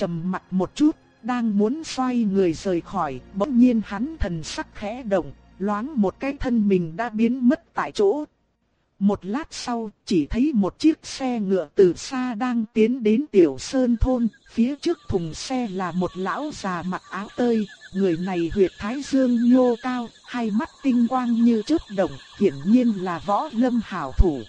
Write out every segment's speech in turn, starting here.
trầm mặt một chút, đang muốn xoay người rời khỏi, bỗng nhiên hắn thần sắc khẽ động, loáng một cái thân mình đã biến mất tại chỗ. Một lát sau, chỉ thấy một chiếc xe ngựa từ xa đang tiến đến tiểu sơn thôn, phía trước thùng xe là một lão già mặc áo tơi, người này huyệt thái dương nhô cao, hai mắt tinh quang như chớp động, hiển nhiên là võ lâm hảo thủ.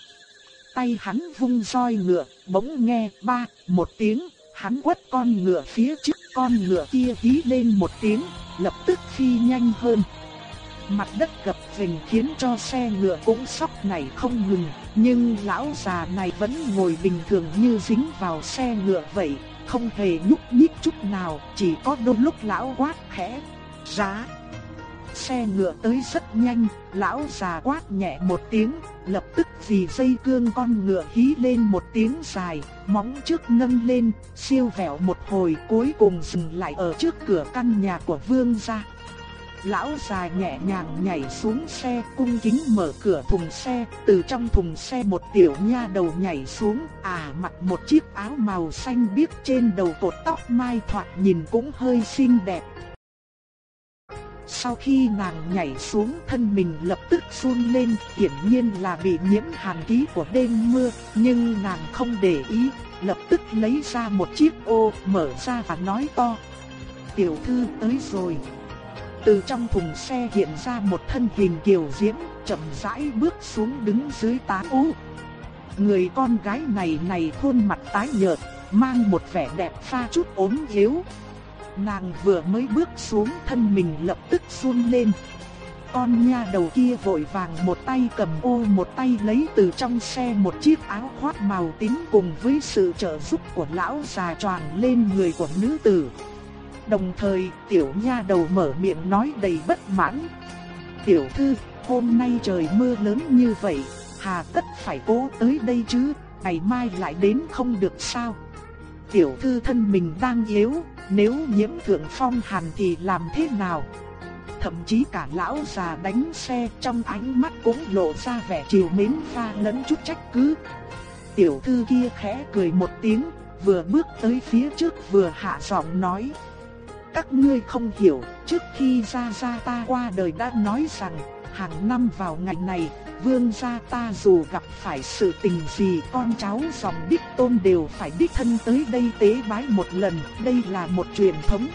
Tay hắn vung roi ngựa, bỗng nghe ba, một tiếng, hắn quất con ngựa phía trước, con ngựa kia hí lên một tiếng, lập tức phi nhanh hơn. Mặt đất gập ghềnh khiến cho xe ngựa cũng sóc này không ngừng, nhưng lão già này vẫn ngồi bình thường như dính vào xe ngựa vậy, không hề nhúc nhích chút nào, chỉ có đôi lúc lão quát khẽ, giá. Xe ngựa tới rất nhanh, lão già quát nhẹ một tiếng, lập tức vì dây cương con ngựa hí lên một tiếng dài, móng trước nâng lên, siêu vẹo một hồi cuối cùng dừng lại ở trước cửa căn nhà của vương gia. Lão già nhẹ nhàng nhảy xuống xe cung kính mở cửa thùng xe, từ trong thùng xe một tiểu nha đầu nhảy xuống, à mặc một chiếc áo màu xanh biếc trên đầu cột tóc mai thoạt nhìn cũng hơi xinh đẹp. Sau khi nàng nhảy xuống thân mình lập tức run lên, hiển nhiên là bị nhiễm hàn khí của đêm mưa, nhưng nàng không để ý, lập tức lấy ra một chiếc ô, mở ra và nói to. Tiểu thư tới rồi. Từ trong thùng xe hiện ra một thân hình kiều diễm, chậm rãi bước xuống đứng dưới tán u. Người con gái này này khuôn mặt tái nhợt, mang một vẻ đẹp pha chút ốm yếu. Nàng vừa mới bước xuống thân mình lập tức run lên. Con nha đầu kia vội vàng một tay cầm ô một tay lấy từ trong xe một chiếc áo khoác màu tím cùng với sự trợ giúp của lão già tròn lên người của nữ tử. Đồng thời tiểu nha đầu mở miệng nói đầy bất mãn. Tiểu thư, hôm nay trời mưa lớn như vậy, hà tất phải cố tới đây chứ, ngày mai lại đến không được sao. Tiểu thư thân mình đang yếu, nếu nhiễm thượng phong hàn thì làm thế nào? Thậm chí cả lão già đánh xe trong ánh mắt cũng lộ ra vẻ chiều mến pha lẫn chút trách cứ. Tiểu thư kia khẽ cười một tiếng, vừa bước tới phía trước vừa hạ giọng nói. Các ngươi không hiểu, trước khi ra ra ta qua đời đã nói rằng, hàng năm vào ngày này, vương gia ta dù gặp phải sự tình gì con cháu dòng đích tôn đều phải đích thân tới đây tế bái một lần, đây là một truyền thống.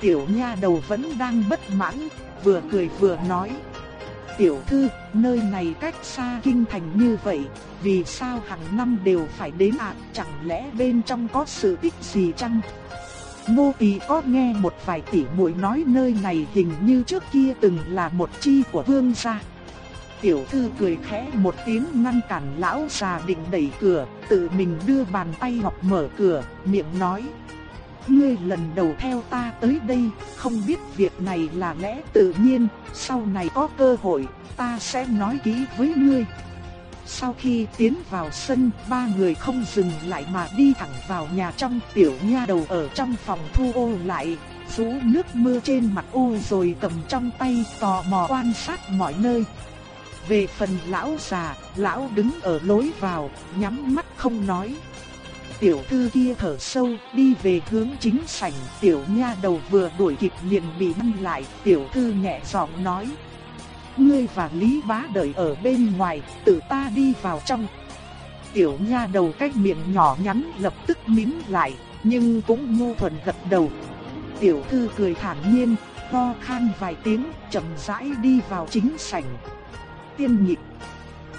Tiểu nha đầu vẫn đang bất mãn, vừa cười vừa nói. Tiểu thư, nơi này cách xa kinh thành như vậy, vì sao hàng năm đều phải đến ạ, chẳng lẽ bên trong có sự tích gì chăng? Ngô Tỳ có nghe một vài tỷ muội nói nơi này hình như trước kia từng là một chi của vương gia. Tiểu thư cười khẽ một tiếng ngăn cản lão già định đẩy cửa, tự mình đưa bàn tay ngọc mở cửa, miệng nói. Ngươi lần đầu theo ta tới đây, không biết việc này là lẽ tự nhiên, sau này có cơ hội, ta sẽ nói kỹ với ngươi. Sau khi tiến vào sân, ba người không dừng lại mà đi thẳng vào nhà trong tiểu nha đầu ở trong phòng thu ô lại, rú nước mưa trên mặt ô rồi cầm trong tay tò mò quan sát mọi nơi. Về phần lão già, lão đứng ở lối vào, nhắm mắt không nói. Tiểu thư kia thở sâu, đi về hướng chính sảnh, tiểu nha đầu vừa đuổi kịp liền bị ngăn lại, tiểu thư nhẹ giọng nói. Ngươi và Lý Bá đợi ở bên ngoài, tự ta đi vào trong. Tiểu nha đầu cách miệng nhỏ nhắn lập tức mím lại, nhưng cũng ngu thuần gật đầu. Tiểu thư cười thản nhiên, ho khan vài tiếng, chậm rãi đi vào chính sảnh. Tiên nhịp,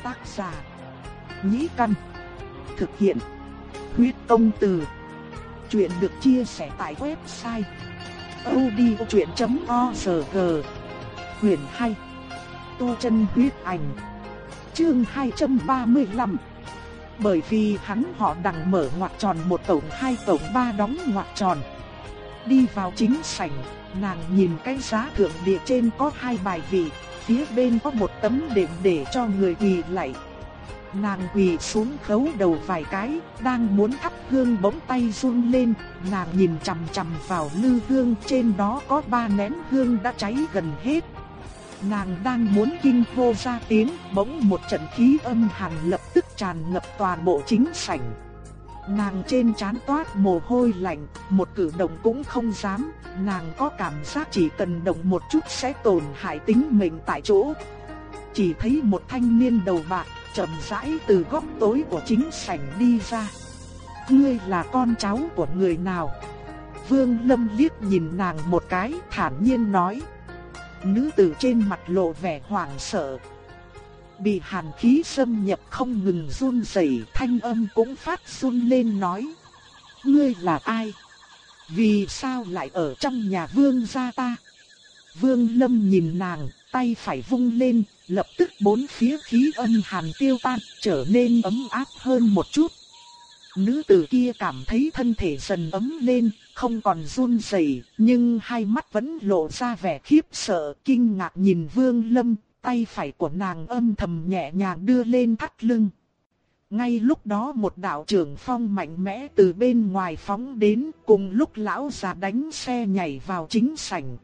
tác giả, nhĩ căn, thực hiện, huyết công từ. Chuyện được chia sẻ tại website odchuyện.org Huyền 2 tu chân huyết ảnh. Chương 235 Bởi vì hắn họ đằng mở ngoặc tròn một tổng hai tổng ba đóng ngoặc tròn. Đi vào chính sảnh, nàng nhìn cái giá thượng địa trên có hai bài vị, phía bên có một tấm đệm để cho người quỳ lạy. Nàng quỳ xuống khấu đầu vài cái, đang muốn thắp hương bỗng tay run lên, nàng nhìn chằm chằm vào lư hương trên đó có ba nén hương đã cháy gần hết. Nàng đang muốn kinh hô ra tiếng, bỗng một trận khí âm hàn lập tức tràn ngập toàn bộ chính sảnh. Nàng trên trán toát mồ hôi lạnh, một cử động cũng không dám, nàng có cảm giác chỉ cần động một chút sẽ tổn hại tính mình tại chỗ. Chỉ thấy một thanh niên đầu bạc, chậm rãi từ góc tối của chính sảnh đi ra. Ngươi là con cháu của người nào? Vương Lâm liếc nhìn nàng một cái, thản nhiên nói. Nữ tử trên mặt lộ vẻ hoảng sợ. Bị hàn khí xâm nhập không ngừng run rẩy, thanh âm cũng phát run lên nói. Ngươi là ai? Vì sao lại ở trong nhà vương gia ta? Vương Lâm nhìn nàng, tay phải vung lên, lập tức bốn phía khí âm hàn tiêu tan, trở nên ấm áp hơn một chút. Nữ tử kia cảm thấy thân thể dần ấm lên, không còn run rẩy, nhưng hai mắt vẫn lộ ra vẻ khiếp sợ, kinh ngạc nhìn Vương Lâm, tay phải của nàng âm thầm nhẹ nhàng đưa lên thắt lưng. Ngay lúc đó một đạo trưởng phong mạnh mẽ từ bên ngoài phóng đến, cùng lúc lão già đánh xe nhảy vào chính sảnh.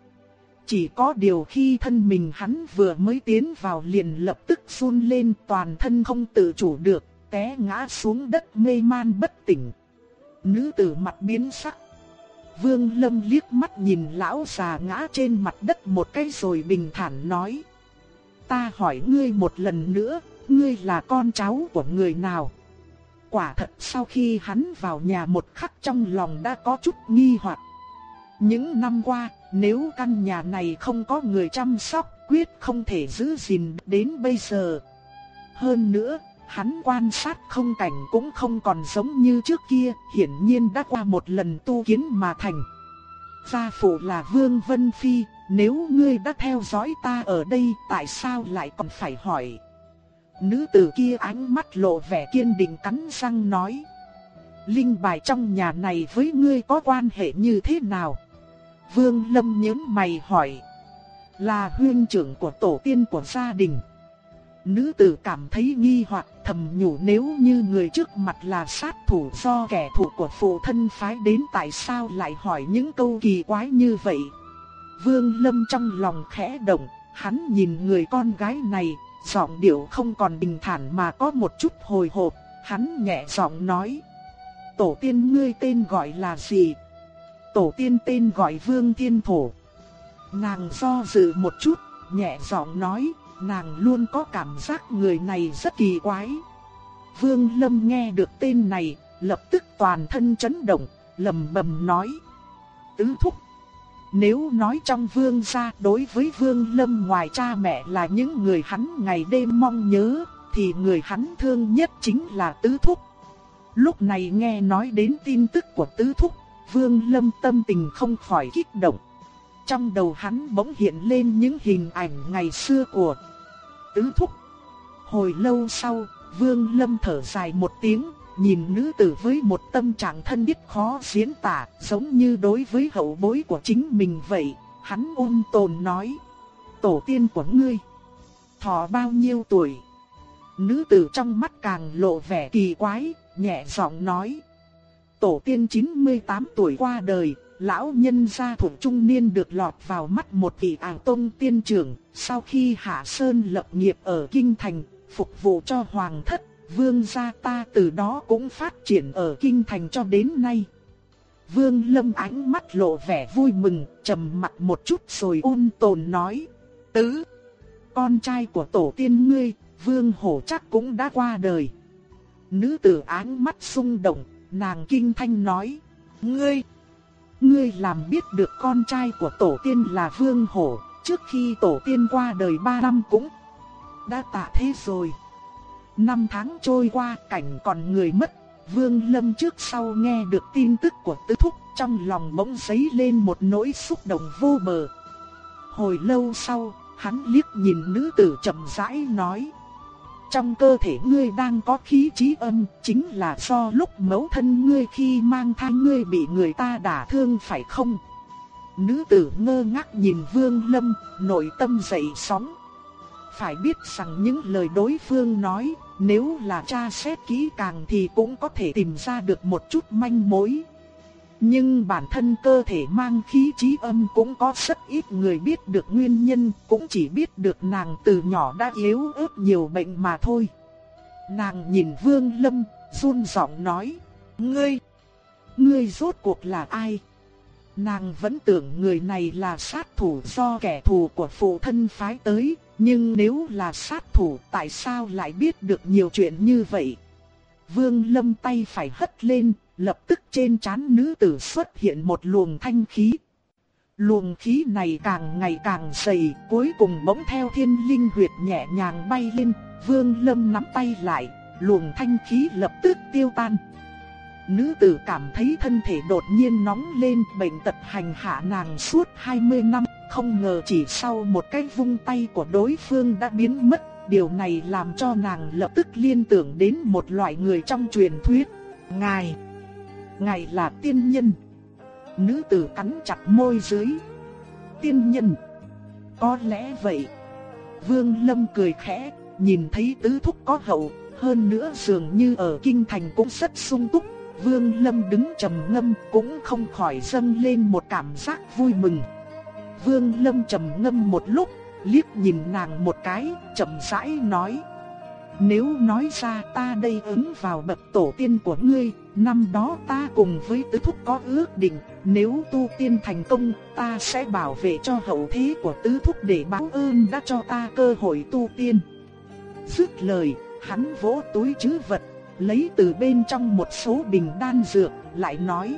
Chỉ có điều khi thân mình hắn vừa mới tiến vào liền lập tức run lên toàn thân không tự chủ được, té ngã xuống đất mê man bất tỉnh. Nữ tử mặt biến sắc. Vương Lâm liếc mắt nhìn lão già ngã trên mặt đất một cái rồi bình thản nói. Ta hỏi ngươi một lần nữa, ngươi là con cháu của người nào? Quả thật sau khi hắn vào nhà một khắc trong lòng đã có chút nghi hoặc. Những năm qua, nếu căn nhà này không có người chăm sóc, quyết không thể giữ gìn đến bây giờ. Hơn nữa, hắn quan sát không cảnh cũng không còn giống như trước kia, hiển nhiên đã qua một lần tu kiến mà thành. Gia phụ là Vương Vân Phi, nếu ngươi đã theo dõi ta ở đây, tại sao lại còn phải hỏi? Nữ tử kia ánh mắt lộ vẻ kiên định cắn răng nói. Linh bài trong nhà này với ngươi có quan hệ như thế nào? Vương Lâm nhớ mày hỏi. Là huyên trưởng của tổ tiên của gia đình. Nữ tử cảm thấy nghi hoặc thầm nhủ nếu như người trước mặt là sát thủ do kẻ thù của phụ thân phái đến tại sao lại hỏi những câu kỳ quái như vậy. Vương Lâm trong lòng khẽ động, hắn nhìn người con gái này, giọng điệu không còn bình thản mà có một chút hồi hộp, hắn nhẹ giọng nói. Tổ tiên ngươi tên gọi là gì? Tổ tiên tên gọi Vương Thiên Thổ. Nàng do dự một chút, nhẹ giọng nói, nàng luôn có cảm giác người này rất kỳ quái. Vương Lâm nghe được tên này, lập tức toàn thân chấn động, lầm bầm nói. Tứ thúc. Nếu nói trong vương gia đối với vương lâm ngoài cha mẹ là những người hắn ngày đêm mong nhớ, thì người hắn thương nhất chính là tứ thúc. Lúc này nghe nói đến tin tức của tứ thúc, vương lâm tâm tình không khỏi kích động. Trong đầu hắn bỗng hiện lên những hình ảnh ngày xưa của tứ thúc. Hồi lâu sau, vương lâm thở dài một tiếng, nhìn nữ tử với một tâm trạng thân thiết khó diễn tả, giống như đối với hậu bối của chính mình vậy. Hắn ôn tồn nói, tổ tiên của ngươi, thọ bao nhiêu tuổi? Nữ tử trong mắt càng lộ vẻ kỳ quái, nhẹ giọng nói, tổ tiên 98 tuổi qua đời, lão nhân gia thuộc trung niên được lọt vào mắt một vị ảo tông tiên trưởng, sau khi hạ sơn lập nghiệp ở Kinh Thành, phục vụ cho hoàng thất vương gia ta từ đó cũng phát triển ở kinh thành cho đến nay. Vương Lâm ánh mắt lộ vẻ vui mừng, trầm mặt một chút rồi ôn tồn nói. Tứ, con trai của tổ tiên ngươi, Vương Hổ chắc cũng đã qua đời. Nữ tử ánh mắt xung động, nàng kinh thanh nói. Ngươi, ngươi làm biết được con trai của tổ tiên là Vương Hổ, trước khi tổ tiên qua đời ba năm cũng đã tạ thế rồi. Năm tháng trôi qua cảnh còn người mất, Vương Lâm trước sau nghe được tin tức của tứ thúc trong lòng bỗng dấy lên một nỗi xúc động vô bờ. Hồi lâu sau, hắn liếc nhìn nữ tử chậm rãi nói. Trong cơ thể ngươi đang có khí trí âm, chính là do lúc mẫu thân ngươi khi mang thai ngươi bị người ta đả thương phải không? Nữ tử ngơ ngác nhìn Vương Lâm, nội tâm dậy sóng. Phải biết rằng những lời đối phương nói, nếu là tra xét kỹ càng thì cũng có thể tìm ra được một chút manh mối. Nhưng bản thân cơ thể mang khí trí âm cũng có rất ít người biết được nguyên nhân, cũng chỉ biết được nàng từ nhỏ đã yếu ớt nhiều bệnh mà thôi. Nàng nhìn Vương Lâm, run giọng nói. ngươi, ngươi rốt cuộc là ai? Nàng vẫn tưởng người này là sát thủ do kẻ thù của phụ thân phái tới, nhưng nếu là sát thủ tại sao lại biết được nhiều chuyện như vậy? Vương Lâm tay phải hất lên, lập tức trên trán nữ tử xuất hiện một luồng thanh khí. Luồng khí này càng ngày càng dày, cuối cùng bỗng theo thiên linh huyệt nhẹ nhàng bay lên, Vương Lâm nắm tay lại, luồng thanh khí lập tức tiêu tan. Nữ tử cảm thấy thân thể đột nhiên nóng lên, bệnh tật hành hạ nàng suốt 20 năm, không ngờ chỉ sau một cái vung tay của đối phương đã biến mất. Điều này làm cho nàng lập tức liên tưởng đến một loại người trong truyền thuyết. Ngài, ngài là tiên nhân. Nữ tử cắn chặt môi dưới. Tiên nhân, có lẽ vậy. Vương Lâm cười khẽ, nhìn thấy tứ thúc có hậu, hơn nữa dường như ở kinh thành cũng rất sung túc. Vương Lâm đứng trầm ngâm cũng không khỏi dâng lên một cảm giác vui mừng. Vương Lâm trầm ngâm một lúc, liếc nhìn nàng một cái, chậm rãi nói: "Nếu nói ra ta đây ứng vào bậc tổ tiên của ngươi, năm đó ta cùng với tứ thúc có ước định, nếu tu tiên thành công, ta sẽ bảo vệ cho hậu thế của tứ thúc để báo ơn đã cho ta cơ hội tu tiên." Dứt lời, hắn vỗ túi trữ vật, lấy từ bên trong một số bình đan dược, lại nói: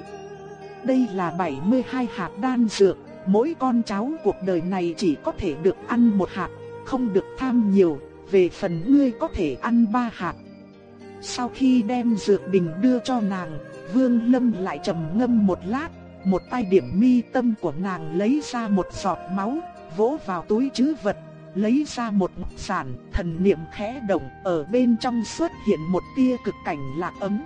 "Đây là 72 hạt đan dược, mỗi con cháu cuộc đời này chỉ có thể được ăn một hạt, không được tham nhiều, về phần ngươi có thể ăn ba hạt." Sau khi đem dược bình đưa cho nàng, Vương Lâm lại trầm ngâm một lát, một tay điểm mi tâm của nàng lấy ra một giọt máu, vỗ vào túi trữ vật, lấy ra một ngọc sản, thần niệm khẽ động, ở bên trong xuất hiện một tia cực cảnh lạc ấm.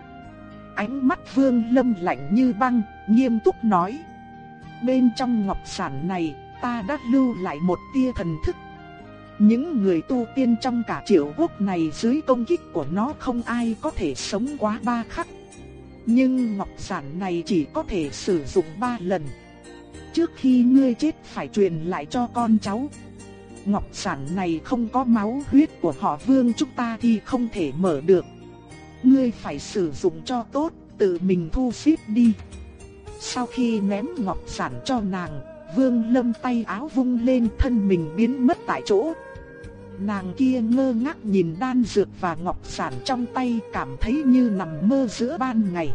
Ánh mắt Vương Lâm lạnh như băng, nghiêm túc nói: "Bên trong ngọc sản này, ta đã lưu lại một tia thần thức. Những người tu tiên trong cả triệu quốc này dưới công kích của nó không ai có thể sống quá ba khắc. Nhưng ngọc sản này chỉ có thể sử dụng ba lần. Trước khi ngươi chết phải truyền lại cho con cháu." ngọc sản này không có máu huyết của họ vương chúng ta thì không thể mở được. Ngươi phải sử dụng cho tốt, tự mình thu xếp đi. Sau khi ném ngọc sản cho nàng, vương lâm tay áo vung lên thân mình biến mất tại chỗ. Nàng kia ngơ ngác nhìn đan dược và ngọc sản trong tay cảm thấy như nằm mơ giữa ban ngày.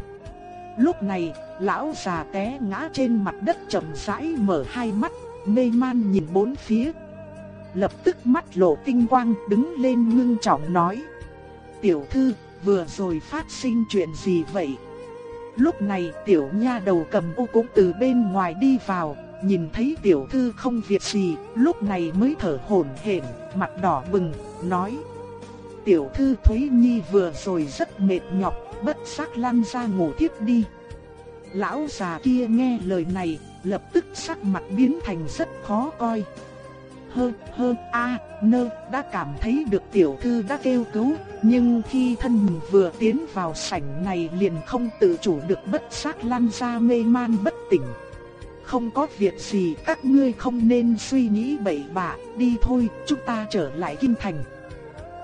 Lúc này, lão già té ngã trên mặt đất chậm rãi mở hai mắt, mê man nhìn bốn phía, lập tức mắt lộ tinh quang đứng lên ngưng trọng nói. Tiểu thư, vừa rồi phát sinh chuyện gì vậy? Lúc này tiểu nha đầu cầm ô cũng từ bên ngoài đi vào, nhìn thấy tiểu thư không việc gì, lúc này mới thở hổn hển, mặt đỏ bừng, nói. Tiểu thư Thúy Nhi vừa rồi rất mệt nhọc, bất giác lăn ra ngủ tiếp đi. Lão già kia nghe lời này, lập tức sắc mặt biến thành rất khó coi hơ hơ a nơ đã cảm thấy được tiểu thư đã kêu cứu, nhưng khi thân mình vừa tiến vào sảnh này liền không tự chủ được bất giác lăn ra mê man bất tỉnh. Không có việc gì các ngươi không nên suy nghĩ bậy bạ, đi thôi, chúng ta trở lại kinh thành.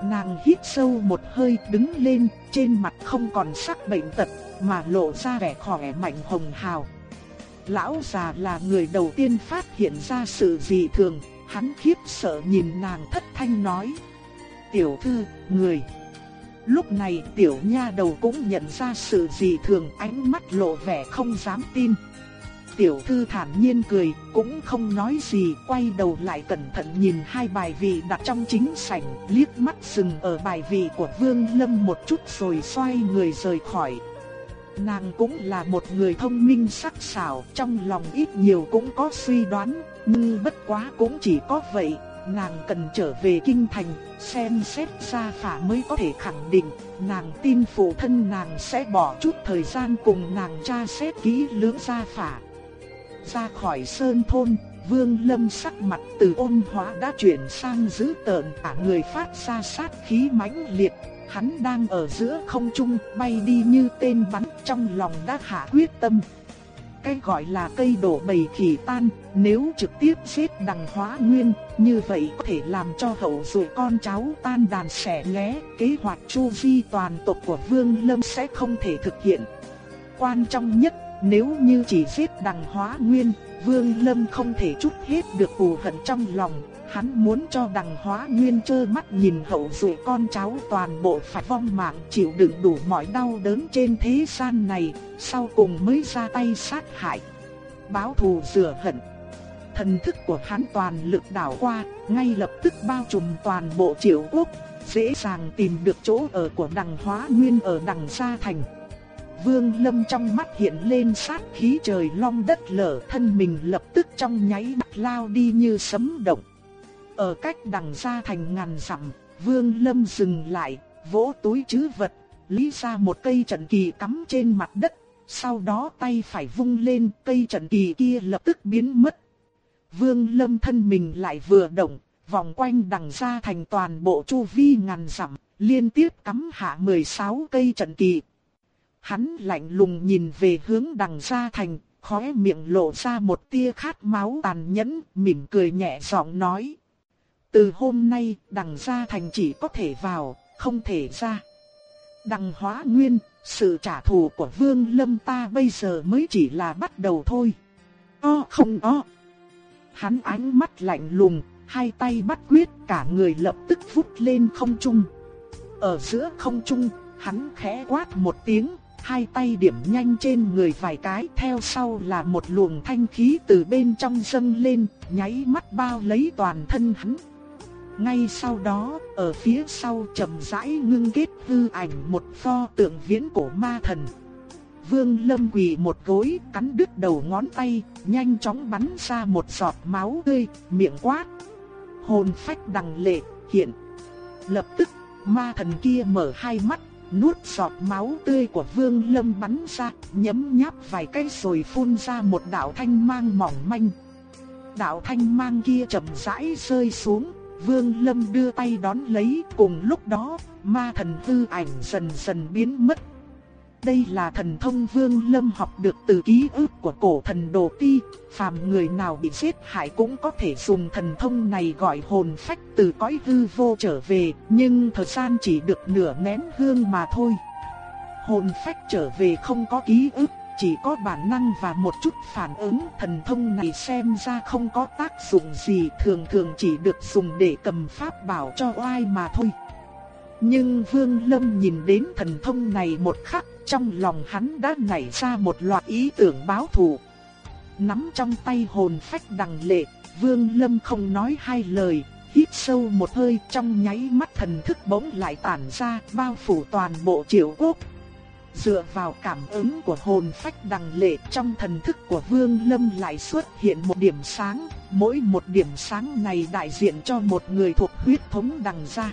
Nàng hít sâu một hơi đứng lên, trên mặt không còn sắc bệnh tật, mà lộ ra vẻ khỏe mạnh hồng hào. Lão già là người đầu tiên phát hiện ra sự dị thường, Hắn khiếp sợ nhìn nàng thất thanh nói. Tiểu thư, người. Lúc này tiểu nha đầu cũng nhận ra sự gì thường ánh mắt lộ vẻ không dám tin. Tiểu thư thản nhiên cười, cũng không nói gì, quay đầu lại cẩn thận nhìn hai bài vị đặt trong chính sảnh, liếc mắt dừng ở bài vị của Vương Lâm một chút rồi xoay người rời khỏi. Nàng cũng là một người thông minh sắc sảo, trong lòng ít nhiều cũng có suy đoán, nhưng bất quá cũng chỉ có vậy, nàng cần trở về kinh thành, xem xét ra phả mới có thể khẳng định, nàng tin phụ thân nàng sẽ bỏ chút thời gian cùng nàng tra xét kỹ lưỡng ra phả. Ra khỏi sơn thôn, Vương Lâm sắc mặt từ ôn hóa đã chuyển sang dữ tợn cả người phát ra sát khí mãnh liệt, hắn đang ở giữa không trung bay đi như tên bắn trong lòng đã hạ quyết tâm. Cái gọi là cây đổ bầy khỉ tan, nếu trực tiếp giết đằng hóa nguyên, như vậy có thể làm cho hậu rồi con cháu tan đàn xẻ nghé, kế hoạch chu vi toàn tộc của Vương Lâm sẽ không thể thực hiện. quan trọng nhất, nếu như chỉ giết đằng hóa nguyên, Vương Lâm không thể chút hết được thù hận trong lòng, hắn muốn cho đằng hóa nguyên trơ mắt nhìn hậu dụ con cháu toàn bộ phải vong mạng chịu đựng đủ mọi đau đớn trên thế gian này, sau cùng mới ra tay sát hại. Báo thù rửa hận. Thần thức của hắn toàn lực đảo qua, ngay lập tức bao trùm toàn bộ triệu quốc, dễ dàng tìm được chỗ ở của đằng hóa nguyên ở đằng xa thành. Vương Lâm trong mắt hiện lên sát khí trời long đất lở thân mình lập tức trong nháy mắt lao đi như sấm động. Ở cách đằng ra thành ngàn dặm, Vương Lâm dừng lại, vỗ túi chứ vật, lý ra một cây trận kỳ cắm trên mặt đất, sau đó tay phải vung lên, cây trận kỳ kia lập tức biến mất. Vương Lâm thân mình lại vừa động, vòng quanh đằng ra thành toàn bộ chu vi ngàn dặm, liên tiếp cắm hạ 16 cây trận kỳ. Hắn lạnh lùng nhìn về hướng đằng xa thành, khóe miệng lộ ra một tia khát máu tàn nhẫn, mỉm cười nhẹ giọng nói. Từ hôm nay, đằng gia thành chỉ có thể vào, không thể ra. Đằng hóa nguyên, sự trả thù của vương lâm ta bây giờ mới chỉ là bắt đầu thôi. O không o. Hắn ánh mắt lạnh lùng, hai tay bắt quyết cả người lập tức vút lên không trung. Ở giữa không trung, hắn khẽ quát một tiếng, hai tay điểm nhanh trên người vài cái theo sau là một luồng thanh khí từ bên trong dâng lên, nháy mắt bao lấy toàn thân hắn. Ngay sau đó, ở phía sau chậm rãi ngưng kết hư ảnh một pho tượng viễn cổ ma thần. Vương Lâm quỳ một gối, cắn đứt đầu ngón tay, nhanh chóng bắn ra một giọt máu tươi, miệng quát. Hồn phách đằng lệ, hiện. Lập tức, ma thần kia mở hai mắt, nuốt giọt máu tươi của Vương Lâm bắn ra, nhấm nháp vài cái rồi phun ra một đạo thanh mang mỏng manh. Đạo thanh mang kia chậm rãi rơi xuống, Vương Lâm đưa tay đón lấy, cùng lúc đó, ma thần tư ảnh dần dần biến mất. Đây là thần thông Vương Lâm học được từ ký ức của cổ thần Đồ Ti, phàm người nào bị giết hại cũng có thể dùng thần thông này gọi hồn phách từ cõi hư vô trở về, nhưng thời gian chỉ được nửa nén hương mà thôi. Hồn phách trở về không có ký ức, chỉ có bản năng và một chút phản ứng thần thông này xem ra không có tác dụng gì thường thường chỉ được dùng để cầm pháp bảo cho oai mà thôi. Nhưng Vương Lâm nhìn đến thần thông này một khắc, trong lòng hắn đã nảy ra một loạt ý tưởng báo thù. Nắm trong tay hồn phách đằng lệ, Vương Lâm không nói hai lời, hít sâu một hơi trong nháy mắt thần thức bỗng lại tản ra bao phủ toàn bộ triệu quốc. Dựa vào cảm ứng của hồn phách đằng lệ trong thần thức của Vương Lâm lại xuất hiện một điểm sáng, mỗi một điểm sáng này đại diện cho một người thuộc huyết thống đằng gia.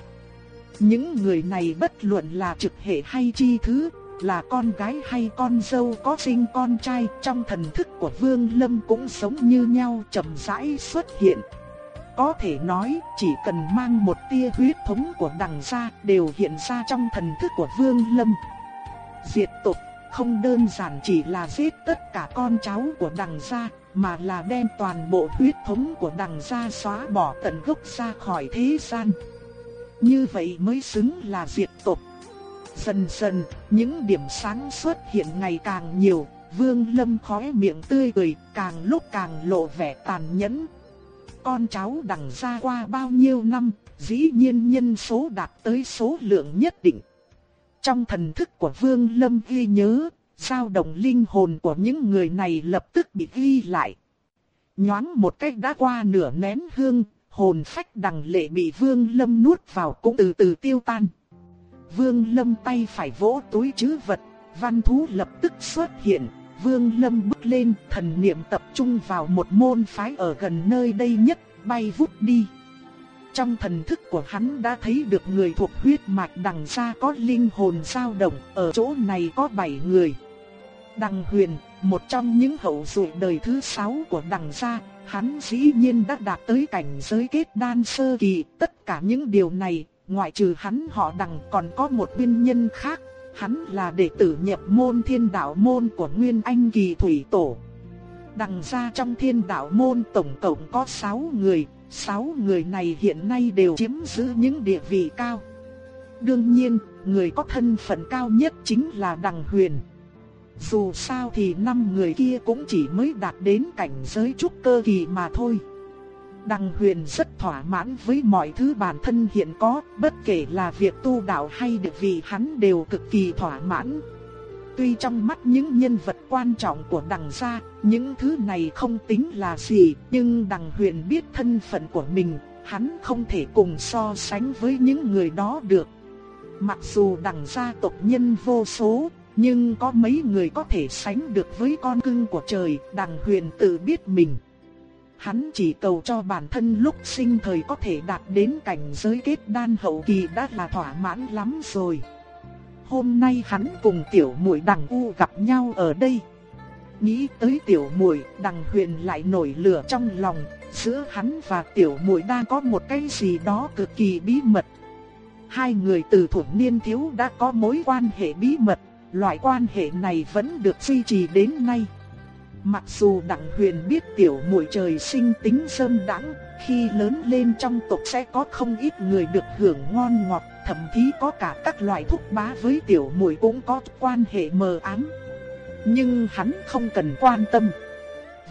Những người này bất luận là trực hệ hay chi thứ, là con gái hay con dâu, có sinh con trai, trong thần thức của Vương Lâm cũng sống như nhau, chậm rãi xuất hiện. Có thể nói, chỉ cần mang một tia huyết thống của đằng gia đều hiện ra trong thần thức của Vương Lâm. Diệt tộc, không đơn giản chỉ là giết tất cả con cháu của đằng gia, mà là đem toàn bộ huyết thống của đằng gia xóa bỏ tận gốc ra khỏi thế gian. Như vậy mới xứng là diệt tộc. Dần dần, những điểm sáng xuất hiện ngày càng nhiều, Vương Lâm khóe miệng tươi cười, càng lúc càng lộ vẻ tàn nhẫn. Con cháu đằng ra qua bao nhiêu năm, dĩ nhiên nhân số đạt tới số lượng nhất định. Trong thần thức của Vương Lâm ghi nhớ, sao động linh hồn của những người này lập tức bị ghi lại. Nhoáng một cách đã qua nửa nén hương, hồn phách đằng lệ bị Vương Lâm nuốt vào cũng từ từ tiêu tan. Vương Lâm tay phải vỗ túi chứ vật, văn thú lập tức xuất hiện. Vương Lâm bước lên, thần niệm tập trung vào một môn phái ở gần nơi đây nhất, bay vút đi. Trong thần thức của hắn đã thấy được người thuộc huyết mạch đằng xa có linh hồn dao động, ở chỗ này có 7 người. Đằng huyền, một trong những hậu duệ đời thứ 6 của đằng gia, hắn dĩ nhiên đã đạt tới cảnh giới kết đan sơ kỳ. Tất cả những điều này ngoại trừ hắn họ đằng còn có một viên nhân khác, hắn là đệ tử nhập môn thiên đạo môn của Nguyên Anh Kỳ Thủy Tổ. Đằng ra trong thiên đạo môn tổng cộng có 6 người, 6 người này hiện nay đều chiếm giữ những địa vị cao. Đương nhiên, người có thân phận cao nhất chính là đằng huyền. Dù sao thì năm người kia cũng chỉ mới đạt đến cảnh giới trúc cơ kỳ mà thôi. Đằng huyền rất thỏa mãn với mọi thứ bản thân hiện có, bất kể là việc tu đạo hay được vị hắn đều cực kỳ thỏa mãn. Tuy trong mắt những nhân vật quan trọng của đằng gia, những thứ này không tính là gì, nhưng đằng huyền biết thân phận của mình, hắn không thể cùng so sánh với những người đó được. Mặc dù đằng gia tộc nhân vô số, nhưng có mấy người có thể sánh được với con cưng của trời, đằng huyền tự biết mình. Hắn chỉ cầu cho bản thân lúc sinh thời có thể đạt đến cảnh giới kết đan hậu kỳ đã là thỏa mãn lắm rồi. Hôm nay hắn cùng tiểu muội đằng u gặp nhau ở đây. Nghĩ tới tiểu muội, đằng huyền lại nổi lửa trong lòng, giữa hắn và tiểu muội đang có một cái gì đó cực kỳ bí mật. Hai người từ thuở niên thiếu đã có mối quan hệ bí mật, loại quan hệ này vẫn được duy trì đến nay. Mặc dù Đặng Huyền biết tiểu muội trời sinh tính sâm đãng, khi lớn lên trong tộc sẽ có không ít người được hưởng ngon ngọt, thậm chí có cả các loại thúc bá với tiểu muội cũng có quan hệ mờ ám. Nhưng hắn không cần quan tâm.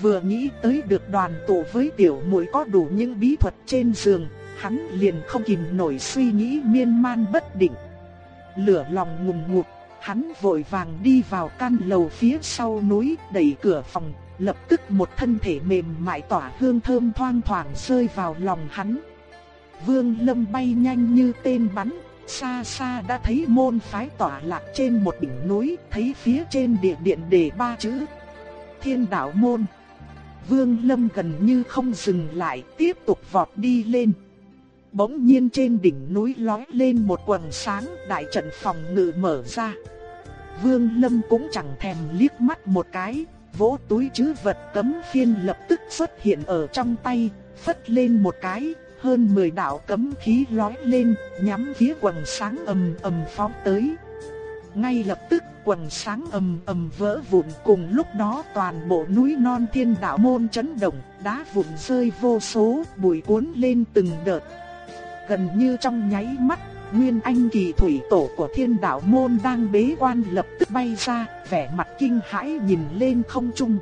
Vừa nghĩ tới được đoàn tụ với tiểu muội có đủ những bí thuật trên giường, hắn liền không kìm nổi suy nghĩ miên man bất định. Lửa lòng ngùng ngụt, hắn vội vàng đi vào căn lầu phía sau núi, đẩy cửa phòng, lập tức một thân thể mềm mại tỏa hương thơm thoang thoảng rơi vào lòng hắn. Vương Lâm bay nhanh như tên bắn, xa xa đã thấy môn phái tỏa lạc trên một đỉnh núi, thấy phía trên địa điện đề ba chữ Thiên đạo môn. Vương Lâm gần như không dừng lại, tiếp tục vọt đi lên. Bỗng nhiên trên đỉnh núi lói lên một quầng sáng, đại trận phòng ngự mở ra. Vương Lâm cũng chẳng thèm liếc mắt một cái, vỗ túi chứ vật cấm phiên lập tức xuất hiện ở trong tay, phất lên một cái, hơn 10 đạo cấm khí lói lên, nhắm phía quần sáng ầm ầm phóng tới. Ngay lập tức quần sáng ầm ầm vỡ vụn cùng lúc đó toàn bộ núi non thiên đạo môn chấn động, đá vụn rơi vô số, bụi cuốn lên từng đợt. Gần như trong nháy mắt, Nguyên Anh kỳ thủy tổ của thiên đạo môn đang bế quan lập tức bay ra, vẻ mặt kinh hãi nhìn lên không trung.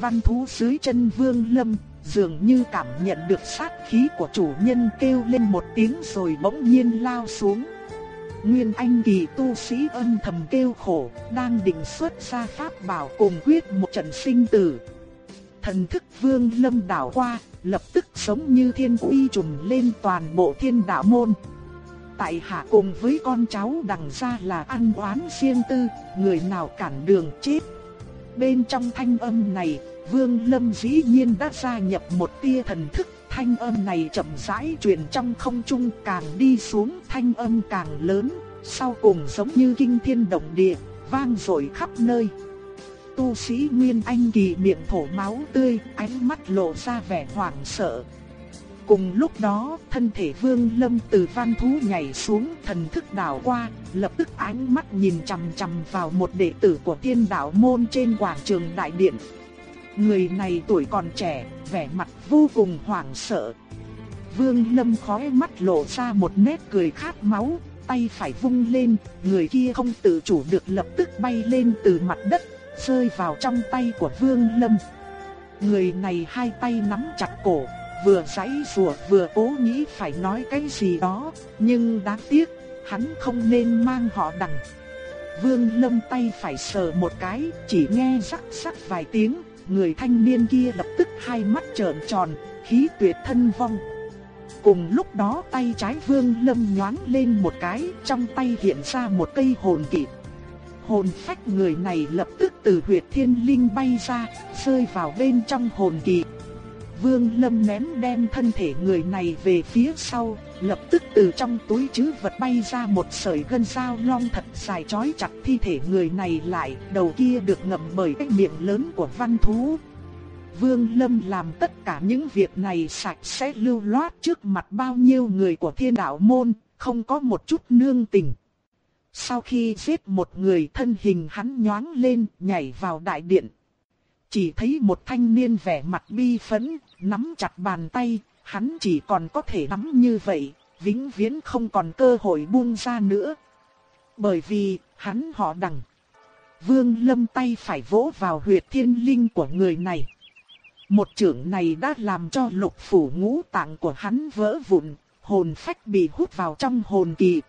Văn thú dưới chân vương lâm, dường như cảm nhận được sát khí của chủ nhân kêu lên một tiếng rồi bỗng nhiên lao xuống. Nguyên Anh kỳ tu sĩ âm thầm kêu khổ, đang định xuất ra pháp bảo cùng quyết một trận sinh tử. Thần thức vương lâm đảo qua, lập tức giống như thiên uy trùm lên toàn bộ thiên đạo môn. Tại hạ cùng với con cháu đằng ra là ăn oán riêng tư, người nào cản đường chết. Bên trong thanh âm này, Vương Lâm dĩ nhiên đã gia nhập một tia thần thức, thanh âm này chậm rãi truyền trong không trung càng đi xuống thanh âm càng lớn, sau cùng giống như kinh thiên động địa, vang dội khắp nơi. Tu sĩ Nguyên Anh kỳ miệng thổ máu tươi, ánh mắt lộ ra vẻ hoảng sợ. Cùng lúc đó, thân thể Vương Lâm từ văn thú nhảy xuống, thần thức đảo qua, lập tức ánh mắt nhìn chằm chằm vào một đệ tử của Thiên Đạo môn trên quảng trường đại điện, Người này tuổi còn trẻ, vẻ mặt vô cùng hoảng sợ. Vương Lâm khóe mắt lộ ra một nét cười khát máu, tay phải vung lên, người kia không tự chủ được lập tức bay lên từ mặt đất, rơi vào trong tay của Vương Lâm. Người này hai tay nắm chặt cổ, vừa giãy giụa vừa cố nghĩ phải nói cái gì đó, nhưng đáng tiếc, hắn không nên mang họ đằng. Vương Lâm tay phải sờ một cái, chỉ nghe rắc rắc vài tiếng, người thanh niên kia lập tức hai mắt trợn tròn, khí tuyệt thân vong. Cùng lúc đó tay trái vương lâm nhoáng lên một cái, trong tay hiện ra một cây hồn kỵ. Hồn phách người này lập tức từ huyệt thiên linh bay ra, rơi vào bên trong hồn kỵ. Vương lâm ném đem thân thể người này về phía sau, lập tức từ trong túi trữ vật bay ra một sợi gân sao long thật dài chói chặt thi thể người này lại, đầu kia được ngậm bởi cái miệng lớn của văn thú. Vương Lâm làm tất cả những việc này sạch sẽ lưu loát trước mặt bao nhiêu người của thiên đạo môn, không có một chút nương tình. Sau khi giết một người thân hình hắn nhoáng lên, nhảy vào đại điện. Chỉ thấy một thanh niên vẻ mặt bi phẫn, nắm chặt bàn tay, hắn chỉ còn có thể nắm như vậy, vĩnh viễn không còn cơ hội buông ra nữa. Bởi vì, hắn họ đằng. Vương Lâm tay phải vỗ vào huyệt thiên linh của người này. Một trưởng này đã làm cho lục phủ ngũ tạng của hắn vỡ vụn, hồn phách bị hút vào trong hồn kỳ.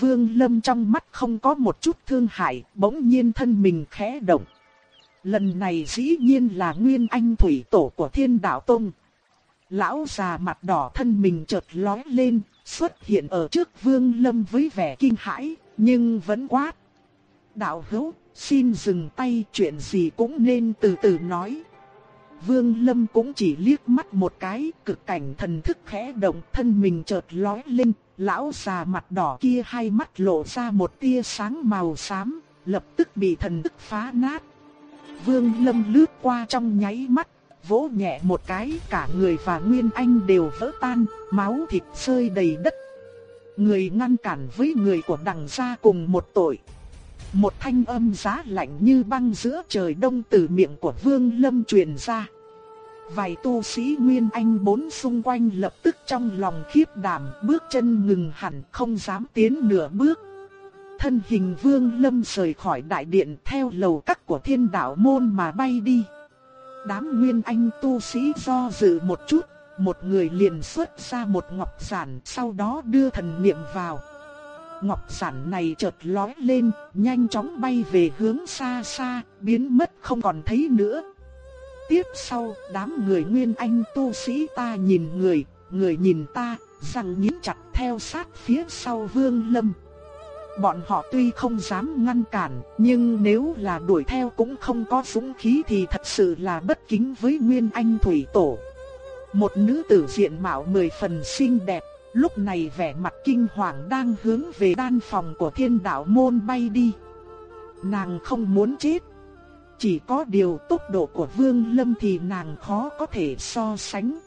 Vương Lâm trong mắt không có một chút thương hại, bỗng nhiên thân mình khẽ động. Lần này dĩ nhiên là Nguyên Anh Thủy Tổ của Thiên Đạo Tông. Lão già mặt đỏ thân mình chợt lói lên, xuất hiện ở trước Vương Lâm với vẻ kinh hãi, nhưng vẫn quát. Đạo hữu, xin dừng tay, chuyện gì cũng nên từ từ nói. Vương Lâm cũng chỉ liếc mắt một cái, cực cảnh thần thức khẽ động, thân mình chợt lói lên, lão già mặt đỏ kia hai mắt lộ ra một tia sáng màu xám, lập tức bị thần thức phá nát. Vương Lâm lướt qua trong nháy mắt, vỗ nhẹ một cái, cả người và Nguyên Anh đều vỡ tan, máu thịt rơi đầy đất. Người ngăn cản với người của đằng gia cùng một tội. Một thanh âm giá lạnh như băng giữa trời đông từ miệng của Vương Lâm truyền ra. Vài tu sĩ Nguyên Anh bốn xung quanh lập tức trong lòng khiếp đảm, bước chân ngừng hẳn không dám tiến nửa bước. Thân hình Vương Lâm rời khỏi đại điện theo lầu các của thiên đạo môn mà bay đi. Đám Nguyên Anh tu sĩ do dự một chút, một người liền xuất ra một ngọc giản sau đó đưa thần niệm vào. Ngọc giản này chợt lói lên, nhanh chóng bay về hướng xa xa, biến mất không còn thấy nữa. Tiếp sau, đám người Nguyên Anh tu sĩ ta nhìn người, người nhìn ta, răng nghiến chặt theo sát phía sau Vương Lâm. Bọn họ tuy không dám ngăn cản, nhưng nếu là đuổi theo cũng không có súng khí thì thật sự là bất kính với Nguyên Anh Thủy Tổ. Một nữ tử diện mạo mười phần xinh đẹp, lúc này vẻ mặt kinh hoàng đang hướng về đan phòng của thiên đạo môn bay đi. Nàng không muốn chết. Chỉ có điều tốc độ của Vương Lâm thì nàng khó có thể so sánh.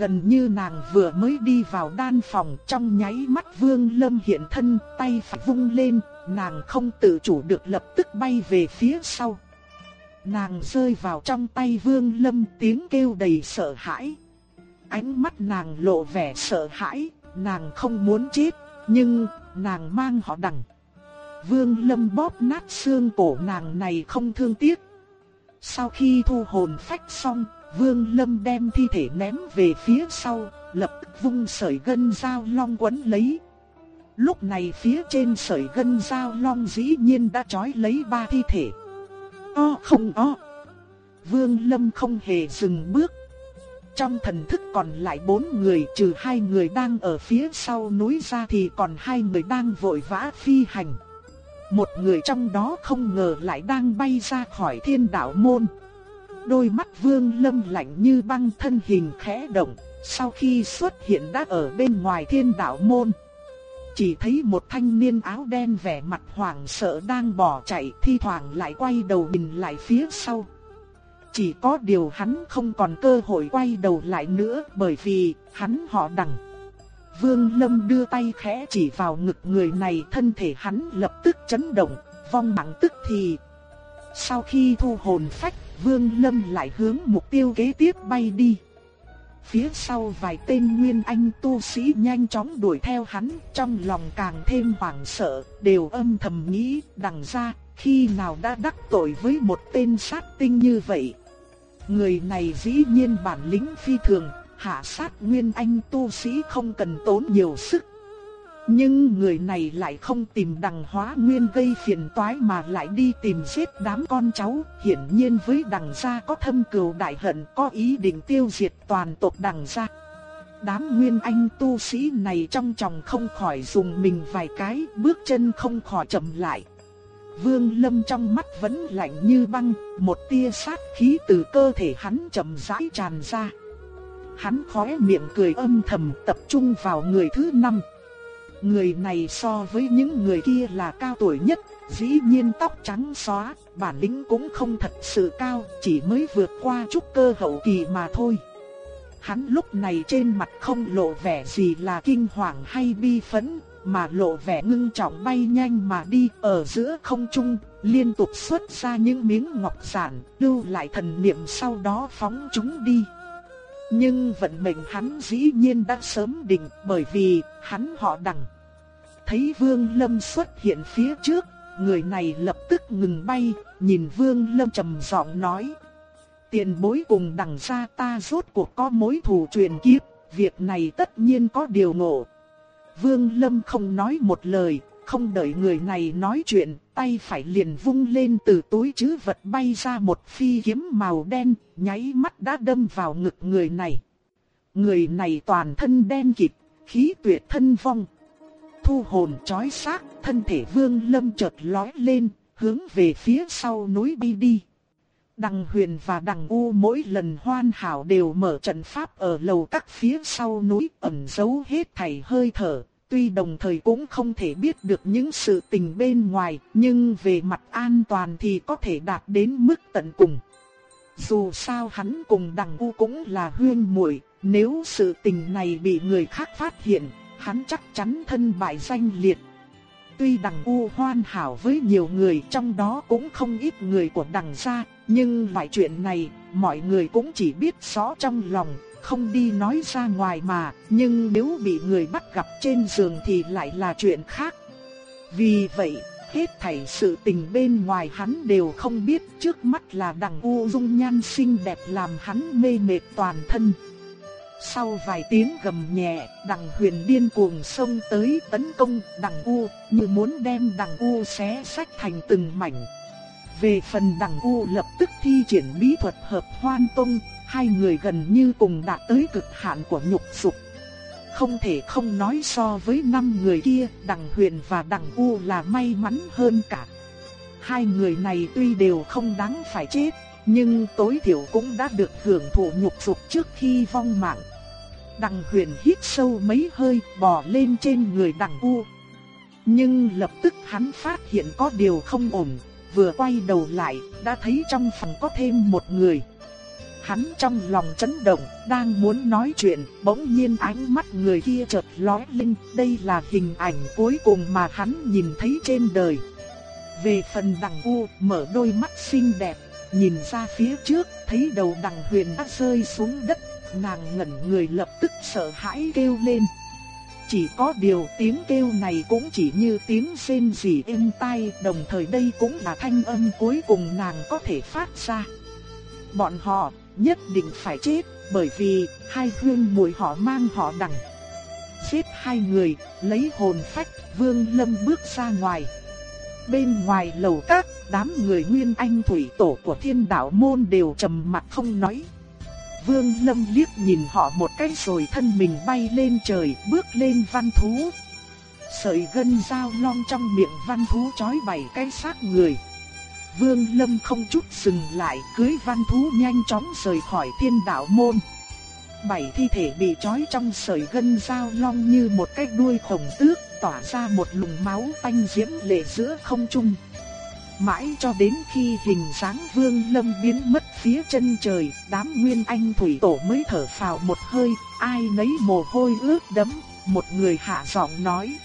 Gần như nàng vừa mới đi vào đan phòng trong nháy mắt Vương Lâm hiện thân tay phải vung lên, nàng không tự chủ được lập tức bay về phía sau. Nàng rơi vào trong tay Vương Lâm tiếng kêu đầy sợ hãi. Ánh mắt nàng lộ vẻ sợ hãi, nàng không muốn chết, nhưng nàng mang họ đằng. Vương Lâm bóp nát xương cổ nàng này không thương tiếc. Sau khi thu hồn phách xong, Vương Lâm đem thi thể ném về phía sau, lập tức vung sợi gân dao long quấn lấy. Lúc này phía trên sợi gân dao long dĩ nhiên đã trói lấy ba thi thể. O không o. Vương Lâm không hề dừng bước. Trong thần thức còn lại bốn người trừ hai người đang ở phía sau núi ra thì còn hai người đang vội vã phi hành. Một người trong đó không ngờ lại đang bay ra khỏi thiên đạo môn. Đôi mắt vương lâm lạnh như băng thân hình khẽ động, sau khi xuất hiện đã ở bên ngoài thiên đạo môn. Chỉ thấy một thanh niên áo đen vẻ mặt hoảng sợ đang bỏ chạy thi thoảng lại quay đầu nhìn lại phía sau. Chỉ có điều hắn không còn cơ hội quay đầu lại nữa bởi vì hắn họ đằng. Vương Lâm đưa tay khẽ chỉ vào ngực người này thân thể hắn lập tức chấn động, vong mạng tức thì. Sau khi thu hồn phách Vương Lâm lại hướng mục tiêu kế tiếp bay đi. Phía sau vài tên nguyên anh tu sĩ nhanh chóng đuổi theo hắn, trong lòng càng thêm hoảng sợ, đều âm thầm nghĩ, đằng ra, khi nào đã đắc tội với một tên sát tinh như vậy. Người này dĩ nhiên bản lĩnh phi thường, hạ sát nguyên anh tu sĩ không cần tốn nhiều sức, nhưng người này lại không tìm đằng hóa nguyên gây phiền toái mà lại đi tìm giết đám con cháu, hiển nhiên với đằng gia có thâm cừu đại hận có ý định tiêu diệt toàn tộc đằng gia. Đám nguyên anh tu sĩ này trong chồng không khỏi dùng mình vài cái, bước chân không khỏi chậm lại. Vương Lâm trong mắt vẫn lạnh như băng, một tia sát khí từ cơ thể hắn chậm rãi tràn ra. Hắn khóe miệng cười âm thầm tập trung vào người thứ năm. Người này so với những người kia là cao tuổi nhất, dĩ nhiên tóc trắng xóa, bản lĩnh cũng không thật sự cao, chỉ mới vượt qua chút cơ hậu kỳ mà thôi. Hắn lúc này trên mặt không lộ vẻ gì là kinh hoàng hay bi phẫn, mà lộ vẻ ngưng trọng bay nhanh mà đi ở giữa không trung, liên tục xuất ra những miếng ngọc giản, lưu lại thần niệm sau đó phóng chúng đi. Nhưng vận mệnh hắn dĩ nhiên đã sớm định bởi vì hắn họ đằng. Thấy Vương Lâm xuất hiện phía trước, người này lập tức ngừng bay, nhìn Vương Lâm trầm giọng nói. Tiền bối cùng đằng ra ta rốt cuộc có mối thù truyền kiếp, việc này tất nhiên có điều ngộ. Vương Lâm không nói một lời, không đợi người này nói chuyện, tay phải liền vung lên từ túi chứ vật bay ra một phi kiếm màu đen, nháy mắt đã đâm vào ngực người này. Người này toàn thân đen kịt, khí tuyệt thân vong. Thu hồn chói xác, thân thể vương lâm chợt lói lên, hướng về phía sau núi bi đi. Đằng huyền và đằng u mỗi lần hoan hảo đều mở trận pháp ở lầu các phía sau núi ẩn giấu hết thảy hơi thở. Tuy đồng thời cũng không thể biết được những sự tình bên ngoài, nhưng về mặt an toàn thì có thể đạt đến mức tận cùng. Dù sao hắn cùng đằng u cũng là huyên muội, nếu sự tình này bị người khác phát hiện, hắn chắc chắn thân bại danh liệt. Tuy đằng U hoan hảo với nhiều người trong đó cũng không ít người của đằng gia, nhưng loại chuyện này mọi người cũng chỉ biết rõ trong lòng, không đi nói ra ngoài mà, nhưng nếu bị người bắt gặp trên giường thì lại là chuyện khác. Vì vậy, hết thảy sự tình bên ngoài hắn đều không biết, trước mắt là đằng U dung nhan xinh đẹp làm hắn mê mệt toàn thân. Sau vài tiếng gầm nhẹ, đằng huyền điên cuồng xông tới tấn công đằng U, như muốn đem đằng U xé sách thành từng mảnh. Về phần đằng U lập tức thi triển bí thuật hợp hoan tông, hai người gần như cùng đạt tới cực hạn của nhục dục. Không thể không nói so với năm người kia, đặng huyền và đặng U là may mắn hơn cả. Hai người này tuy đều không đáng phải chết, nhưng tối thiểu cũng đã được hưởng thụ nhục dục trước khi vong mạng. Đặng huyền hít sâu mấy hơi bò lên trên người đặng u. Nhưng lập tức hắn phát hiện có điều không ổn, vừa quay đầu lại, đã thấy trong phòng có thêm một người. Hắn trong lòng chấn động, đang muốn nói chuyện, bỗng nhiên ánh mắt người kia chợt lóe lên, đây là hình ảnh cuối cùng mà hắn nhìn thấy trên đời. Về phần đằng u, mở đôi mắt xinh đẹp, nhìn ra phía trước, thấy đầu đằng huyền đã rơi xuống đất nàng ngẩn người lập tức sợ hãi kêu lên. Chỉ có điều tiếng kêu này cũng chỉ như tiếng xin rỉ êm tai, đồng thời đây cũng là thanh âm cuối cùng nàng có thể phát ra. Bọn họ nhất định phải chết, bởi vì hai huynh muội họ mang họ đằng. Giết hai người, lấy hồn phách, Vương Lâm bước ra ngoài. Bên ngoài lầu các, đám người nguyên anh thủy tổ của thiên đạo môn đều trầm mặt không nói. Vương Lâm liếc nhìn họ một cái rồi thân mình bay lên trời, bước lên văn thú. Sợi gân dao long trong miệng văn thú chói bảy cái xác người. Vương Lâm không chút dừng lại, cưới văn thú nhanh chóng rời khỏi thiên đạo môn. Bảy thi thể bị trói trong sợi gân dao long như một cái đuôi khổng tước, tỏa ra một lùng máu tanh diễm lệ giữa không trung. Mãi cho đến khi hình dáng vương lâm biến mất phía chân trời, đám nguyên anh thủy tổ mới thở phào một hơi, ai nấy mồ hôi ướt đẫm, một người hạ giọng nói.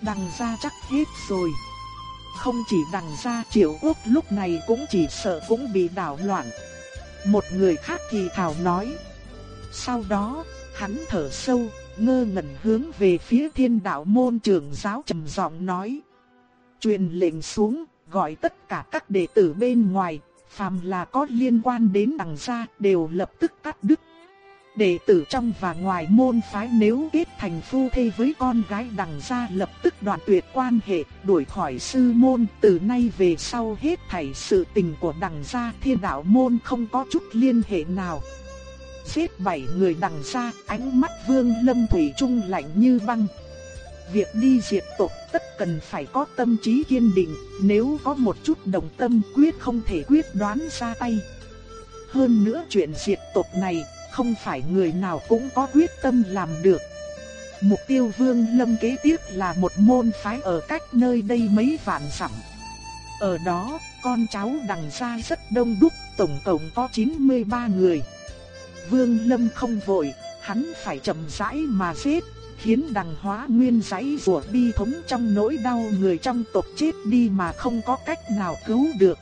Đằng ra chắc hết rồi. Không chỉ đằng ra triệu quốc lúc này cũng chỉ sợ cũng bị đảo loạn. Một người khác thì thảo nói. Sau đó, hắn thở sâu, ngơ ngẩn hướng về phía thiên đạo môn trưởng giáo trầm giọng nói. Truyền lệnh xuống, gọi tất cả các đệ tử bên ngoài, phàm là có liên quan đến đằng gia đều lập tức cắt đứt. Đệ tử trong và ngoài môn phái nếu kết thành phu thê với con gái đằng gia lập tức đoạn tuyệt quan hệ, đuổi khỏi sư môn, từ nay về sau hết thảy sự tình của đằng gia thiên đạo môn không có chút liên hệ nào. Giết bảy người đằng gia, ánh mắt vương lâm thủy trung lạnh như băng. Việc đi diệt tộc tất cần phải có tâm trí kiên định, nếu có một chút đồng tâm quyết không thể quyết đoán ra tay. Hơn nữa chuyện diệt tộc này, không phải người nào cũng có quyết tâm làm được. Mục tiêu vương lâm kế tiếp là một môn phái ở cách nơi đây mấy vạn dặm. Ở đó, con cháu đằng gia rất đông đúc, tổng cộng có 93 người. Vương lâm không vội, hắn phải chậm rãi mà giết, khiến đằng hóa nguyên giấy rủa bi thống trong nỗi đau người trong tộc chết đi mà không có cách nào cứu được.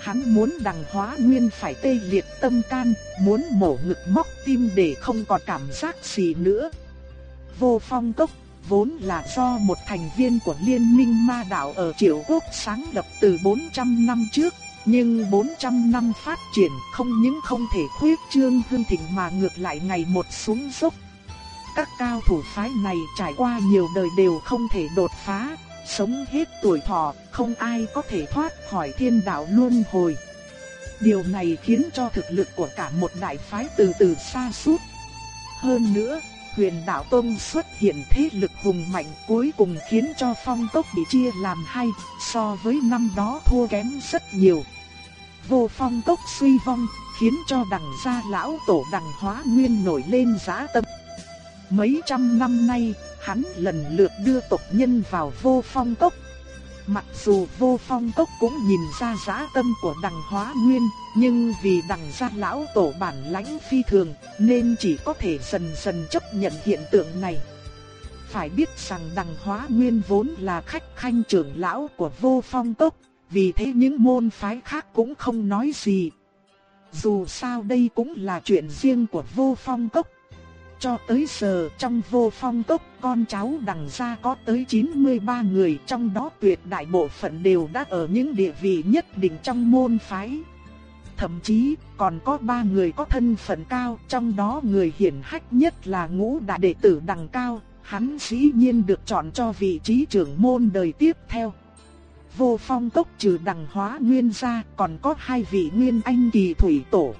Hắn muốn đằng hóa nguyên phải tê liệt tâm can, muốn mổ ngực móc tim để không còn cảm giác gì nữa. Vô phong cốc, vốn là do một thành viên của Liên minh ma đạo ở Triệu Quốc sáng lập từ 400 năm trước, nhưng 400 năm phát triển không những không thể khuyết trương hương thịnh mà ngược lại ngày một xuống dốc. Các cao thủ phái này trải qua nhiều đời đều không thể đột phá, sống hết tuổi thọ, không ai có thể thoát khỏi thiên đạo luân hồi. Điều này khiến cho thực lực của cả một đại phái từ từ xa sút Hơn nữa, huyền đạo tông xuất hiện thế lực hùng mạnh cuối cùng khiến cho phong tốc bị chia làm hai, so với năm đó thua kém rất nhiều. Vô phong tốc suy vong, khiến cho đằng gia lão tổ đằng hóa nguyên nổi lên giá tâm. Mấy trăm năm nay, hắn lần lượt đưa tộc nhân vào vô phong tốc. Mặc dù vô phong tốc cũng nhìn ra giá tâm của đằng hóa nguyên, nhưng vì đằng gia lão tổ bản lãnh phi thường, nên chỉ có thể dần dần chấp nhận hiện tượng này. Phải biết rằng đằng hóa nguyên vốn là khách khanh trưởng lão của vô phong tốc, vì thế những môn phái khác cũng không nói gì. Dù sao đây cũng là chuyện riêng của vô phong tốc. Cho tới giờ trong vô phong tốc con cháu đằng gia có tới 93 người trong đó tuyệt đại bộ phận đều đã ở những địa vị nhất định trong môn phái. Thậm chí còn có ba người có thân phận cao trong đó người hiển hách nhất là ngũ đại đệ tử đằng cao. Hắn dĩ nhiên được chọn cho vị trí trưởng môn đời tiếp theo. Vô phong tốc trừ đằng hóa nguyên ra còn có hai vị nguyên anh kỳ thủy tổ.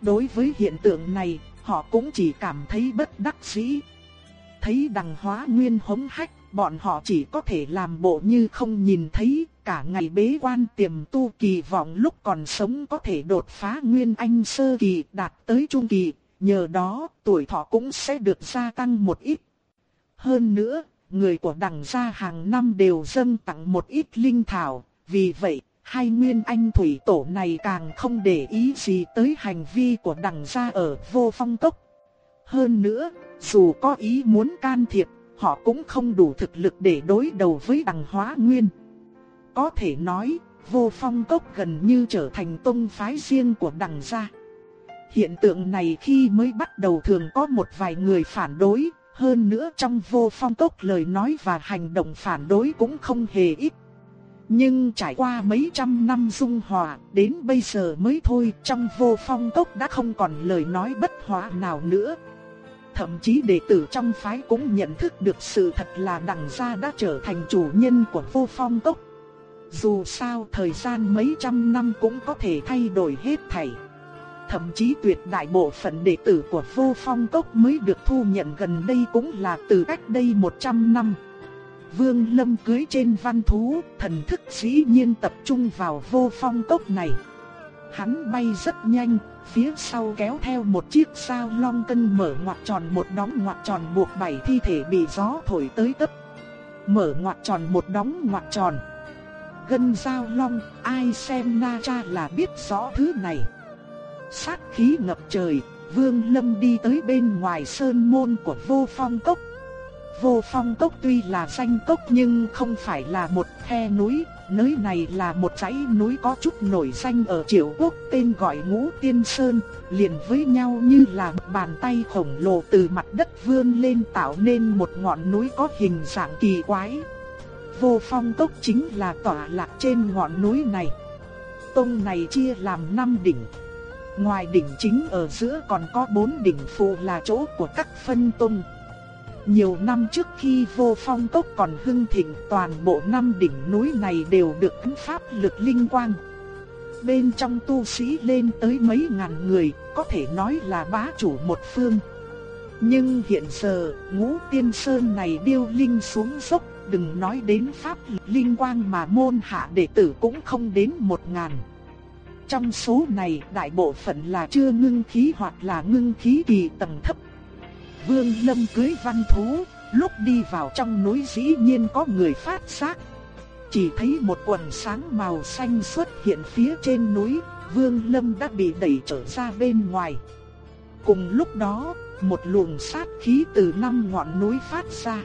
Đối với hiện tượng này, họ cũng chỉ cảm thấy bất đắc dĩ. Thấy đằng hóa nguyên hống hách, bọn họ chỉ có thể làm bộ như không nhìn thấy, cả ngày bế quan tiềm tu kỳ vọng lúc còn sống có thể đột phá nguyên anh sơ kỳ đạt tới trung kỳ, nhờ đó tuổi thọ cũng sẽ được gia tăng một ít. Hơn nữa, người của đằng gia hàng năm đều dâng tặng một ít linh thảo, vì vậy hai nguyên anh thủy tổ này càng không để ý gì tới hành vi của đằng gia ở vô phong tốc. Hơn nữa, dù có ý muốn can thiệp, họ cũng không đủ thực lực để đối đầu với đằng hóa nguyên. Có thể nói, vô phong cốc gần như trở thành tông phái riêng của đằng gia. Hiện tượng này khi mới bắt đầu thường có một vài người phản đối, hơn nữa trong vô phong cốc lời nói và hành động phản đối cũng không hề ít. Nhưng trải qua mấy trăm năm dung hòa, đến bây giờ mới thôi, trong vô phong cốc đã không còn lời nói bất hòa nào nữa. Thậm chí đệ tử trong phái cũng nhận thức được sự thật là đằng gia đã trở thành chủ nhân của vô phong cốc. Dù sao thời gian mấy trăm năm cũng có thể thay đổi hết thảy. Thậm chí tuyệt đại bộ phận đệ tử của vô phong cốc mới được thu nhận gần đây cũng là từ cách đây 100 năm. Vương Lâm cưới trên văn thú, thần thức dĩ nhiên tập trung vào vô phong cốc này. Hắn bay rất nhanh, phía sau kéo theo một chiếc sao long cân mở ngoặt tròn một đóng ngoặt tròn buộc bảy thi thể bị gió thổi tới tấp. Mở ngoặt tròn một đóng ngoặt tròn. Gân sao long, ai xem na cha là biết rõ thứ này. Sát khí ngập trời, Vương Lâm đi tới bên ngoài sơn môn của vô phong cốc. Vô phong cốc tuy là danh cốc nhưng không phải là một khe núi, nơi này là một dãy núi có chút nổi danh ở triều quốc tên gọi ngũ tiên sơn, liền với nhau như là bàn tay khổng lồ từ mặt đất vươn lên tạo nên một ngọn núi có hình dạng kỳ quái. Vô phong cốc chính là tọa lạc trên ngọn núi này. Tông này chia làm 5 đỉnh. Ngoài đỉnh chính ở giữa còn có 4 đỉnh phụ là chỗ của các phân tông. Nhiều năm trước khi vô phong cốc còn hưng thịnh toàn bộ năm đỉnh núi này đều được ấn pháp lực linh quang. Bên trong tu sĩ lên tới mấy ngàn người, có thể nói là bá chủ một phương. Nhưng hiện giờ, ngũ tiên sơn này điêu linh xuống dốc, đừng nói đến pháp lực linh quang mà môn hạ đệ tử cũng không đến một ngàn. Trong số này, đại bộ phận là chưa ngưng khí hoặc là ngưng khí kỳ tầng thấp Vương Lâm cưới văn thú, lúc đi vào trong núi dĩ nhiên có người phát giác. Chỉ thấy một quần sáng màu xanh xuất hiện phía trên núi, Vương Lâm đã bị đẩy trở ra bên ngoài. Cùng lúc đó, một luồng sát khí từ năm ngọn núi phát ra.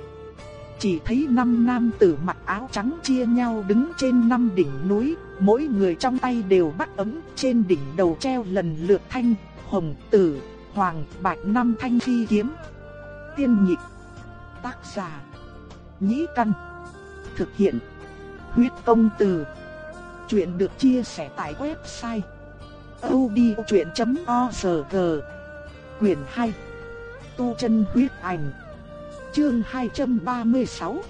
Chỉ thấy năm nam tử mặc áo trắng chia nhau đứng trên năm đỉnh núi, mỗi người trong tay đều bắt ấm, trên đỉnh đầu treo lần lượt thanh, hồng, tử, hoàng, bạch năm thanh phi kiếm. Tiên nhịp. Tác giả. nhĩ căn. Thực hiện. Huyết công từ. Chuyện được chia sẻ tại website. odchuyện.org Quyền 2 Tu chân huyết ảnh Chương 236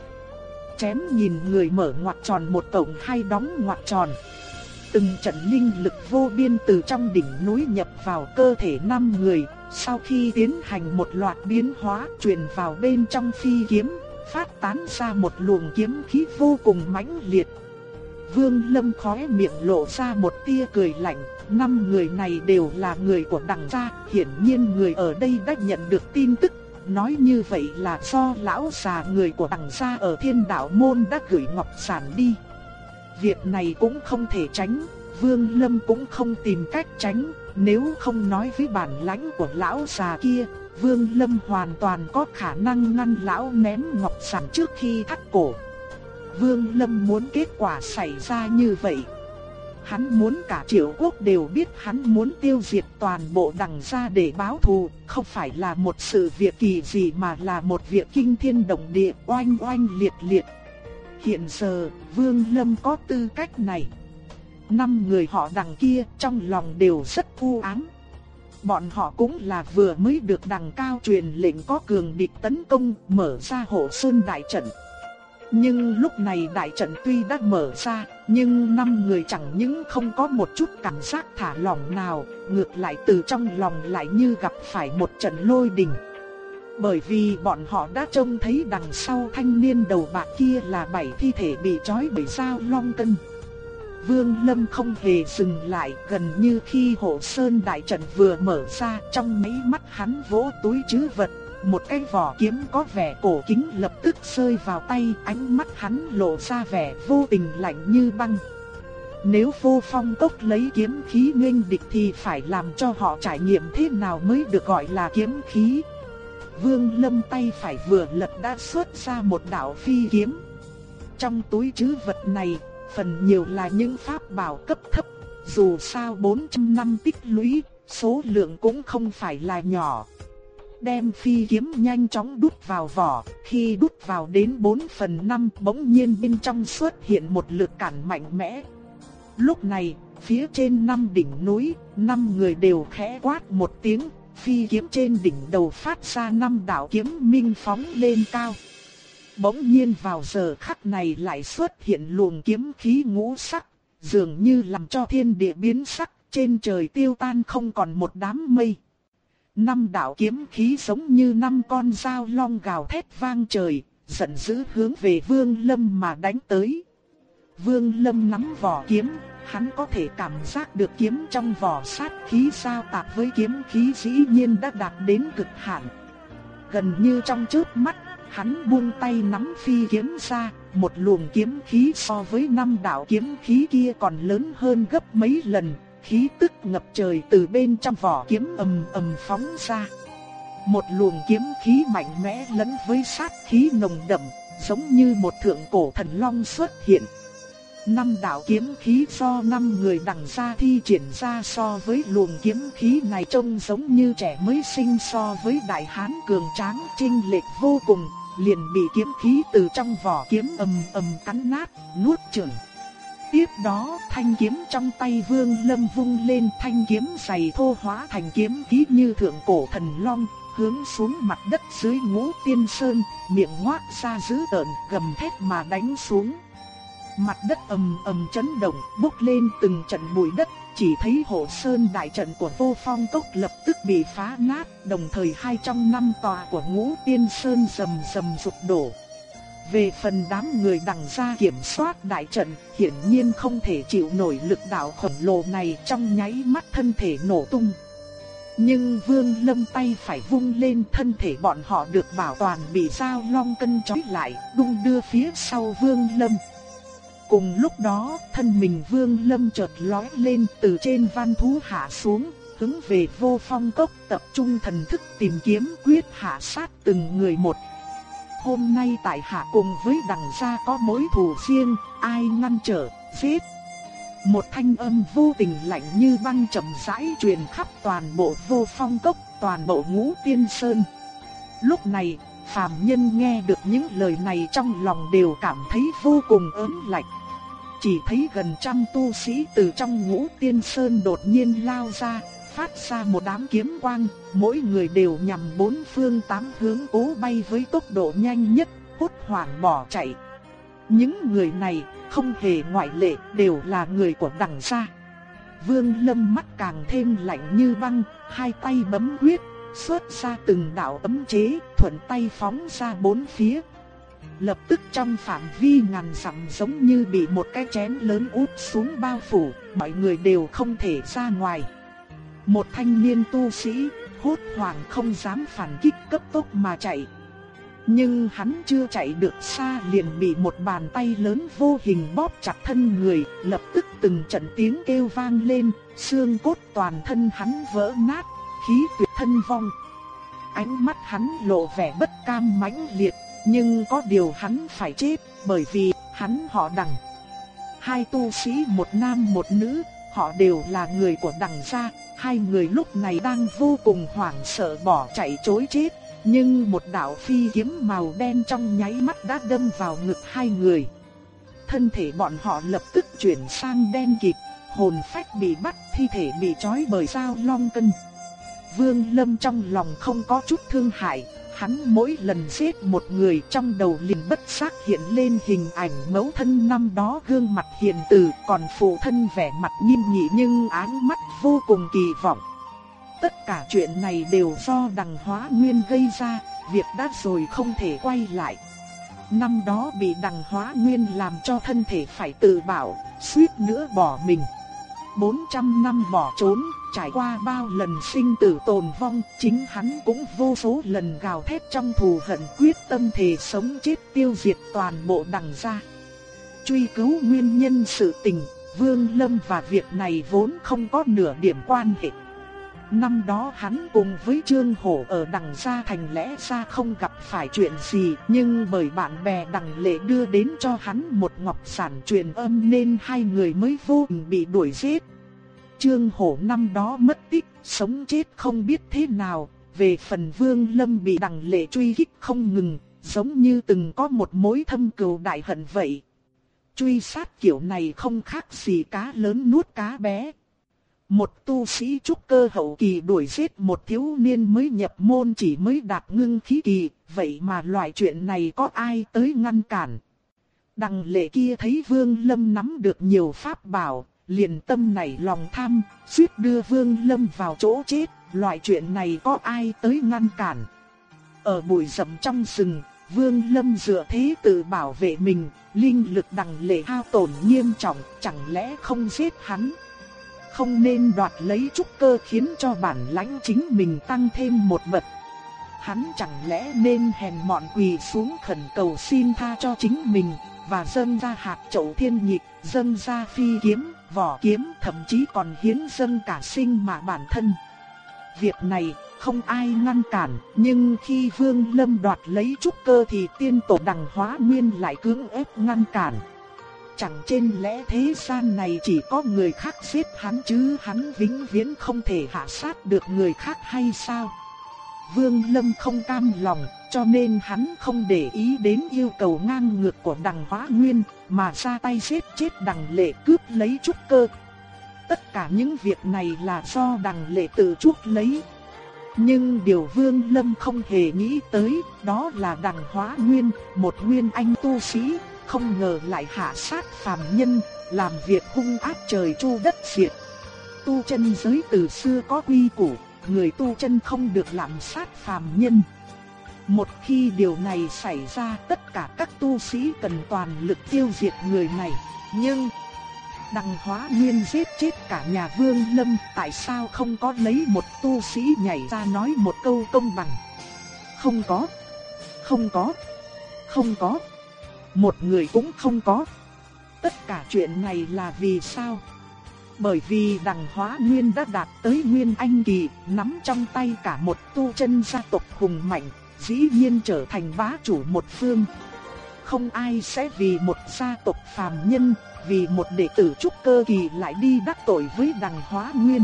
Chém nhìn người mở ngoặt tròn một tổng hai đóng ngoặt tròn Từng trận linh lực vô biên từ trong đỉnh núi nhập vào cơ thể năm người Sau khi tiến hành một loạt biến hóa truyền vào bên trong phi kiếm Phát tán ra một luồng kiếm khí vô cùng mãnh liệt Vương Lâm khóe miệng lộ ra một tia cười lạnh năm người này đều là người của đằng gia, hiển nhiên người ở đây đã nhận được tin tức. Nói như vậy là do lão già người của đằng gia ở thiên đạo môn đã gửi ngọc sản đi. Việc này cũng không thể tránh, Vương Lâm cũng không tìm cách tránh, nếu không nói với bản lãnh của lão già kia, Vương Lâm hoàn toàn có khả năng ngăn lão ném ngọc sản trước khi thắt cổ. Vương Lâm muốn kết quả xảy ra như vậy, Hắn muốn cả triệu quốc đều biết hắn muốn tiêu diệt toàn bộ đằng gia để báo thù, không phải là một sự việc kỳ gì mà là một việc kinh thiên động địa oanh oanh liệt liệt. Hiện giờ, Vương Lâm có tư cách này. Năm người họ đằng kia trong lòng đều rất u ám. Bọn họ cũng là vừa mới được đằng cao truyền lệnh có cường địch tấn công mở ra hộ sơn đại trận. Nhưng lúc này đại trận tuy đã mở ra, nhưng năm người chẳng những không có một chút cảm giác thả lỏng nào, ngược lại từ trong lòng lại như gặp phải một trận lôi đình. Bởi vì bọn họ đã trông thấy đằng sau thanh niên đầu bạc kia là bảy thi thể bị trói bởi dao long cân. Vương Lâm không hề dừng lại gần như khi hộ sơn đại trận vừa mở ra trong mấy mắt hắn vỗ túi chứ vật một cái vỏ kiếm có vẻ cổ kính lập tức rơi vào tay, ánh mắt hắn lộ ra vẻ vô tình lạnh như băng. Nếu vô phong cốc lấy kiếm khí nghênh địch thì phải làm cho họ trải nghiệm thế nào mới được gọi là kiếm khí. Vương lâm tay phải vừa lật đã xuất ra một đạo phi kiếm. Trong túi trữ vật này, phần nhiều là những pháp bảo cấp thấp, dù sao 400 năm tích lũy, số lượng cũng không phải là nhỏ đem phi kiếm nhanh chóng đút vào vỏ, khi đút vào đến 4 phần 5 bỗng nhiên bên trong xuất hiện một lực cản mạnh mẽ. Lúc này, phía trên năm đỉnh núi, năm người đều khẽ quát một tiếng, phi kiếm trên đỉnh đầu phát ra năm đạo kiếm minh phóng lên cao. Bỗng nhiên vào giờ khắc này lại xuất hiện luồng kiếm khí ngũ sắc, dường như làm cho thiên địa biến sắc, trên trời tiêu tan không còn một đám mây. Năm đạo kiếm khí giống như năm con dao long gào thét vang trời, giận dữ hướng về Vương Lâm mà đánh tới. Vương Lâm nắm vỏ kiếm, hắn có thể cảm giác được kiếm trong vỏ sát khí sao tạp với kiếm khí dĩ nhiên đã đạt đến cực hạn. Gần như trong chớp mắt, hắn buông tay nắm phi kiếm ra, một luồng kiếm khí so với năm đạo kiếm khí kia còn lớn hơn gấp mấy lần, khí tức ngập trời từ bên trong vỏ kiếm ầm ầm phóng ra. Một luồng kiếm khí mạnh mẽ lẫn với sát khí nồng đậm, giống như một thượng cổ thần long xuất hiện. Năm đạo kiếm khí do năm người đằng ra thi triển ra so với luồng kiếm khí này trông giống như trẻ mới sinh so với đại hán cường tráng trinh lệch vô cùng, liền bị kiếm khí từ trong vỏ kiếm ầm ầm cắn nát, nuốt chửng. Tiếp đó thanh kiếm trong tay vương lâm vung lên thanh kiếm dày thô hóa thành kiếm khí như thượng cổ thần long, hướng xuống mặt đất dưới ngũ tiên sơn, miệng ngoác ra dữ tợn gầm thét mà đánh xuống. Mặt đất ầm ầm chấn động, bốc lên từng trận bụi đất, chỉ thấy hộ sơn đại trận của vô phong cốc lập tức bị phá nát, đồng thời hai trong năm tòa của ngũ tiên sơn rầm rầm sụp đổ. Về phần đám người đằng ra kiểm soát đại trận, hiển nhiên không thể chịu nổi lực đạo khổng lồ này trong nháy mắt thân thể nổ tung. Nhưng vương lâm tay phải vung lên thân thể bọn họ được bảo toàn bị sao long cân trói lại, đung đưa phía sau vương lâm. Cùng lúc đó, thân mình vương lâm chợt lói lên từ trên văn thú hạ xuống, hướng về vô phong cốc tập trung thần thức tìm kiếm quyết hạ sát từng người một hôm nay tại hạ cùng với đằng gia có mối thù riêng, ai ngăn trở, giết. Một thanh âm vô tình lạnh như băng trầm rãi truyền khắp toàn bộ vô phong cốc, toàn bộ ngũ tiên sơn. Lúc này, phàm nhân nghe được những lời này trong lòng đều cảm thấy vô cùng ớn lạnh. Chỉ thấy gần trăm tu sĩ từ trong ngũ tiên sơn đột nhiên lao ra, phát ra một đám kiếm quang, mỗi người đều nhằm bốn phương tám hướng cố bay với tốc độ nhanh nhất, hốt hoảng bỏ chạy. Những người này, không hề ngoại lệ, đều là người của đằng gia. Vương Lâm mắt càng thêm lạnh như băng, hai tay bấm quyết, xuất ra từng đạo ấm chế, thuận tay phóng ra bốn phía. Lập tức trong phạm vi ngàn dặm giống như bị một cái chén lớn út xuống bao phủ, mọi người đều không thể ra ngoài. Một thanh niên tu sĩ, hốt hoảng không dám phản kích cấp tốc mà chạy. Nhưng hắn chưa chạy được xa liền bị một bàn tay lớn vô hình bóp chặt thân người, lập tức từng trận tiếng kêu vang lên, xương cốt toàn thân hắn vỡ nát, khí tuyệt thân vong. Ánh mắt hắn lộ vẻ bất cam mãnh liệt, nhưng có điều hắn phải chết, bởi vì hắn họ đằng. Hai tu sĩ một nam một nữ, họ đều là người của đằng gia, hai người lúc này đang vô cùng hoảng sợ bỏ chạy trối chết, nhưng một đạo phi kiếm màu đen trong nháy mắt đã đâm vào ngực hai người. Thân thể bọn họ lập tức chuyển sang đen kịt, hồn phách bị bắt, thi thể bị trói bởi dao long cân. Vương Lâm trong lòng không có chút thương hại, hắn mỗi lần giết một người trong đầu liền bất giác hiện lên hình ảnh mẫu thân năm đó gương mặt hiền từ, còn phụ thân vẻ mặt nghiêm nghị nhưng áng mắt vô cùng kỳ vọng. Tất cả chuyện này đều do đằng hóa nguyên gây ra, việc đã rồi không thể quay lại. Năm đó bị đằng hóa nguyên làm cho thân thể phải tự bảo, suýt nữa bỏ mình. 400 năm bỏ trốn, trải qua bao lần sinh tử tồn vong, chính hắn cũng vô số lần gào thét trong thù hận quyết tâm thề sống chết tiêu diệt toàn bộ đằng gia. Truy cứu nguyên nhân sự tình, Vương Lâm và việc này vốn không có nửa điểm quan hệ. Năm đó hắn cùng với Trương Hổ ở đằng gia thành lẽ ra không gặp phải chuyện gì, nhưng bởi bạn bè đằng lệ đưa đến cho hắn một ngọc sản truyền âm nên hai người mới vô tình bị đuổi giết. Trương Hổ năm đó mất tích, sống chết không biết thế nào, về phần Vương Lâm bị đằng lệ truy kích không ngừng, giống như từng có một mối thâm cừu đại hận vậy. Truy sát kiểu này không khác gì cá lớn nuốt cá bé. Một tu sĩ trúc cơ hậu kỳ đuổi giết một thiếu niên mới nhập môn chỉ mới đạt ngưng khí kỳ, vậy mà loại chuyện này có ai tới ngăn cản. Đằng lệ kia thấy Vương Lâm nắm được nhiều pháp bảo, liền tâm này lòng tham, suýt đưa Vương Lâm vào chỗ chết, loại chuyện này có ai tới ngăn cản. Ở bụi rậm trong rừng, Vương Lâm dựa thế tự bảo vệ mình, linh lực đằng lệ hao tổn nghiêm trọng, chẳng lẽ không giết hắn. Không nên đoạt lấy trúc cơ khiến cho bản lãnh chính mình tăng thêm một bậc. Hắn chẳng lẽ nên hèn mọn quỳ xuống khẩn cầu xin tha cho chính mình, và dâng ra hạt chậu thiên nhịp, dâng ra phi kiếm, vỏ kiếm, thậm chí còn hiến dâng cả sinh mà bản thân. Việc này không ai ngăn cản, nhưng khi Vương Lâm đoạt lấy trúc cơ thì tiên tổ đằng hóa nguyên lại cưỡng ép ngăn cản. Chẳng trên lẽ thế gian này chỉ có người khác giết hắn chứ hắn vĩnh viễn không thể hạ sát được người khác hay sao? Vương Lâm không cam lòng, cho nên hắn không để ý đến yêu cầu ngang ngược của đằng hóa nguyên, mà ra tay giết chết đằng lệ cướp lấy trúc cơ. Tất cả những việc này là do đằng lệ tự chuốc lấy. Nhưng điều Vương Lâm không hề nghĩ tới, đó là đằng hóa nguyên, một nguyên anh tu sĩ, không ngờ lại hạ sát phàm nhân, làm việc hung ác trời chu đất diệt. Tu chân giới từ xưa có quy củ, người tu chân không được làm sát phàm nhân. Một khi điều này xảy ra tất cả các tu sĩ cần toàn lực tiêu diệt người này. Nhưng, đằng hóa nguyên giết chết cả nhà vương lâm tại sao không có lấy một tu sĩ nhảy ra nói một câu công bằng. Không có, không có, không có, một người cũng không có. Tất cả chuyện này là vì sao? Bởi vì đằng hóa nguyên đã đạt tới nguyên anh kỳ, nắm trong tay cả một tu chân gia tộc hùng mạnh, dĩ nhiên trở thành bá chủ một phương. Không ai sẽ vì một gia tộc phàm nhân, vì một đệ tử trúc cơ kỳ lại đi đắc tội với đằng hóa nguyên.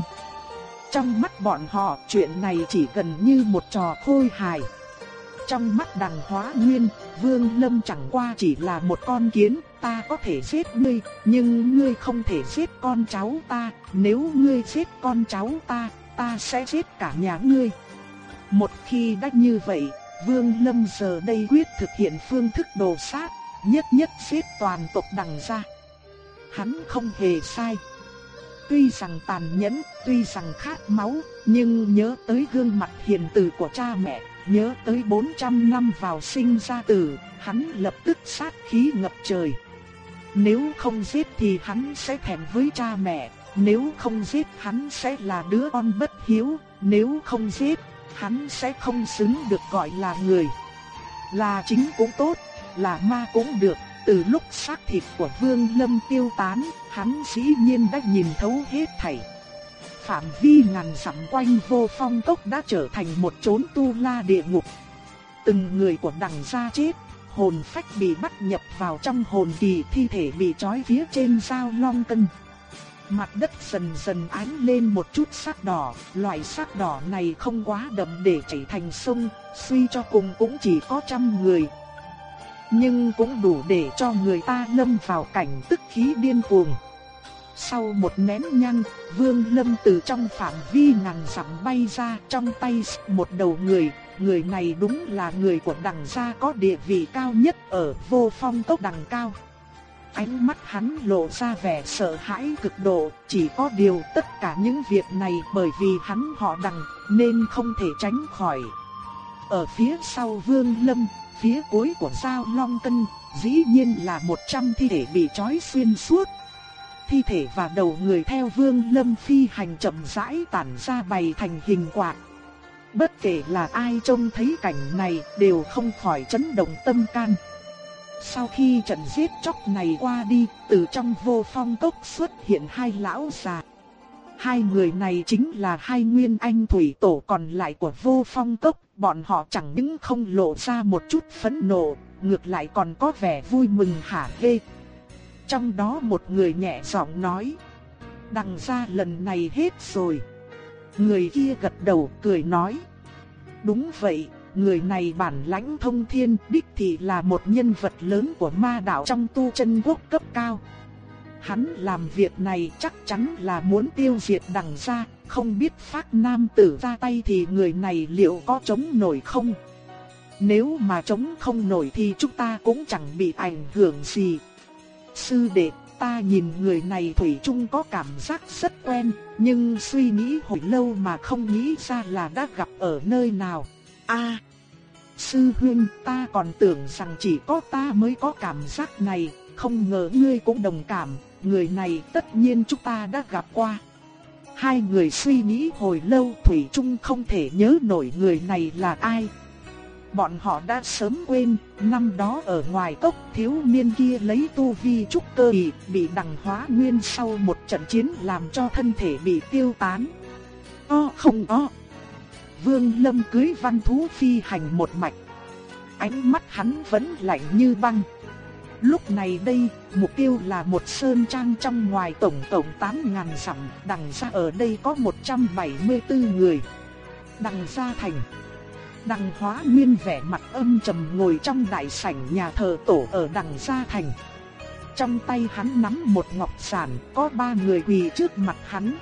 Trong mắt bọn họ, chuyện này chỉ gần như một trò khôi hài. Trong mắt đằng hóa nguyên, Vương Lâm chẳng qua chỉ là một con kiến, ta có thể giết ngươi, nhưng ngươi không thể giết con cháu ta, nếu ngươi giết con cháu ta, ta sẽ giết cả nhà ngươi. Một khi đã như vậy, Vương Lâm giờ đây quyết thực hiện phương thức đồ sát, nhất nhất giết toàn tộc đằng ra. Hắn không hề sai. Tuy rằng tàn nhẫn, tuy rằng khát máu, nhưng nhớ tới gương mặt hiền từ của cha mẹ, nhớ tới 400 năm vào sinh ra tử, hắn lập tức sát khí ngập trời. Nếu không giết thì hắn sẽ thèm với cha mẹ, nếu không giết hắn sẽ là đứa con bất hiếu, nếu không giết, hắn sẽ không xứng được gọi là người. Là chính cũng tốt, là ma cũng được, từ lúc xác thịt của Vương Lâm tiêu tán, hắn dĩ nhiên đã nhìn thấu hết thảy. Phạm vi ngàn dặm quanh vô phong cốc đã trở thành một chốn tu la địa ngục. Từng người của đằng gia chết, hồn phách bị bắt nhập vào trong hồn kỳ thi thể bị trói phía trên sao long cân. Mặt đất dần dần ánh lên một chút sắc đỏ, loại sắc đỏ này không quá đậm để chảy thành sông, suy cho cùng cũng chỉ có trăm người. Nhưng cũng đủ để cho người ta lâm vào cảnh tức khí điên cuồng. Sau một nén nhang, Vương Lâm từ trong phạm vi ngàn dặm bay ra trong tay một đầu người. Người này đúng là người của đằng gia có địa vị cao nhất ở vô phong tốc đằng cao. Ánh mắt hắn lộ ra vẻ sợ hãi cực độ, chỉ có điều tất cả những việc này bởi vì hắn họ đằng nên không thể tránh khỏi. Ở phía sau Vương Lâm, phía cuối của sao Long Cân, dĩ nhiên là một trăm thi thể bị trói xuyên suốt. Thi thể và đầu người theo Vương Lâm phi hành chậm rãi tản ra bày thành hình quạt. Bất kể là ai trông thấy cảnh này đều không khỏi chấn động tâm can. Sau khi trận giết chóc này qua đi, từ trong vô phong cốc xuất hiện hai lão già. Hai người này chính là hai nguyên anh thủy tổ còn lại của vô phong cốc, bọn họ chẳng những không lộ ra một chút phẫn nộ, ngược lại còn có vẻ vui mừng hả hê. Trong đó một người nhẹ giọng nói, đằng ra lần này hết rồi. Người kia gật đầu cười nói, đúng vậy, người này bản lãnh thông thiên đích thì là một nhân vật lớn của ma đạo trong tu chân quốc cấp cao. Hắn làm việc này chắc chắn là muốn tiêu diệt đằng gia, không biết phát nam tử ra tay thì người này liệu có chống nổi không? Nếu mà chống không nổi thì chúng ta cũng chẳng bị ảnh hưởng gì. Sư đệ, ta nhìn người này Thủy chung có cảm giác rất quen, nhưng suy nghĩ hồi lâu mà không nghĩ ra là đã gặp ở nơi nào. A, sư huynh, ta còn tưởng rằng chỉ có ta mới có cảm giác này, không ngờ ngươi cũng đồng cảm, người này tất nhiên chúng ta đã gặp qua. Hai người suy nghĩ hồi lâu Thủy Trung không thể nhớ nổi người này là ai. Bọn họ đã sớm quên, năm đó ở ngoài cốc thiếu niên kia lấy tu vi trúc cơ bị, bị đằng hóa nguyên sau một trận chiến làm cho thân thể bị tiêu tán. O không o. Vương Lâm cưới văn thú phi hành một mạch. Ánh mắt hắn vẫn lạnh như băng. Lúc này đây, mục tiêu là một sơn trang trong ngoài tổng tổng 8.000 dặm, đằng ra ở đây có 174 người. Đằng ra thành. Đằng hóa nguyên vẻ mặt âm trầm ngồi trong đại sảnh nhà thờ tổ ở đằng gia thành. Trong tay hắn nắm một ngọc sản, có ba người quỳ trước mặt hắn.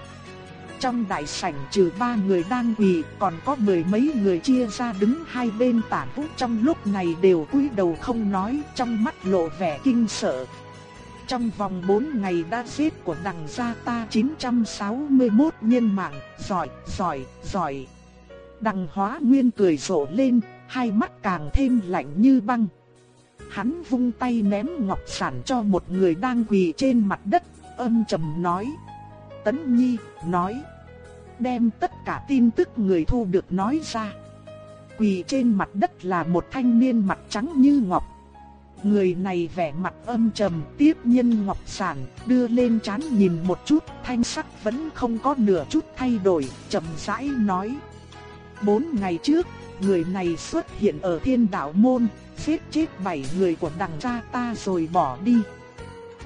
Trong đại sảnh trừ ba người đang quỳ, còn có mười mấy người chia ra đứng hai bên tả vũ trong lúc này đều cúi đầu không nói, trong mắt lộ vẻ kinh sợ. Trong vòng 4 ngày đã giết của đằng gia ta 961 nhân mạng, giỏi, giỏi, giỏi. Đằng hóa nguyên cười rộ lên, hai mắt càng thêm lạnh như băng. Hắn vung tay ném ngọc sản cho một người đang quỳ trên mặt đất, âm trầm nói. Tấn Nhi, nói đem tất cả tin tức người thu được nói ra. Quỳ trên mặt đất là một thanh niên mặt trắng như ngọc. Người này vẻ mặt âm trầm, tiếp nhân ngọc sản, đưa lên chán nhìn một chút, thanh sắc vẫn không có nửa chút thay đổi, chậm rãi nói. Bốn ngày trước, người này xuất hiện ở thiên đạo môn, giết chết bảy người của đằng gia ta rồi bỏ đi.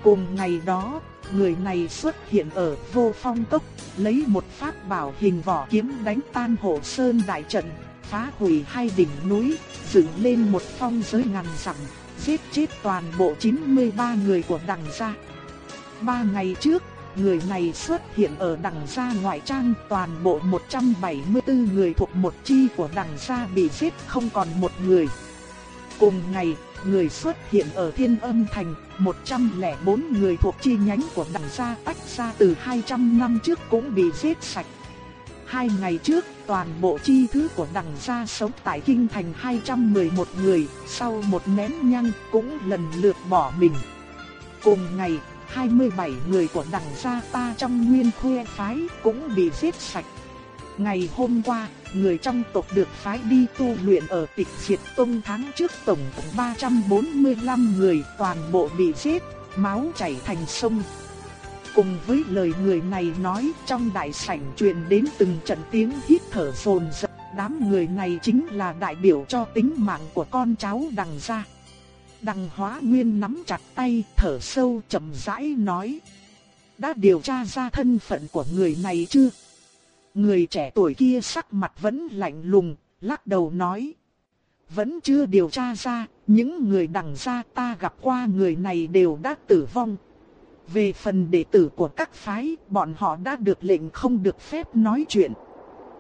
Cùng ngày đó, người này xuất hiện ở vô phong cốc, lấy một pháp bảo hình vỏ kiếm đánh tan hộ sơn đại trận, phá hủy hai đỉnh núi, dựng lên một phong giới ngàn dặm, giết chết toàn bộ 93 người của đằng gia. Ba ngày trước, người này xuất hiện ở đằng gia ngoại trang, toàn bộ 174 người thuộc một chi của đằng gia bị giết không còn một người. Cùng ngày, người xuất hiện ở Thiên Âm Thành, 104 người thuộc chi nhánh của đằng gia tách ra từ 200 năm trước cũng bị giết sạch. Hai ngày trước, toàn bộ chi thứ của đằng gia sống tại kinh thành 211 người, sau một nén nhang cũng lần lượt bỏ mình. Cùng ngày, 27 người của đằng gia ta trong nguyên khuê phái cũng bị giết sạch. Ngày hôm qua, người trong tộc được phái đi tu luyện ở tịch diệt tông tháng trước tổng cộng 345 người toàn bộ bị giết, máu chảy thành sông. Cùng với lời người này nói trong đại sảnh truyền đến từng trận tiếng hít thở phồn dập, đám người này chính là đại biểu cho tính mạng của con cháu đằng gia. Đằng hóa nguyên nắm chặt tay thở sâu chậm rãi nói. Đã điều tra ra thân phận của người này chưa? Người trẻ tuổi kia sắc mặt vẫn lạnh lùng, lắc đầu nói. Vẫn chưa điều tra ra, những người đằng gia ta gặp qua người này đều đã tử vong. Về phần đệ tử của các phái, bọn họ đã được lệnh không được phép nói chuyện.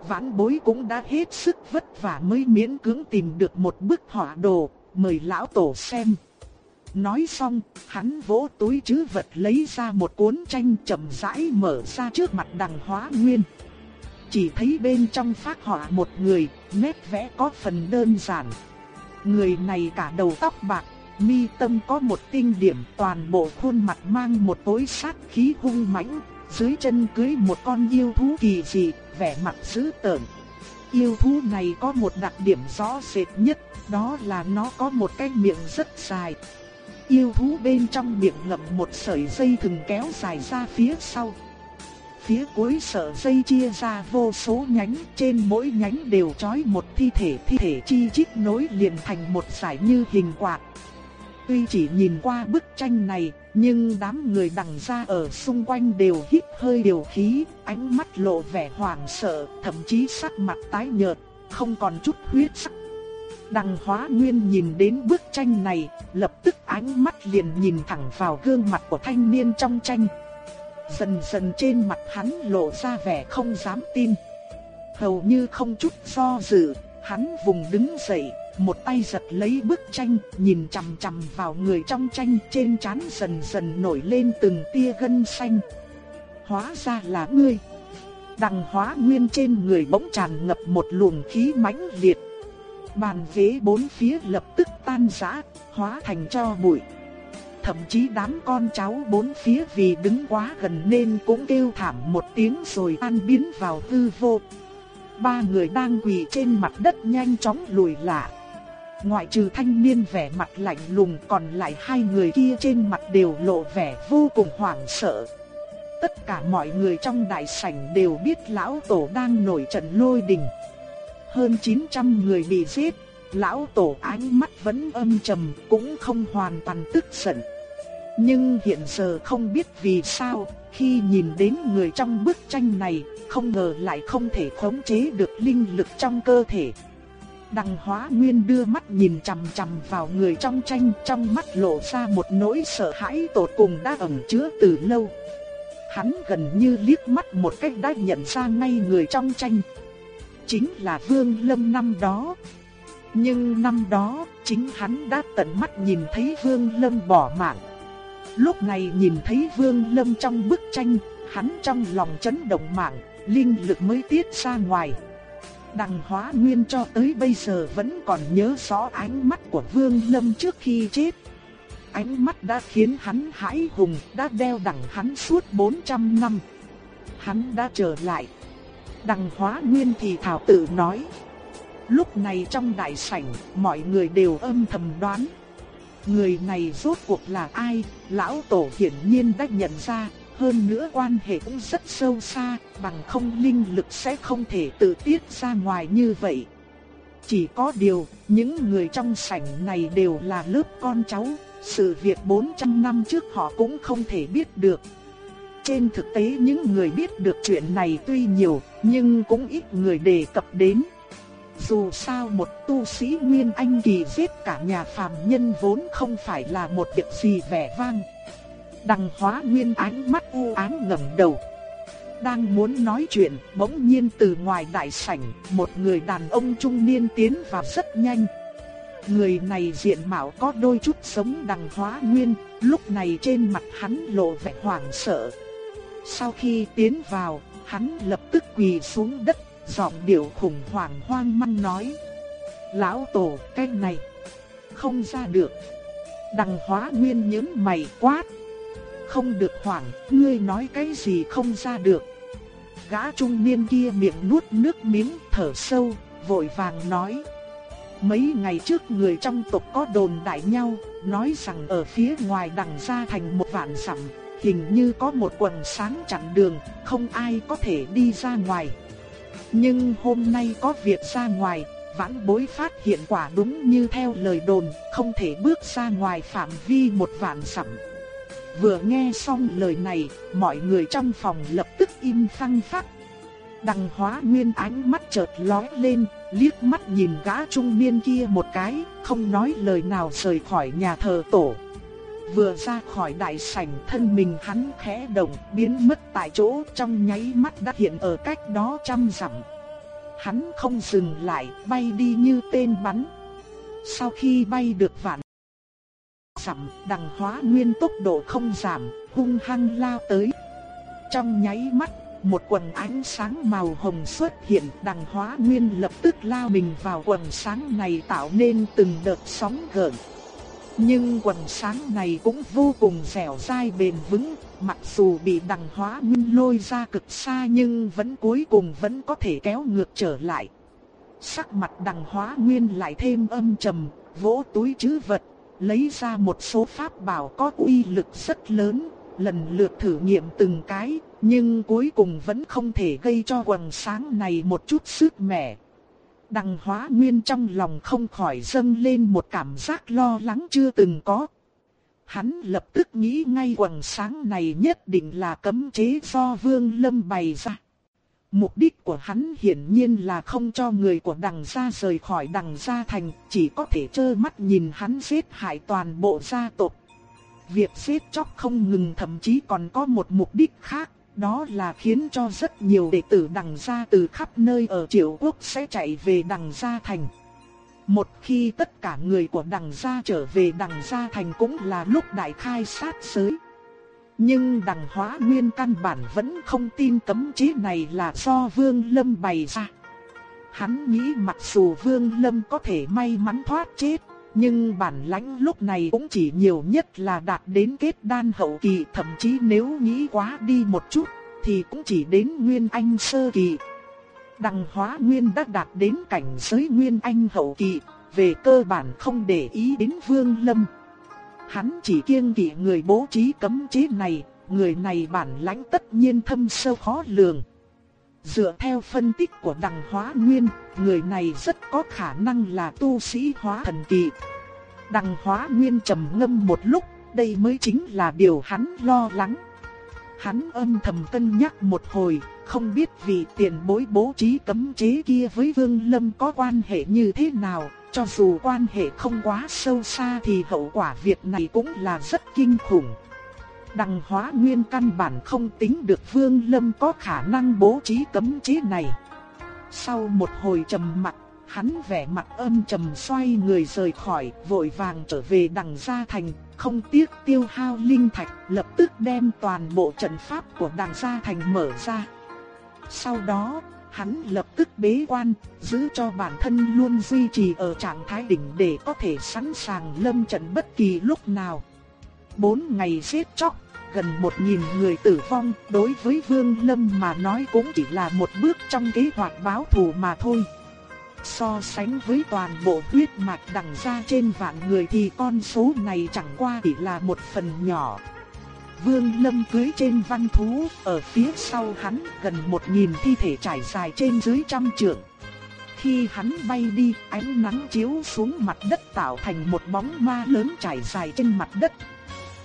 Vãn bối cũng đã hết sức vất vả mới miễn cưỡng tìm được một bức họa đồ, mời lão tổ xem. Nói xong, hắn vỗ túi chứ vật lấy ra một cuốn tranh chậm rãi mở ra trước mặt đằng hóa nguyên. Chỉ thấy bên trong phát họa một người, nét vẽ có phần đơn giản. Người này cả đầu tóc bạc, mi tâm có một tinh điểm toàn bộ khuôn mặt mang một tối sát khí hung mãnh, dưới chân cưới một con yêu thú kỳ dị, vẻ mặt dữ tợn. Yêu thú này có một đặc điểm rõ rệt nhất, đó là nó có một cái miệng rất dài. Yêu thú bên trong miệng ngậm một sợi dây thừng kéo dài ra phía sau. Phía cuối sợi dây chia ra vô số nhánh, trên mỗi nhánh đều trói một thi thể, thi thể chi chít nối liền thành một giải như hình quạt. Tuy chỉ nhìn qua bức tranh này, nhưng đám người đằng ra ở xung quanh đều hít hơi điều khí, ánh mắt lộ vẻ hoảng sợ, thậm chí sắc mặt tái nhợt, không còn chút huyết sắc. Đằng hóa nguyên nhìn đến bức tranh này, lập tức ánh mắt liền nhìn thẳng vào gương mặt của thanh niên trong tranh. Dần dần trên mặt hắn lộ ra vẻ không dám tin. Hầu như không chút do dự, hắn vùng đứng dậy, một tay giật lấy bức tranh, nhìn chằm chằm vào người trong tranh, trên trán dần dần nổi lên từng tia gân xanh. Hóa ra là ngươi. Đằng hóa nguyên trên người bỗng tràn ngập một luồng khí mãnh liệt. Bàn ghế bốn phía lập tức tan rã, hóa thành cho bụi. Thậm chí đám con cháu bốn phía vì đứng quá gần nên cũng kêu thảm một tiếng rồi tan biến vào hư vô. Ba người đang quỳ trên mặt đất nhanh chóng lùi lại. Ngoại trừ thanh niên vẻ mặt lạnh lùng còn lại hai người kia trên mặt đều lộ vẻ vô cùng hoảng sợ. Tất cả mọi người trong đại sảnh đều biết lão tổ đang nổi trận lôi đình. Hơn 900 người bị giết, lão tổ ánh mắt vẫn âm trầm cũng không hoàn toàn tức giận. Nhưng hiện giờ không biết vì sao, khi nhìn đến người trong bức tranh này, không ngờ lại không thể khống chế được linh lực trong cơ thể. Đằng hóa nguyên đưa mắt nhìn chằm chằm vào người trong tranh, trong mắt lộ ra một nỗi sợ hãi tột cùng đã ẩn chứa từ lâu. Hắn gần như liếc mắt một cách đã nhận ra ngay người trong tranh. Chính là Vương Lâm năm đó. Nhưng năm đó, chính hắn đã tận mắt nhìn thấy Vương Lâm bỏ mạng. Lúc này nhìn thấy Vương Lâm trong bức tranh, hắn trong lòng chấn động mạng, linh lực mới tiết ra ngoài. Đằng hóa nguyên cho tới bây giờ vẫn còn nhớ rõ ánh mắt của Vương Lâm trước khi chết. Ánh mắt đã khiến hắn hãi hùng, đã đeo đằng hắn suốt 400 năm. Hắn đã trở lại. Đằng hóa nguyên thì thảo tự nói. Lúc này trong đại sảnh, mọi người đều âm thầm đoán. Người này rốt cuộc là ai, lão tổ hiển nhiên đã nhận ra, hơn nữa quan hệ cũng rất sâu xa, bằng không linh lực sẽ không thể tự tiết ra ngoài như vậy. Chỉ có điều, những người trong sảnh này đều là lớp con cháu, sự việc 400 năm trước họ cũng không thể biết được. Trên thực tế những người biết được chuyện này tuy nhiều, nhưng cũng ít người đề cập đến. Dù sao một tu sĩ Nguyên Anh kỳ giết cả nhà phàm nhân vốn không phải là một việc gì vẻ vang. Đằng hóa Nguyên ánh mắt u ám ngẩng đầu. Đang muốn nói chuyện, bỗng nhiên từ ngoài đại sảnh, một người đàn ông trung niên tiến vào rất nhanh. Người này diện mạo có đôi chút giống đằng hóa nguyên, lúc này trên mặt hắn lộ vẻ hoảng sợ. Sau khi tiến vào, hắn lập tức quỳ xuống đất, giọng điệu khủng hoảng hoang mang nói. Lão tổ, cái này, không ra được. Đằng hóa nguyên những mày quát. Không được hoảng, ngươi nói cái gì không ra được. Gã trung niên kia miệng nuốt nước miếng, thở sâu, vội vàng nói. Mấy ngày trước người trong tộc có đồn đại nhau, nói rằng ở phía ngoài đằng ra thành một vạn sẵm, hình như có một quần sáng chặn đường, không ai có thể đi ra ngoài. Nhưng hôm nay có việc ra ngoài, vãn bối phát hiện quả đúng như theo lời đồn, không thể bước ra ngoài phạm vi một vạn sẵm. Vừa nghe xong lời này, mọi người trong phòng lập tức im phăng phắc. Đằng hóa nguyên ánh mắt chợt lóe lên, liếc mắt nhìn gã trung niên kia một cái, không nói lời nào rời khỏi nhà thờ tổ. Vừa ra khỏi đại sảnh thân mình hắn khẽ động biến mất tại chỗ trong nháy mắt đã hiện ở cách đó trăm dặm. Hắn không dừng lại bay đi như tên bắn. Sau khi bay được vạn dặm đằng hóa nguyên tốc độ không giảm hung hăng lao tới. Trong nháy mắt một quần ánh sáng màu hồng xuất hiện đằng hóa nguyên lập tức lao mình vào quần sáng này tạo nên từng đợt sóng gợn. Nhưng quần sáng này cũng vô cùng dẻo dai bền vững, mặc dù bị đằng hóa nguyên lôi ra cực xa nhưng vẫn cuối cùng vẫn có thể kéo ngược trở lại. Sắc mặt đằng hóa nguyên lại thêm âm trầm, vỗ túi chứ vật, lấy ra một số pháp bảo có uy lực rất lớn, lần lượt thử nghiệm từng cái, nhưng cuối cùng vẫn không thể gây cho quần sáng này một chút sức mẻ. Đằng hóa nguyên trong lòng không khỏi dâng lên một cảm giác lo lắng chưa từng có. Hắn lập tức nghĩ ngay quần sáng này nhất định là cấm chế do Vương Lâm bày ra. Mục đích của hắn hiển nhiên là không cho người của đằng gia rời khỏi đằng gia thành, chỉ có thể trơ mắt nhìn hắn giết hại toàn bộ gia tộc. Việc giết chóc không ngừng thậm chí còn có một mục đích khác, đó là khiến cho rất nhiều đệ tử đằng gia từ khắp nơi ở triệu quốc sẽ chạy về đằng gia thành. Một khi tất cả người của đằng gia trở về đằng gia thành cũng là lúc đại khai sát giới. Nhưng đằng hóa nguyên căn bản vẫn không tin cấm chế này là do Vương Lâm bày ra. Hắn nghĩ mặc dù Vương Lâm có thể may mắn thoát chết, nhưng bản lãnh lúc này cũng chỉ nhiều nhất là đạt đến kết đan hậu kỳ thậm chí nếu nghĩ quá đi một chút thì cũng chỉ đến nguyên anh sơ kỳ. Đằng hóa nguyên đã đạt đến cảnh giới nguyên anh hậu kỳ, về cơ bản không để ý đến vương lâm. Hắn chỉ kiêng kỵ người bố trí cấm chế này, người này bản lãnh tất nhiên thâm sâu khó lường. Dựa theo phân tích của đằng hóa nguyên, người này rất có khả năng là tu sĩ hóa thần kỳ. Đằng hóa nguyên trầm ngâm một lúc, đây mới chính là điều hắn lo lắng. Hắn âm thầm cân nhắc một hồi, không biết vì tiền bối bố trí cấm chế kia với Vương Lâm có quan hệ như thế nào, cho dù quan hệ không quá sâu xa thì hậu quả việc này cũng là rất kinh khủng. Đằng hóa nguyên căn bản không tính được Vương Lâm có khả năng bố trí cấm chế này. Sau một hồi trầm mặc, hắn vẻ mặt âm trầm xoay người rời khỏi, vội vàng trở về đằng gia thành, không tiếc tiêu hao linh thạch, lập tức đem toàn bộ trận pháp của đằng gia thành mở ra. Sau đó, hắn lập tức bế quan, giữ cho bản thân luôn duy trì ở trạng thái đỉnh để có thể sẵn sàng lâm trận bất kỳ lúc nào. Bốn ngày giết chóc, gần một nghìn người tử vong, đối với Vương Lâm mà nói cũng chỉ là một bước trong kế hoạch báo thù mà thôi. So sánh với toàn bộ huyết mạch đằng ra trên vạn người thì con số này chẳng qua chỉ là một phần nhỏ. Vương Lâm cưới trên văn thú, ở phía sau hắn gần một nghìn thi thể trải dài trên dưới trăm trượng. Khi hắn bay đi, ánh nắng chiếu xuống mặt đất tạo thành một bóng ma lớn trải dài trên mặt đất.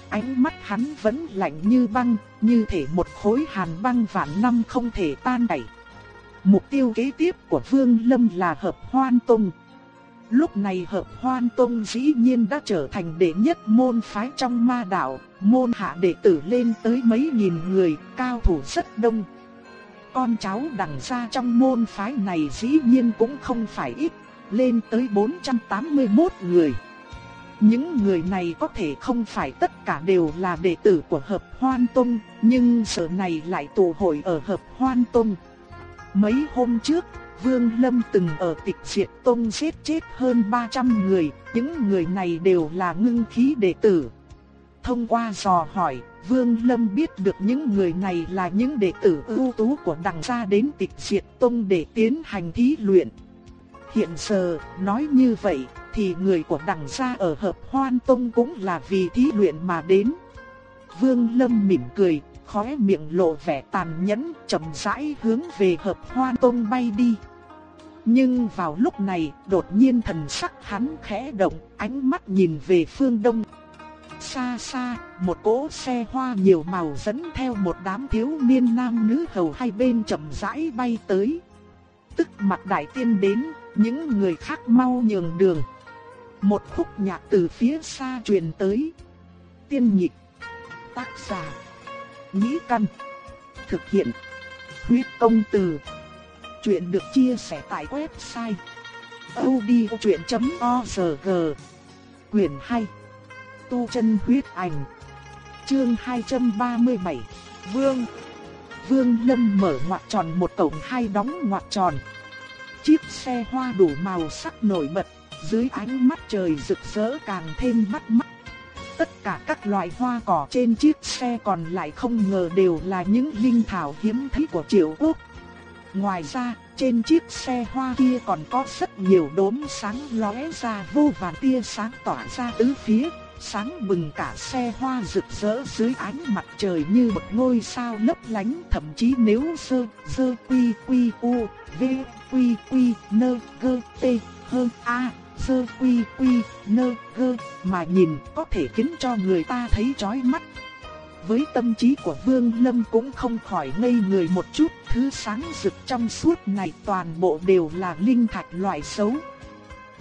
Ánh mắt hắn vẫn lạnh như băng, như thể một khối hàn băng vạn năm không thể tan chảy. Mục tiêu kế tiếp của Vương Lâm là hợp hoan tông. Lúc này hợp hoan tông dĩ nhiên đã trở thành đệ nhất môn phái trong ma đạo, môn hạ đệ tử lên tới mấy nghìn người, cao thủ rất đông. Con cháu đằng ra trong môn phái này dĩ nhiên cũng không phải ít, lên tới 481 người. Những người này có thể không phải tất cả đều là đệ tử của Hợp Hoan Tông, nhưng sở này lại tụ hội ở Hợp Hoan Tông. Mấy hôm trước, Vương Lâm từng ở tịch diệt Tông giết chết hơn 300 người, những người này đều là ngưng khí đệ tử. Thông qua dò hỏi, Vương Lâm biết được những người này là những đệ tử ưu tú của đằng gia đến tịch diệt Tông để tiến hành thí luyện. Hiện giờ, nói như vậy, thì người của đằng gia ở hợp hoan tông cũng là vì thí luyện mà đến. Vương Lâm mỉm cười, khóe miệng lộ vẻ tàn nhẫn, chậm rãi hướng về hợp hoan tông bay đi. Nhưng vào lúc này, đột nhiên thần sắc hắn khẽ động, ánh mắt nhìn về phương đông. Xa xa, một cỗ xe hoa nhiều màu dẫn theo một đám thiếu niên nam nữ hầu hai bên chậm rãi bay tới. Tức mặt đại tiên đến, những người khác mau nhường đường. Một khúc nhạc từ phía xa truyền tới. Tiên nhịp. Tác giả. Nhĩ căn. Thực hiện. Huyết công từ. Chuyện được chia sẻ tại website. odchuyện.org Quyền 2 Tu chân huyết ảnh Chương 237 Vương Vương Lâm mở ngoặc tròn một cổng hai đóng ngoặc tròn Chiếc xe hoa đủ màu sắc nổi bật dưới ánh mắt trời rực rỡ càng thêm bắt mắt. Tất cả các loại hoa cỏ trên chiếc xe còn lại không ngờ đều là những linh thảo hiếm thấy của triệu quốc. Ngoài ra, trên chiếc xe hoa kia còn có rất nhiều đốm sáng lóe ra vô vàn tia sáng tỏa ra tứ phía, sáng bừng cả xe hoa rực rỡ dưới ánh mặt trời như một ngôi sao lấp lánh, thậm chí nếu sơ, sơ quy quy u, v, quy quy nơ, gơ, tê, hơn a, sơ quy quy nơ gơ mà nhìn có thể khiến cho người ta thấy chói mắt. Với tâm trí của Vương Lâm cũng không khỏi ngây người một chút, thứ sáng rực trong suốt này toàn bộ đều là linh thạch loại xấu.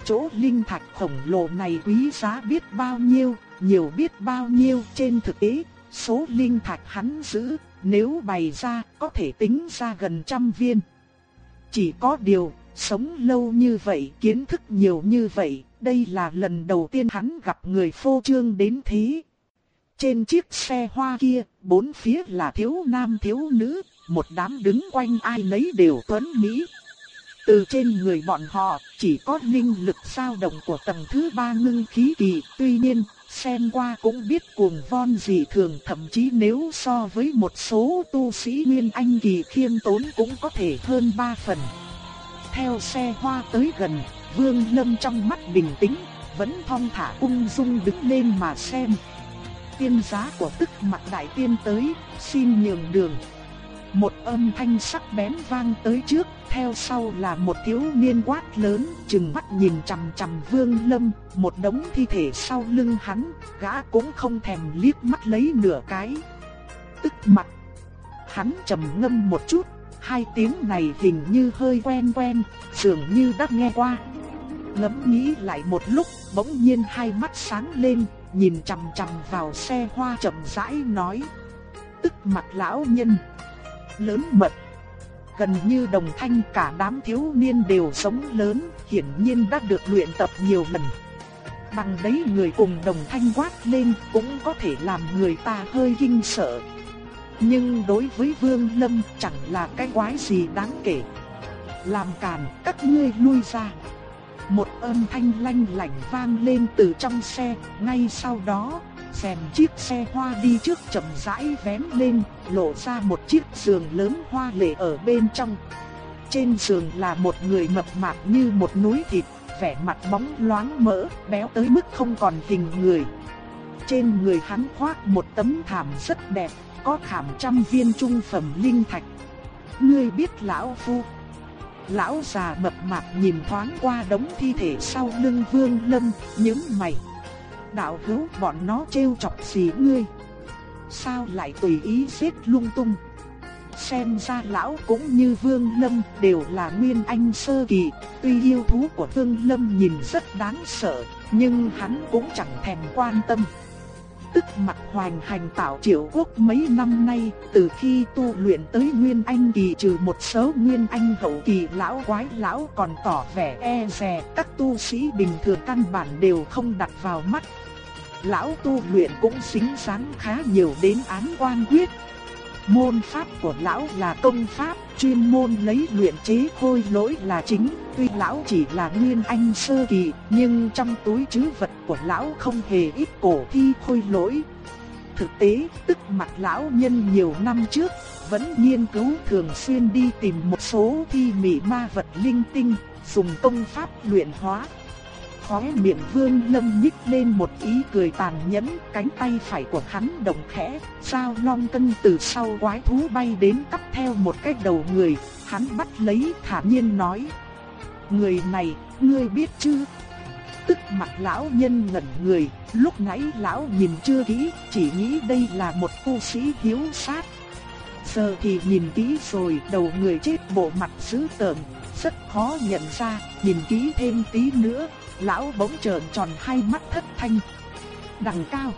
Chỗ linh thạch khổng lồ này quý giá biết bao nhiêu, nhiều biết bao nhiêu trên thực tế, số linh thạch hắn giữ, nếu bày ra có thể tính ra gần trăm viên. Chỉ có điều, Sống lâu như vậy, kiến thức nhiều như vậy, đây là lần đầu tiên hắn gặp người phô trương đến thế. Trên chiếc xe hoa kia, bốn phía là thiếu nam thiếu nữ, một đám đứng quanh ai nấy đều tuấn mỹ. Từ trên người bọn họ, chỉ có linh lực dao động của tầng thứ ba ngưng khí kỳ, tuy nhiên, xem qua cũng biết cuồng von gì thường thậm chí nếu so với một số tu sĩ nguyên anh kỳ khiêm tốn cũng có thể hơn ba phần theo xe hoa tới gần, Vương Lâm trong mắt bình tĩnh, vẫn thong thả ung dung đứng lên mà xem. Tiên giá của tức mặt đại tiên tới, xin nhường đường. Một âm thanh sắc bén vang tới trước, theo sau là một thiếu niên quát lớn, chừng mắt nhìn chằm chằm Vương Lâm, một đống thi thể sau lưng hắn, gã cũng không thèm liếc mắt lấy nửa cái. Tức mặt. Hắn trầm ngâm một chút, hai tiếng này hình như hơi quen quen, dường như đã nghe qua. Ngẫm nghĩ lại một lúc, bỗng nhiên hai mắt sáng lên, nhìn chằm chằm vào xe hoa chậm rãi nói. Tức mặt lão nhân, lớn mật. Gần như đồng thanh cả đám thiếu niên đều sống lớn, hiển nhiên đã được luyện tập nhiều lần. Bằng đấy người cùng đồng thanh quát lên cũng có thể làm người ta hơi kinh sợ. Nhưng đối với Vương Lâm chẳng là cái quái gì đáng kể. Làm càn các ngươi lui ra. Một âm thanh lanh lảnh vang lên từ trong xe, ngay sau đó, xèm chiếc xe hoa đi trước chậm rãi vén lên, lộ ra một chiếc giường lớn hoa lệ ở bên trong. Trên giường là một người mập mạp như một núi thịt, vẻ mặt bóng loáng mỡ, béo tới mức không còn hình người. Trên người hắn khoác một tấm thảm rất đẹp, có khảm trăm viên trung phẩm linh thạch. Ngươi biết lão phu? Lão già mập mạp nhìn thoáng qua đống thi thể sau lưng Vương Lâm, nhướng mày. Đạo hữu bọn nó trêu chọc gì ngươi? Sao lại tùy ý giết lung tung? xem ra lão cũng như Vương Lâm đều là nguyên anh sơ kỳ, tuy yêu thú của Vương Lâm nhìn rất đáng sợ, nhưng hắn cũng chẳng thèm quan tâm. Tức mặt hoành hành tạo triệu quốc mấy năm nay, từ khi tu luyện tới Nguyên Anh kỳ trừ một số Nguyên Anh hậu kỳ lão quái lão còn tỏ vẻ e dè, các tu sĩ bình thường căn bản đều không đặt vào mắt. Lão tu luyện cũng xính sáng khá nhiều đến án quan quyết, Môn pháp của lão là công pháp, chuyên môn lấy luyện chế khôi lỗi là chính. Tuy lão chỉ là nguyên anh sơ kỳ, nhưng trong túi trữ vật của lão không hề ít cổ thi khôi lỗi. Thực tế, tức mặt lão nhân nhiều năm trước, vẫn nghiên cứu thường xuyên đi tìm một số thi mị ma vật linh tinh, dùng công pháp luyện hóa. Khóe miệng vương lâm nhích lên một ý cười tàn nhẫn, cánh tay phải của hắn động khẽ, sao long cân từ sau quái thú bay đến cắp theo một cái đầu người, hắn bắt lấy thản nhiên nói. Người này, ngươi biết chứ? Tức mặt lão nhân ngẩn người, lúc nãy lão nhìn chưa kỹ, chỉ nghĩ đây là một phu sĩ hiếu sát. Giờ thì nhìn kỹ rồi, đầu người chết bộ mặt dữ tợn, rất khó nhận ra, nhìn kỹ thêm tí nữa, lão bỗng trợn tròn hai mắt thất thanh. Đằng cao.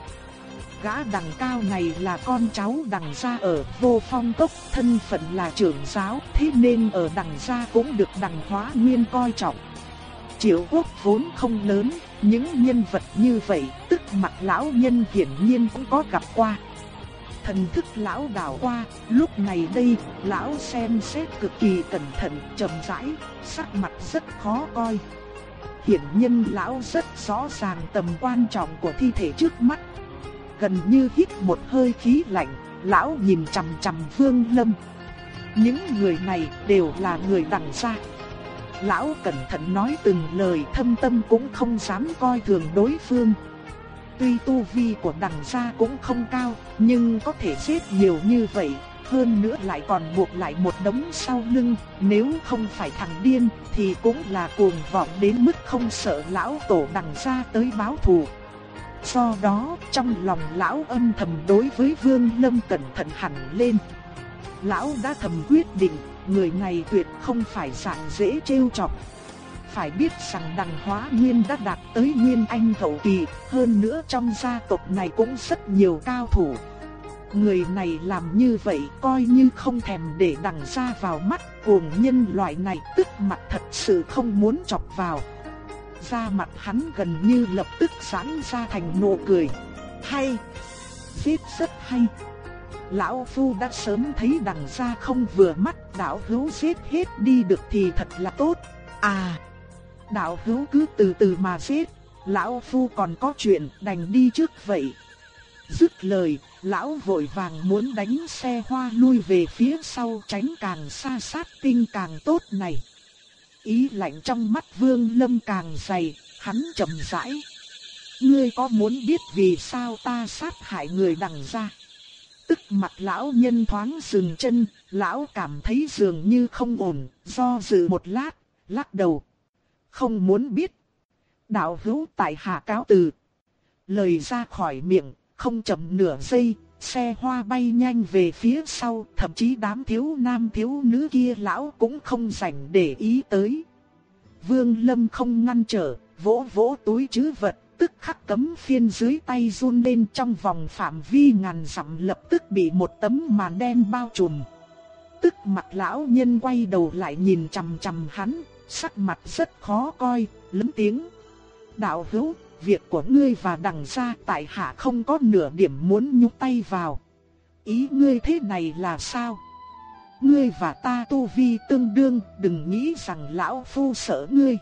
Gã đằng cao này là con cháu đằng gia ở vô phong cốc, thân phận là trưởng giáo, thế nên ở đằng gia cũng được đằng hóa nguyên coi trọng. Triệu quốc vốn không lớn, những nhân vật như vậy, tức mặt lão nhân hiển nhiên cũng có gặp qua. Thần thức lão đảo qua, lúc này đây, lão xem xét cực kỳ cẩn thận, trầm rãi, sắc mặt rất khó coi hiển nhân lão rất rõ ràng tầm quan trọng của thi thể trước mắt. Gần như hít một hơi khí lạnh, lão nhìn chằm chằm Vương Lâm. Những người này đều là người đằng xa. Lão cẩn thận nói từng lời thâm tâm cũng không dám coi thường đối phương. Tuy tu vi của đằng gia cũng không cao, nhưng có thể giết nhiều như vậy, hơn nữa lại còn buộc lại một đống sau lưng, nếu không phải thằng điên thì cũng là cuồng vọng đến mức không sợ lão tổ đằng ra tới báo thù. Do đó, trong lòng lão âm thầm đối với Vương Lâm cẩn thận hẳn lên. Lão đã thầm quyết định, người này tuyệt không phải dạng dễ trêu chọc. Phải biết rằng đằng hóa nguyên đã đạt tới nguyên anh hậu kỳ, hơn nữa trong gia tộc này cũng rất nhiều cao thủ. Người này làm như vậy coi như không thèm để đằng ra vào mắt cuồng nhân loại này tức mặt thật sự không muốn chọc vào. Da mặt hắn gần như lập tức giãn ra thành nụ cười. Hay! Giết rất hay! Lão Phu đã sớm thấy đằng ra không vừa mắt đạo hữu giết hết đi được thì thật là tốt. À! Đạo hữu cứ từ từ mà giết, lão Phu còn có chuyện đành đi trước vậy. Dứt lời, lão vội vàng muốn đánh xe hoa lui về phía sau tránh càng xa sát tinh càng tốt này. Ý lạnh trong mắt vương lâm càng dày, hắn chậm rãi. Ngươi có muốn biết vì sao ta sát hại người đằng ra? Tức mặt lão nhân thoáng dừng chân, lão cảm thấy dường như không ổn, do dự một lát, lắc đầu. Không muốn biết. Đạo hữu tại hạ cáo từ. Lời ra khỏi miệng, không chậm nửa giây, xe hoa bay nhanh về phía sau, thậm chí đám thiếu nam thiếu nữ kia lão cũng không rảnh để ý tới. Vương Lâm không ngăn trở, vỗ vỗ túi trữ vật, tức khắc cấm phiên dưới tay run lên trong vòng phạm vi ngàn dặm lập tức bị một tấm màn đen bao trùm. Tức mặt lão nhân quay đầu lại nhìn chằm chằm hắn, sắc mặt rất khó coi, lớn tiếng. Đạo hữu, việc của ngươi và đằng gia tại hạ không có nửa điểm muốn nhúc tay vào. Ý ngươi thế này là sao? Ngươi và ta tu vi tương đương, đừng nghĩ rằng lão phu sợ ngươi.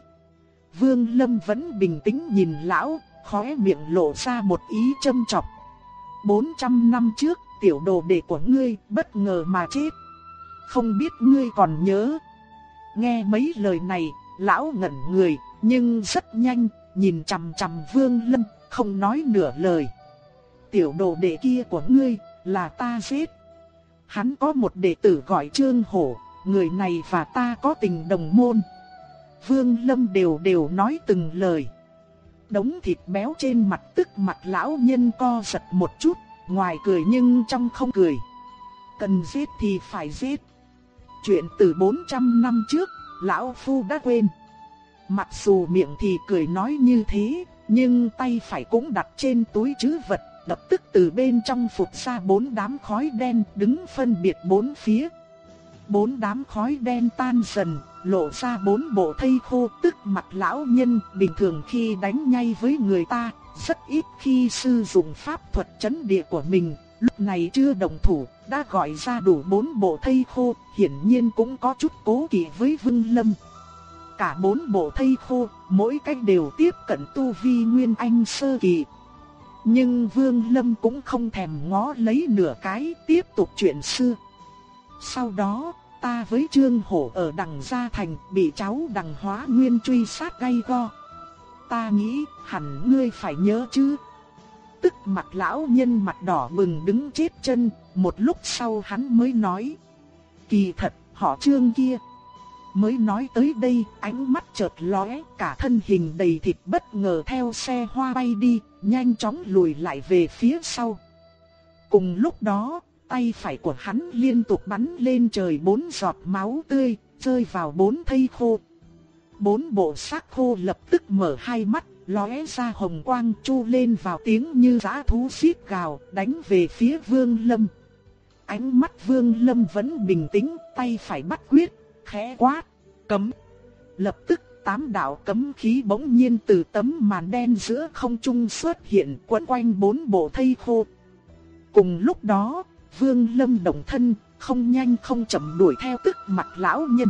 Vương Lâm vẫn bình tĩnh nhìn lão, khóe miệng lộ ra một ý châm chọc. 400 năm trước, tiểu đồ đệ của ngươi bất ngờ mà chết. Không biết ngươi còn nhớ. Nghe mấy lời này, lão ngẩn người, nhưng rất nhanh, nhìn chằm chằm Vương Lâm, không nói nửa lời. Tiểu đồ đệ kia của ngươi, là ta giết. Hắn có một đệ tử gọi Trương Hổ, người này và ta có tình đồng môn. Vương Lâm đều đều nói từng lời. Đống thịt béo trên mặt tức mặt lão nhân co giật một chút, ngoài cười nhưng trong không cười. cần giết thì phải giết. Chuyện từ 400 năm trước, lão phu đã quên. Mặc dù miệng thì cười nói như thế, nhưng tay phải cũng đặt trên túi chứ vật, lập tức từ bên trong phục ra bốn đám khói đen đứng phân biệt bốn phía. Bốn đám khói đen tan dần, lộ ra bốn bộ thây khô tức mặt lão nhân bình thường khi đánh nhay với người ta, rất ít khi sử dụng pháp thuật chấn địa của mình, lúc này chưa đồng thủ, đã gọi ra đủ bốn bộ thây khô, hiển nhiên cũng có chút cố kỵ với Vương Lâm. Cả bốn bộ thây khô, mỗi cách đều tiếp cận tu vi Nguyên Anh sơ kỳ. Nhưng Vương Lâm cũng không thèm ngó lấy nửa cái, tiếp tục chuyện xưa. Sau đó, ta với Trương Hổ ở đằng Gia Thành bị cháu đằng hóa nguyên truy sát gay go. Ta nghĩ hẳn ngươi phải nhớ chứ. Tức mặt lão nhân mặt đỏ bừng đứng chết chân, một lúc sau hắn mới nói. Kỳ thật, họ Trương kia. Mới nói tới đây, ánh mắt chợt lóe, cả thân hình đầy thịt bất ngờ theo xe hoa bay đi, nhanh chóng lùi lại về phía sau. Cùng lúc đó, tay phải của hắn liên tục bắn lên trời bốn giọt máu tươi, rơi vào bốn thây khô. Bốn bộ xác khô lập tức mở hai mắt, lóe ra hồng quang chu lên vào tiếng như giã thú xít gào, đánh về phía Vương Lâm. Ánh mắt Vương Lâm vẫn bình tĩnh, tay phải bắt quyết, khẽ quát, cấm. Lập tức tám đạo cấm khí bỗng nhiên từ tấm màn đen giữa không trung xuất hiện quấn quanh bốn bộ thây khô. Cùng lúc đó, Vương Lâm động thân, không nhanh không chậm đuổi theo tức mặt lão nhân.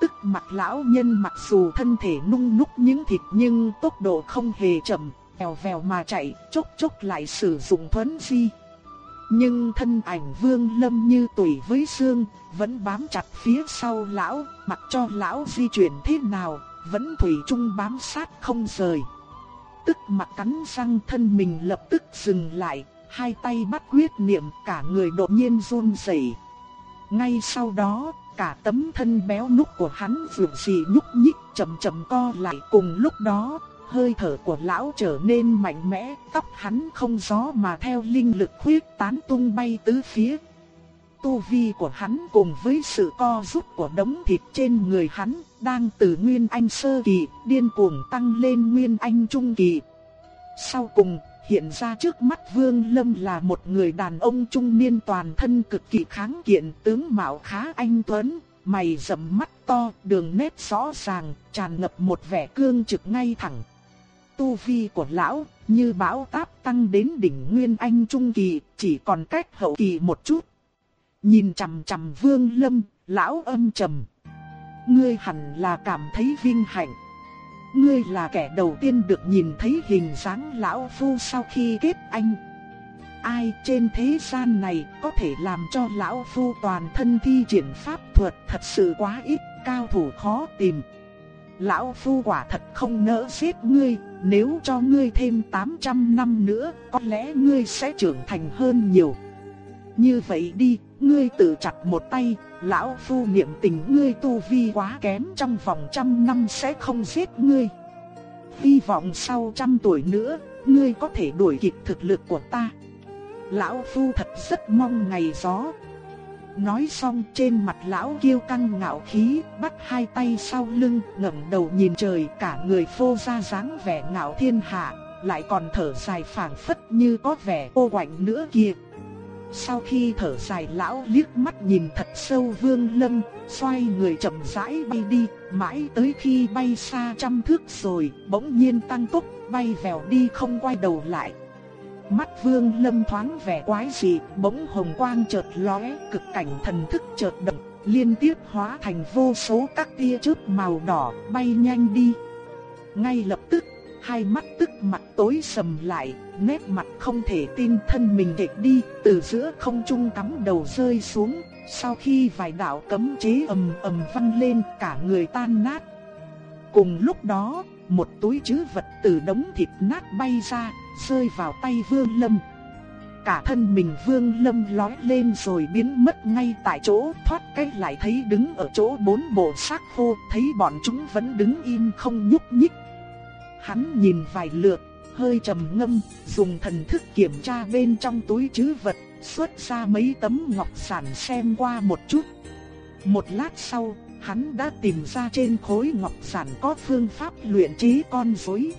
Tức mặt lão nhân mặc dù thân thể nung núc những thịt nhưng tốc độ không hề chậm, vèo vèo mà chạy, chốc chốc lại sử dụng thuấn di. Nhưng thân ảnh Vương Lâm như tùy với xương, vẫn bám chặt phía sau lão, mặc cho lão di chuyển thế nào, vẫn thủy chung bám sát không rời. Tức mặt cắn răng thân mình lập tức dừng lại, hai tay bắt quyết niệm cả người đột nhiên run rẩy. Ngay sau đó, cả tấm thân béo núc của hắn dường gì nhúc nhích chậm chậm co lại cùng lúc đó, hơi thở của lão trở nên mạnh mẽ, tóc hắn không gió mà theo linh lực khuyết tán tung bay tứ phía. Tu vi của hắn cùng với sự co rút của đống thịt trên người hắn đang từ Nguyên Anh sơ kỳ điên cuồng tăng lên Nguyên Anh trung kỳ. Sau cùng, hiện ra trước mắt Vương Lâm là một người đàn ông trung niên toàn thân cực kỳ kháng kiện, tướng mạo khá anh tuấn, mày rậm mắt to, đường nét rõ ràng, tràn ngập một vẻ cương trực ngay thẳng. Tu vi của lão như bão táp tăng đến đỉnh Nguyên Anh trung kỳ, chỉ còn cách hậu kỳ một chút. Nhìn chằm chằm Vương Lâm, lão âm trầm. Ngươi hẳn là cảm thấy vinh hạnh. Ngươi là kẻ đầu tiên được nhìn thấy hình dáng lão phu sau khi kết anh. Ai trên thế gian này có thể làm cho lão phu toàn thân thi triển pháp thuật thật sự quá ít, cao thủ khó tìm. Lão phu quả thật không nỡ giết ngươi, nếu cho ngươi thêm 800 năm nữa, có lẽ ngươi sẽ trưởng thành hơn nhiều. Như vậy đi, ngươi tự chặt một tay, lão phu niệm tình ngươi tu vi quá kém trong vòng trăm năm sẽ không giết ngươi. Hy vọng sau trăm tuổi nữa, ngươi có thể đuổi kịp thực lực của ta. Lão phu thật rất mong ngày gió. Nói xong trên mặt lão kiêu căng ngạo khí, bắt hai tay sau lưng, ngẩng đầu nhìn trời, cả người phô ra dáng vẻ ngạo thiên hạ, lại còn thở dài phảng phất như có vẻ ô quạnh nữa kia. Sau khi thở dài lão liếc mắt nhìn thật sâu Vương Lâm, xoay người chậm rãi bay đi, mãi tới khi bay xa trăm thước rồi, bỗng nhiên tăng tốc, bay vèo đi không quay đầu lại. Mắt Vương Lâm thoáng vẻ quái dị, bỗng hồng quang chợt lóe, cực cảnh thần thức chợt động, liên tiếp hóa thành vô số các tia chớp màu đỏ, bay nhanh đi. Ngay lập tức hai mắt tức mặt tối sầm lại, nét mặt không thể tin thân mình đệch đi, từ giữa không trung cắm đầu rơi xuống, sau khi vài đạo cấm chế ầm ầm văng lên, cả người tan nát. Cùng lúc đó, một túi trữ vật từ đống thịt nát bay ra, rơi vào tay Vương Lâm. Cả thân mình Vương Lâm lói lên rồi biến mất ngay tại chỗ, thoát cái lại thấy đứng ở chỗ bốn bộ xác khô, thấy bọn chúng vẫn đứng im không nhúc nhích. Hắn nhìn vài lượt, hơi trầm ngâm, dùng thần thức kiểm tra bên trong túi trữ vật, xuất ra mấy tấm ngọc sản xem qua một chút. Một lát sau, hắn đã tìm ra trên khối ngọc sản có phương pháp luyện trí con rối.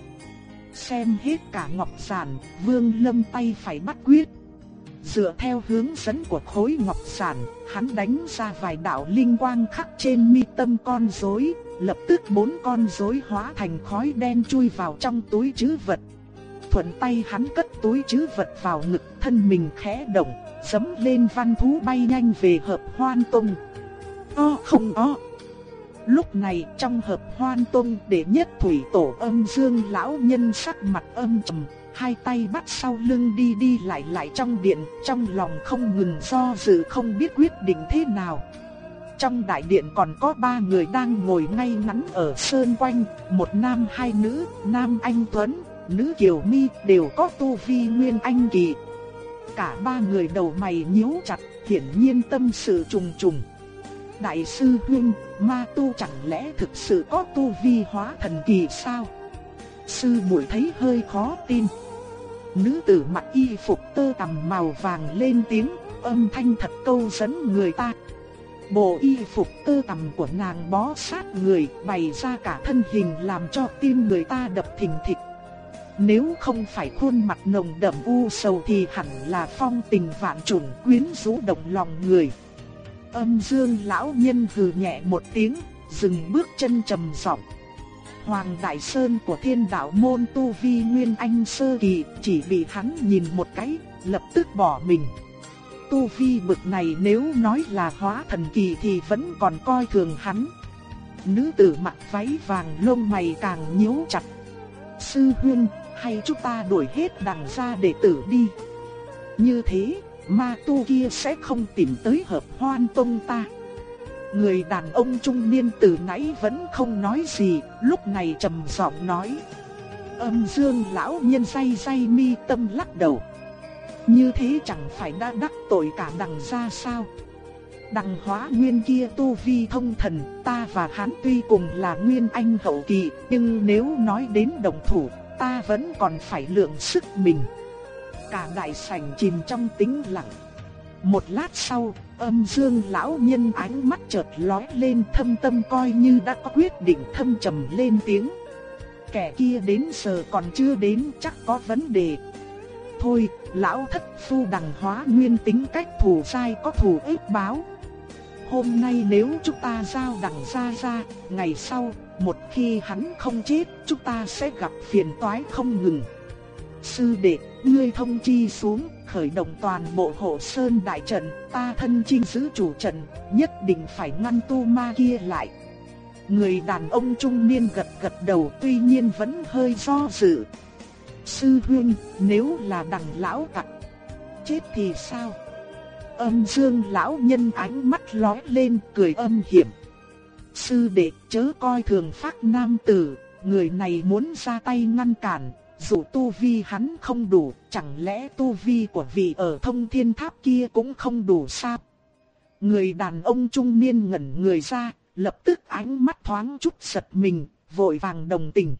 Xem hết cả ngọc sản, Vương Lâm tay phải bắt quyết. Dựa theo hướng dẫn của khối ngọc sản, hắn đánh ra vài đạo linh quang khắc trên mi tâm con rối, lập tức bốn con rối hóa thành khói đen chui vào trong túi trữ vật. Thuận tay hắn cất túi trữ vật vào ngực, thân mình khẽ động, sấm lên văn thú bay nhanh về hợp hoan tung. O không o. Lúc này trong hợp hoan tung để nhất thủy tổ âm dương lão nhân sắc mặt âm trầm, hai tay bắt sau lưng đi đi lại lại trong điện, trong lòng không ngừng do dự không biết quyết định thế nào. Trong đại điện còn có ba người đang ngồi ngay ngắn ở sơn quanh, một nam hai nữ, nam anh Tuấn, nữ Kiều Mi đều có tu vi nguyên anh kỳ. Cả ba người đầu mày nhíu chặt, hiển nhiên tâm sự trùng trùng. Đại sư huynh, ma tu chẳng lẽ thực sự có tu vi hóa thần kỳ sao? Sư muội thấy hơi khó tin. Nữ tử mặc y phục tơ tằm màu vàng lên tiếng, âm thanh thật câu dẫn người ta. Bộ y phục tơ tằm của nàng bó sát người, bày ra cả thân hình làm cho tim người ta đập thình thịch. Nếu không phải khuôn mặt nồng đậm u sầu thì hẳn là phong tình vạn trùng quyến rũ động lòng người. Âm dương lão nhân hừ nhẹ một tiếng, dừng bước chân trầm giọng. Hoàng Đại Sơn của thiên đạo môn Tu Vi Nguyên Anh Sơ Kỳ chỉ bị hắn nhìn một cái, lập tức bỏ mình. Tu Vi bực này nếu nói là hóa thần kỳ thì vẫn còn coi thường hắn. Nữ tử mặc váy vàng lông mày càng nhíu chặt. Sư huynh, hay chúng ta đuổi hết đằng ra để tử đi. Như thế, ma tu kia sẽ không tìm tới hợp hoan tông ta. Người đàn ông trung niên từ nãy vẫn không nói gì, lúc này trầm giọng nói. Âm dương lão nhân say say mi tâm lắc đầu. Như thế chẳng phải đã đắc tội cả đằng ra sao? Đằng hóa nguyên kia tu vi thông thần, ta và hắn tuy cùng là nguyên anh hậu kỳ, nhưng nếu nói đến đồng thủ, ta vẫn còn phải lượng sức mình. Cả đại sảnh chìm trong tĩnh lặng. Một lát sau, âm dương lão nhân ánh mắt chợt lóe lên thâm tâm coi như đã có quyết định thâm trầm lên tiếng. Kẻ kia đến giờ còn chưa đến chắc có vấn đề. Thôi, lão thất phu đằng hóa nguyên tính cách thủ sai có thủ ích báo. Hôm nay nếu chúng ta giao đằng ra ra, ngày sau, một khi hắn không chết, chúng ta sẽ gặp phiền toái không ngừng. Sư đệ, ngươi thông chi xuống, khởi động toàn bộ hộ sơn đại trận, ta thân chinh giữ chủ trận, nhất định phải ngăn tu ma kia lại. Người đàn ông trung niên gật gật đầu tuy nhiên vẫn hơi do dự. Sư huynh, nếu là đằng lão tặc, chết thì sao? Âm dương lão nhân ánh mắt lóe lên cười âm hiểm. Sư đệ chớ coi thường phát nam tử, người này muốn ra tay ngăn cản, dù tu vi hắn không đủ, chẳng lẽ tu vi của vị ở thông thiên tháp kia cũng không đủ sao? Người đàn ông trung niên ngẩn người ra, lập tức ánh mắt thoáng chút giật mình, vội vàng đồng tình.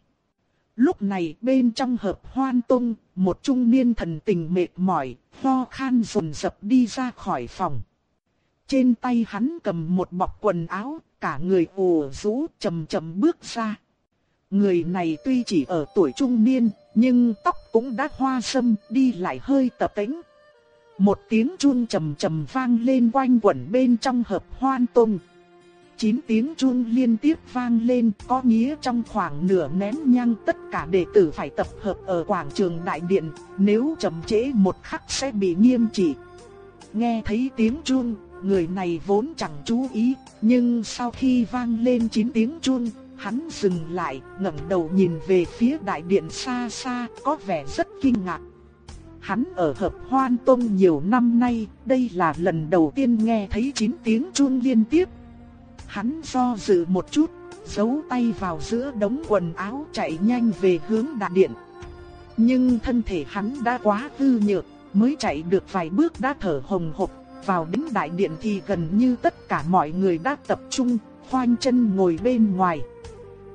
Lúc này bên trong hợp hoan tung, một trung niên thần tình mệt mỏi, ho khan rồn rập đi ra khỏi phòng. Trên tay hắn cầm một bọc quần áo, cả người ủ rũ chậm chậm bước ra. Người này tuy chỉ ở tuổi trung niên, nhưng tóc cũng đã hoa sâm, đi lại hơi tập tính. Một tiếng chuông trầm trầm vang lên quanh quẩn bên trong hợp hoan tông. Chín tiếng chuông liên tiếp vang lên có nghĩa trong khoảng nửa nén nhang tất cả đệ tử phải tập hợp ở quảng trường đại điện, nếu chậm trễ một khắc sẽ bị nghiêm trị. Nghe thấy tiếng chuông, người này vốn chẳng chú ý, nhưng sau khi vang lên chín tiếng chuông, hắn dừng lại, ngẩng đầu nhìn về phía đại điện xa xa, có vẻ rất kinh ngạc. Hắn ở hợp hoan tông nhiều năm nay, đây là lần đầu tiên nghe thấy chín tiếng chuông liên tiếp. Hắn do dự một chút, giấu tay vào giữa đống quần áo chạy nhanh về hướng đại điện. Nhưng thân thể hắn đã quá hư nhược, mới chạy được vài bước đã thở hồng hộc, vào đến đại điện thì gần như tất cả mọi người đã tập trung, khoanh chân ngồi bên ngoài.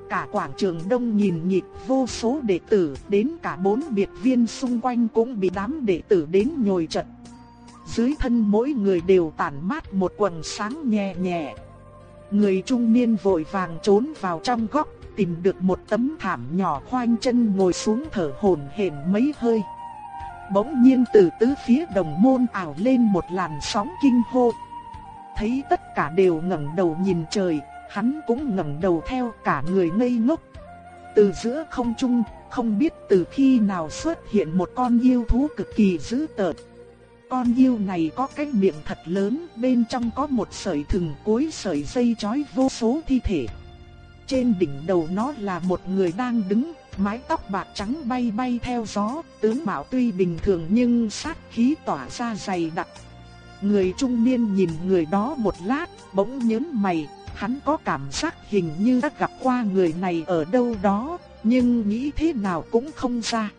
Cả quảng trường đông nhìn nhịp vô số đệ tử, đến cả bốn biệt viên xung quanh cũng bị đám đệ tử đến nhồi chật. dưới thân mỗi người đều tản mát một quần sáng nhẹ nhẹ. Người trung niên vội vàng trốn vào trong góc, tìm được một tấm thảm nhỏ khoanh chân ngồi xuống thở hổn hển mấy hơi. Bỗng nhiên từ tứ phía đồng môn ảo lên một làn sóng kinh hô. Thấy tất cả đều ngẩng đầu nhìn trời, hắn cũng ngẩng đầu theo cả người ngây ngốc. Từ giữa không trung, không biết từ khi nào xuất hiện một con yêu thú cực kỳ dữ tợn. Con yêu này có cái miệng thật lớn, bên trong có một sợi thừng cuối sợi dây chói vô số thi thể. Trên đỉnh đầu nó là một người đang đứng, mái tóc bạc trắng bay bay theo gió, tướng mạo tuy bình thường nhưng sát khí tỏa ra dày đặc. Người trung niên nhìn người đó một lát, bỗng nhớn mày, hắn có cảm giác hình như đã gặp qua người này ở đâu đó, nhưng nghĩ thế nào cũng không ra.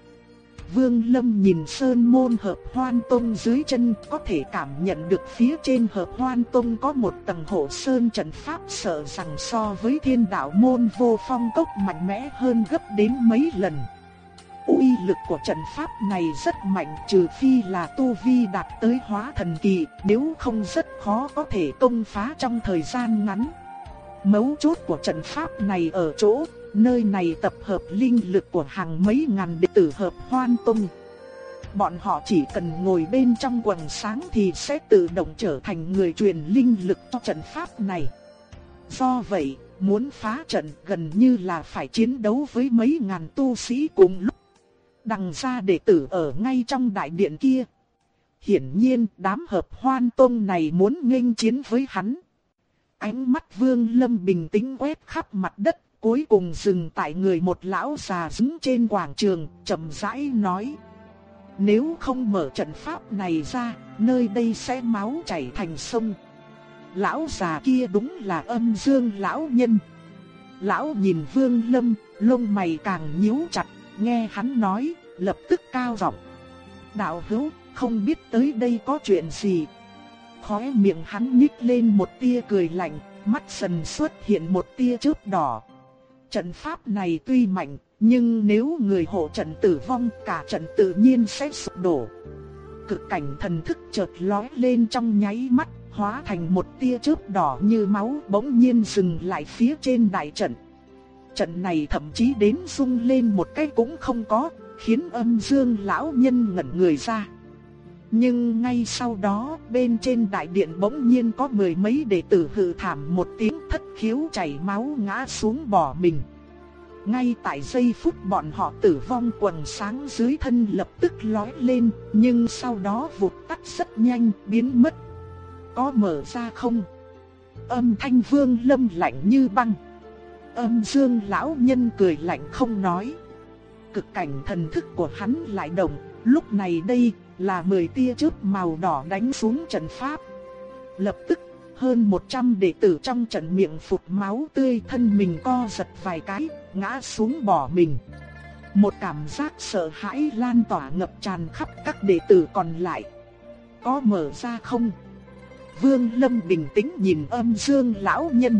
Vương Lâm nhìn sơn môn hợp hoan tông dưới chân có thể cảm nhận được phía trên hợp hoan tông có một tầng hộ sơn trận pháp sợ rằng so với thiên đạo môn vô phong cốc mạnh mẽ hơn gấp đến mấy lần. uy lực của trận pháp này rất mạnh trừ phi là tu vi đạt tới hóa thần kỳ, nếu không rất khó có thể công phá trong thời gian ngắn. Mấu chốt của trận pháp này ở chỗ Nơi này tập hợp linh lực của hàng mấy ngàn đệ tử hợp hoan tông. Bọn họ chỉ cần ngồi bên trong quần sáng thì sẽ tự động trở thành người truyền linh lực cho trận pháp này. Do vậy, muốn phá trận gần như là phải chiến đấu với mấy ngàn tu sĩ cùng lúc. Đằng ra đệ tử ở ngay trong đại điện kia. Hiển nhiên đám hợp hoan tông này muốn nghênh chiến với hắn. Ánh mắt vương lâm bình tĩnh quét khắp mặt đất cuối cùng dừng tại người một lão già đứng trên quảng trường, chậm rãi nói. Nếu không mở trận pháp này ra, nơi đây sẽ máu chảy thành sông. Lão già kia đúng là âm dương lão nhân. Lão nhìn vương lâm, lông mày càng nhíu chặt, nghe hắn nói, lập tức cao giọng. Đạo hữu, không biết tới đây có chuyện gì. Khóe miệng hắn nhích lên một tia cười lạnh, mắt sần xuất hiện một tia chớp đỏ. Trận pháp này tuy mạnh, nhưng nếu người hộ trận tử vong cả trận tự nhiên sẽ sụp đổ. Cực cảnh thần thức chợt lóe lên trong nháy mắt, hóa thành một tia chớp đỏ như máu bỗng nhiên dừng lại phía trên đại trận. Trận này thậm chí đến rung lên một cái cũng không có, khiến âm dương lão nhân ngẩn người ra. Nhưng ngay sau đó, bên trên đại điện bỗng nhiên có mười mấy đệ tử hự thảm một tiếng thất khiếu chảy máu ngã xuống bỏ mình. Ngay tại giây phút bọn họ tử vong quần sáng dưới thân lập tức lói lên, nhưng sau đó vụt tắt rất nhanh, biến mất. Có mở ra không? Âm thanh vương lâm lạnh như băng. Âm dương lão nhân cười lạnh không nói. Cực cảnh thần thức của hắn lại động, lúc này đây là 10 tia chớp màu đỏ đánh xuống trận pháp. Lập tức, hơn 100 đệ tử trong trận miệng phụt máu tươi thân mình co giật vài cái, ngã xuống bỏ mình. Một cảm giác sợ hãi lan tỏa ngập tràn khắp các đệ tử còn lại. Có mở ra không? Vương Lâm bình tĩnh nhìn âm dương lão nhân.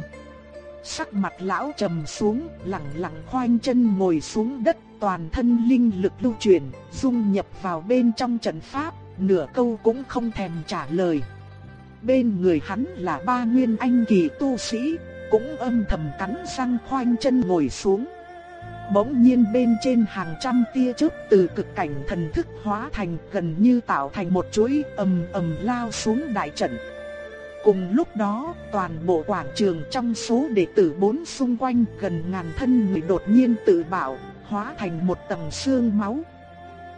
Sắc mặt lão trầm xuống, lặng lặng khoanh chân ngồi xuống đất, toàn thân linh lực lưu chuyển, dung nhập vào bên trong trận pháp, nửa câu cũng không thèm trả lời. Bên người hắn là ba nguyên anh kỳ tu sĩ, cũng âm thầm cắn răng khoanh chân ngồi xuống. Bỗng nhiên bên trên hàng trăm tia chớp từ cực cảnh thần thức hóa thành gần như tạo thành một chuỗi ầm ầm lao xuống đại trận. Cùng lúc đó, toàn bộ quảng trường trong số đệ tử bốn xung quanh gần ngàn thân người đột nhiên tự bảo, hóa thành một tầng xương máu.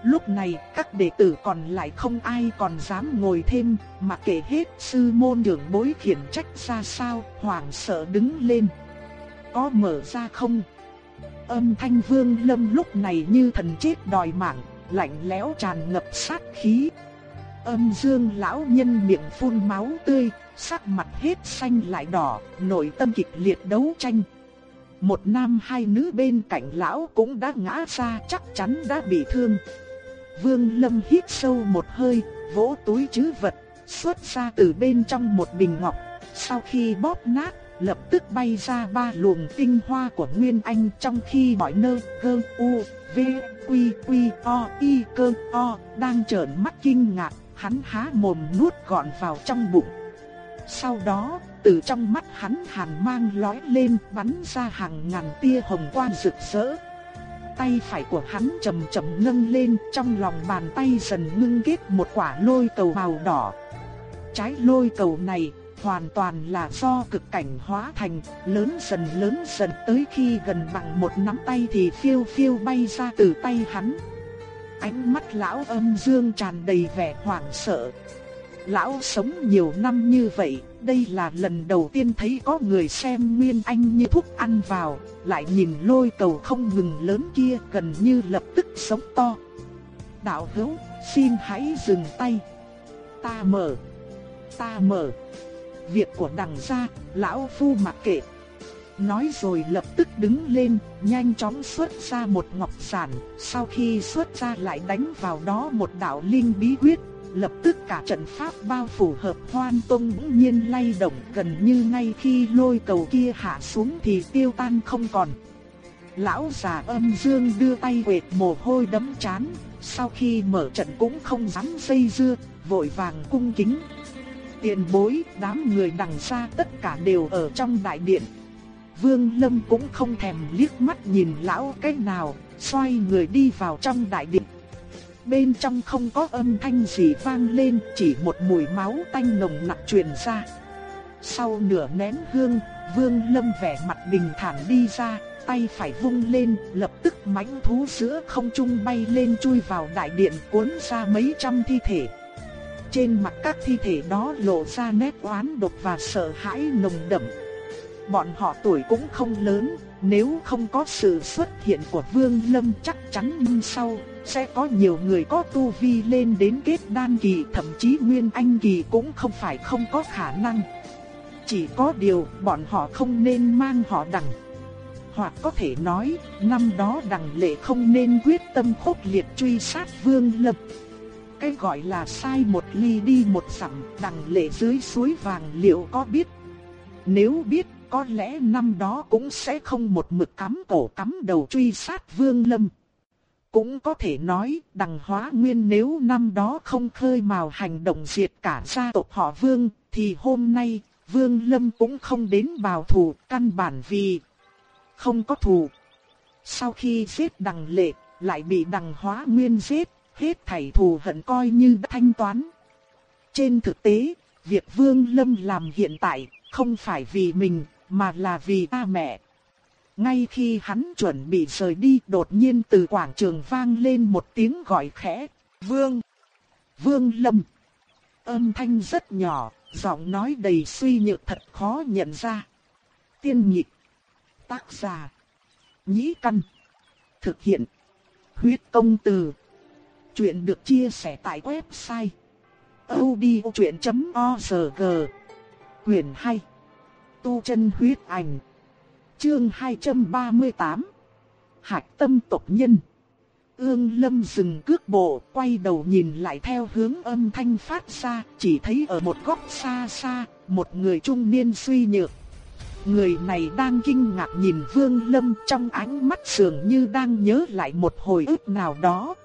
Lúc này, các đệ tử còn lại không ai còn dám ngồi thêm, mà kể hết sư môn trưởng bối khiển trách ra sao, hoảng sợ đứng lên. Có mở ra không? Âm thanh vương lâm lúc này như thần chết đòi mạng, lạnh lẽo tràn ngập sát khí. Âm dương lão nhân miệng phun máu tươi, sắc mặt hết xanh lại đỏ, nội tâm kịch liệt đấu tranh. Một nam hai nữ bên cạnh lão cũng đã ngã ra chắc chắn đã bị thương. Vương Lâm hít sâu một hơi, vỗ túi chứ vật, xuất ra từ bên trong một bình ngọc. Sau khi bóp nát, lập tức bay ra ba luồng tinh hoa của Nguyên Anh trong khi mọi nơi cơ u, v, quy quy o, y cơ o đang trợn mắt kinh ngạc hắn há mồm nuốt gọn vào trong bụng. Sau đó, từ trong mắt hắn hàn mang lói lên bắn ra hàng ngàn tia hồng quang rực rỡ. Tay phải của hắn chậm chậm nâng lên, trong lòng bàn tay dần ngưng kết một quả lôi cầu màu đỏ. Trái lôi cầu này hoàn toàn là do cực cảnh hóa thành, lớn dần lớn dần tới khi gần bằng một nắm tay thì phiêu phiêu bay ra từ tay hắn. Ánh mắt lão âm dương tràn đầy vẻ hoảng sợ. Lão sống nhiều năm như vậy, đây là lần đầu tiên thấy có người xem Nguyên Anh như thuốc ăn vào, lại nhìn lôi cầu không ngừng lớn kia gần như lập tức sống to. Đạo hữu, xin hãy dừng tay. Ta mở. Ta mở. Việc của đằng gia, lão phu mặc kệ. Nói rồi lập tức đứng lên, nhanh chóng xuất ra một ngọc giản, sau khi xuất ra lại đánh vào đó một đạo linh bí quyết, lập tức cả trận pháp bao phủ hợp hoan tông bỗng nhiên lay động gần như ngay khi lôi cầu kia hạ xuống thì tiêu tan không còn. Lão già âm dương đưa tay quệt mồ hôi đấm chán, sau khi mở trận cũng không dám dây dưa, vội vàng cung kính. Tiền bối, đám người đằng xa tất cả đều ở trong đại điện. Vương Lâm cũng không thèm liếc mắt nhìn lão cách nào, xoay người đi vào trong đại điện. Bên trong không có âm thanh gì vang lên, chỉ một mùi máu tanh nồng nặc truyền ra. Sau nửa nén hương, Vương Lâm vẻ mặt bình thản đi ra, tay phải vung lên, lập tức mãnh thú giữa không trung bay lên chui vào đại điện cuốn ra mấy trăm thi thể. Trên mặt các thi thể đó lộ ra nét oán độc và sợ hãi nồng đậm. Bọn họ tuổi cũng không lớn, nếu không có sự xuất hiện của Vương Lâm chắc chắn năm sau sẽ có nhiều người có tu vi lên đến kết đan kỳ thậm chí nguyên anh kỳ cũng không phải không có khả năng. Chỉ có điều bọn họ không nên mang họ đằng. Hoặc có thể nói, năm đó đằng lệ không nên quyết tâm khốc liệt truy sát Vương Lâm. Cái gọi là sai một ly đi một dặm, đằng lệ dưới suối vàng liệu có biết? Nếu biết, có lẽ năm đó cũng sẽ không một mực cắm cổ cắm đầu truy sát Vương Lâm. Cũng có thể nói, đằng hóa nguyên nếu năm đó không khơi mào hành động diệt cả gia tộc họ Vương, thì hôm nay, Vương Lâm cũng không đến bào thù căn bản vì không có thù. Sau khi giết đằng lệ, lại bị đằng hóa nguyên giết, hết thảy thù hận coi như đã thanh toán. Trên thực tế, việc Vương Lâm làm hiện tại không phải vì mình, mà là vì ta mẹ. Ngay khi hắn chuẩn bị rời đi, đột nhiên từ quảng trường vang lên một tiếng gọi khẽ, "Vương!" "Vương Lâm!" Âm thanh rất nhỏ, giọng nói đầy suy nhược thật khó nhận ra. Tiên nhị Tác giả: Nhĩ Căn. Thực hiện: Huyết công từ. Chuyện được chia sẻ tại website odchuyện.org. Quyền 2. Tu chân huyết ảnh. Chương 238. Hạch tâm tộc nhân. Ương Lâm dừng cước bộ, quay đầu nhìn lại theo hướng âm thanh phát ra, chỉ thấy ở một góc xa xa, một người trung niên suy nhược. Người này đang kinh ngạc nhìn Vương Lâm trong ánh mắt dường như đang nhớ lại một hồi ức nào đó.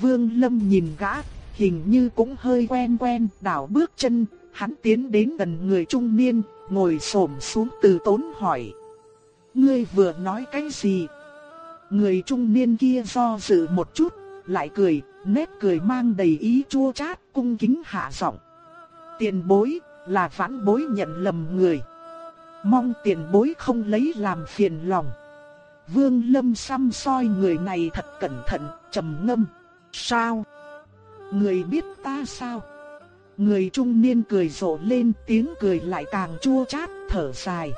Vương Lâm nhìn gã, hình như cũng hơi quen quen, đảo bước chân, hắn tiến đến gần người trung niên, ngồi xổm xuống từ tốn hỏi. Ngươi vừa nói cái gì? Người trung niên kia do dự một chút, lại cười, nét cười mang đầy ý chua chát, cung kính hạ giọng. Tiền bối, là vãn bối nhận lầm người. Mong tiền bối không lấy làm phiền lòng. Vương Lâm xăm soi người này thật cẩn thận, trầm ngâm. Sao? Người biết ta sao? Người trung niên cười rộ lên tiếng cười lại càng chua chát, thở dài.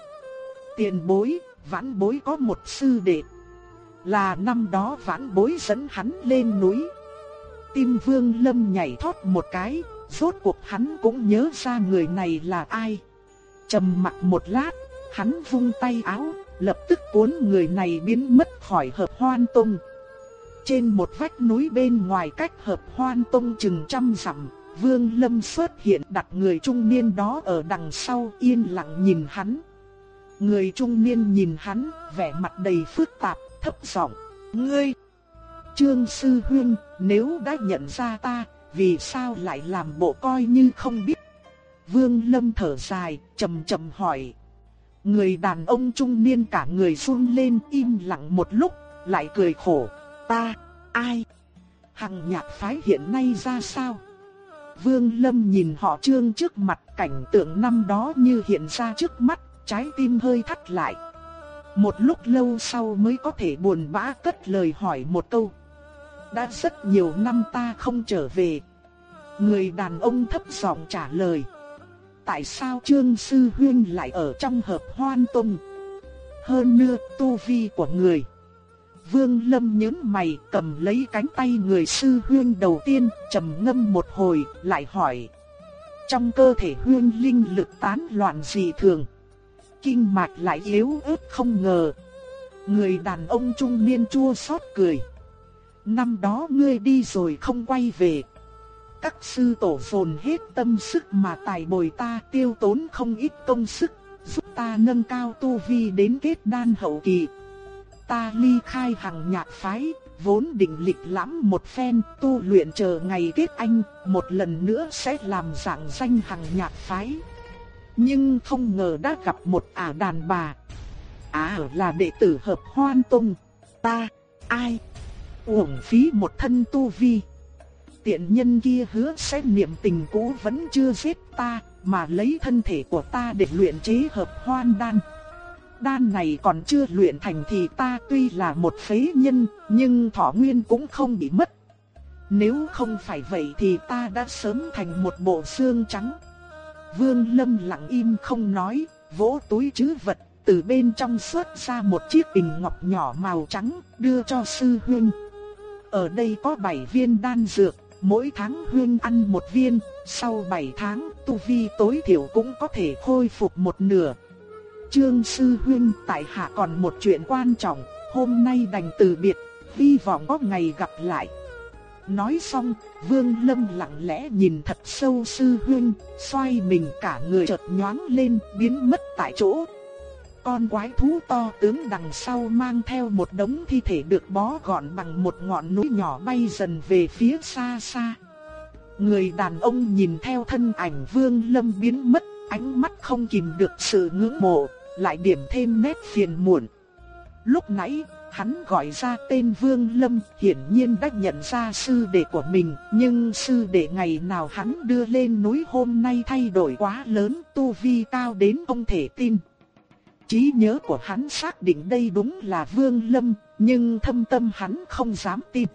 Tiền bối, vãn bối có một sư đệ. Là năm đó vãn bối dẫn hắn lên núi. Tim vương lâm nhảy thoát một cái, rốt cuộc hắn cũng nhớ ra người này là ai. trầm mặc một lát, hắn vung tay áo, lập tức cuốn người này biến mất khỏi hợp hoan tông. Trên một vách núi bên ngoài cách hợp hoan tông chừng trăm dặm, Vương Lâm xuất hiện đặt người trung niên đó ở đằng sau yên lặng nhìn hắn. Người trung niên nhìn hắn, vẻ mặt đầy phức tạp, thấp giọng, "Ngươi, Trương sư huynh, nếu đã nhận ra ta, vì sao lại làm bộ coi như không biết. Vương Lâm thở dài, trầm trầm hỏi. Người đàn ông trung niên cả người run lên im lặng một lúc, lại cười khổ. Ta, ai? Hằng nhạc phái hiện nay ra sao? Vương Lâm nhìn họ trương trước mặt cảnh tượng năm đó như hiện ra trước mắt, trái tim hơi thắt lại. Một lúc lâu sau mới có thể buồn bã cất lời hỏi một câu. Đã rất nhiều năm ta không trở về. Người đàn ông thấp giọng trả lời. Tại sao Trương Sư Huyên lại ở trong hợp hoan tông? Hơn nữa tu vi của người. Vương Lâm nhướng mày cầm lấy cánh tay người sư huyên đầu tiên, trầm ngâm một hồi, lại hỏi. Trong cơ thể huyên linh lực tán loạn dị thường. Kinh mạch lại yếu ớt không ngờ. Người đàn ông trung niên chua xót cười. Năm đó ngươi đi rồi không quay về. Các sư tổ phồn hết tâm sức mà tài bồi ta tiêu tốn không ít công sức, giúp ta nâng cao tu vi đến kết đan hậu kỳ ta ly khai hằng nhạc phái, vốn định lịch lãm một phen tu luyện chờ ngày kết anh, một lần nữa sẽ làm dạng danh hằng nhạc phái. Nhưng không ngờ đã gặp một ả đàn bà. Ả là đệ tử hợp hoan tông. Ta, ai? Uổng phí một thân tu vi. Tiện nhân kia hứa sẽ niệm tình cũ vẫn chưa giết ta, mà lấy thân thể của ta để luyện chế hợp hoan đan đan này còn chưa luyện thành thì ta tuy là một phế nhân, nhưng thọ nguyên cũng không bị mất. Nếu không phải vậy thì ta đã sớm thành một bộ xương trắng. Vương Lâm lặng im không nói, vỗ túi trữ vật, từ bên trong xuất ra một chiếc bình ngọc nhỏ màu trắng, đưa cho sư huynh. Ở đây có 7 viên đan dược, mỗi tháng huynh ăn một viên, sau 7 tháng tu vi tối thiểu cũng có thể khôi phục một nửa, Trương Sư Huynh tại hạ còn một chuyện quan trọng, hôm nay đành từ biệt, hy vọng có ngày gặp lại. Nói xong, Vương Lâm lặng lẽ nhìn thật sâu Sư Huynh, xoay mình cả người chợt nhoáng lên, biến mất tại chỗ. Con quái thú to tướng đằng sau mang theo một đống thi thể được bó gọn bằng một ngọn núi nhỏ bay dần về phía xa xa. Người đàn ông nhìn theo thân ảnh Vương Lâm biến mất, ánh mắt không kìm được sự ngưỡng mộ lại điểm thêm nét phiền muộn. Lúc nãy, hắn gọi ra tên Vương Lâm, hiển nhiên đã nhận ra sư đệ của mình, nhưng sư đệ ngày nào hắn đưa lên núi hôm nay thay đổi quá lớn, tu vi cao đến không thể tin. Trí nhớ của hắn xác định đây đúng là Vương Lâm, nhưng thâm tâm hắn không dám tin.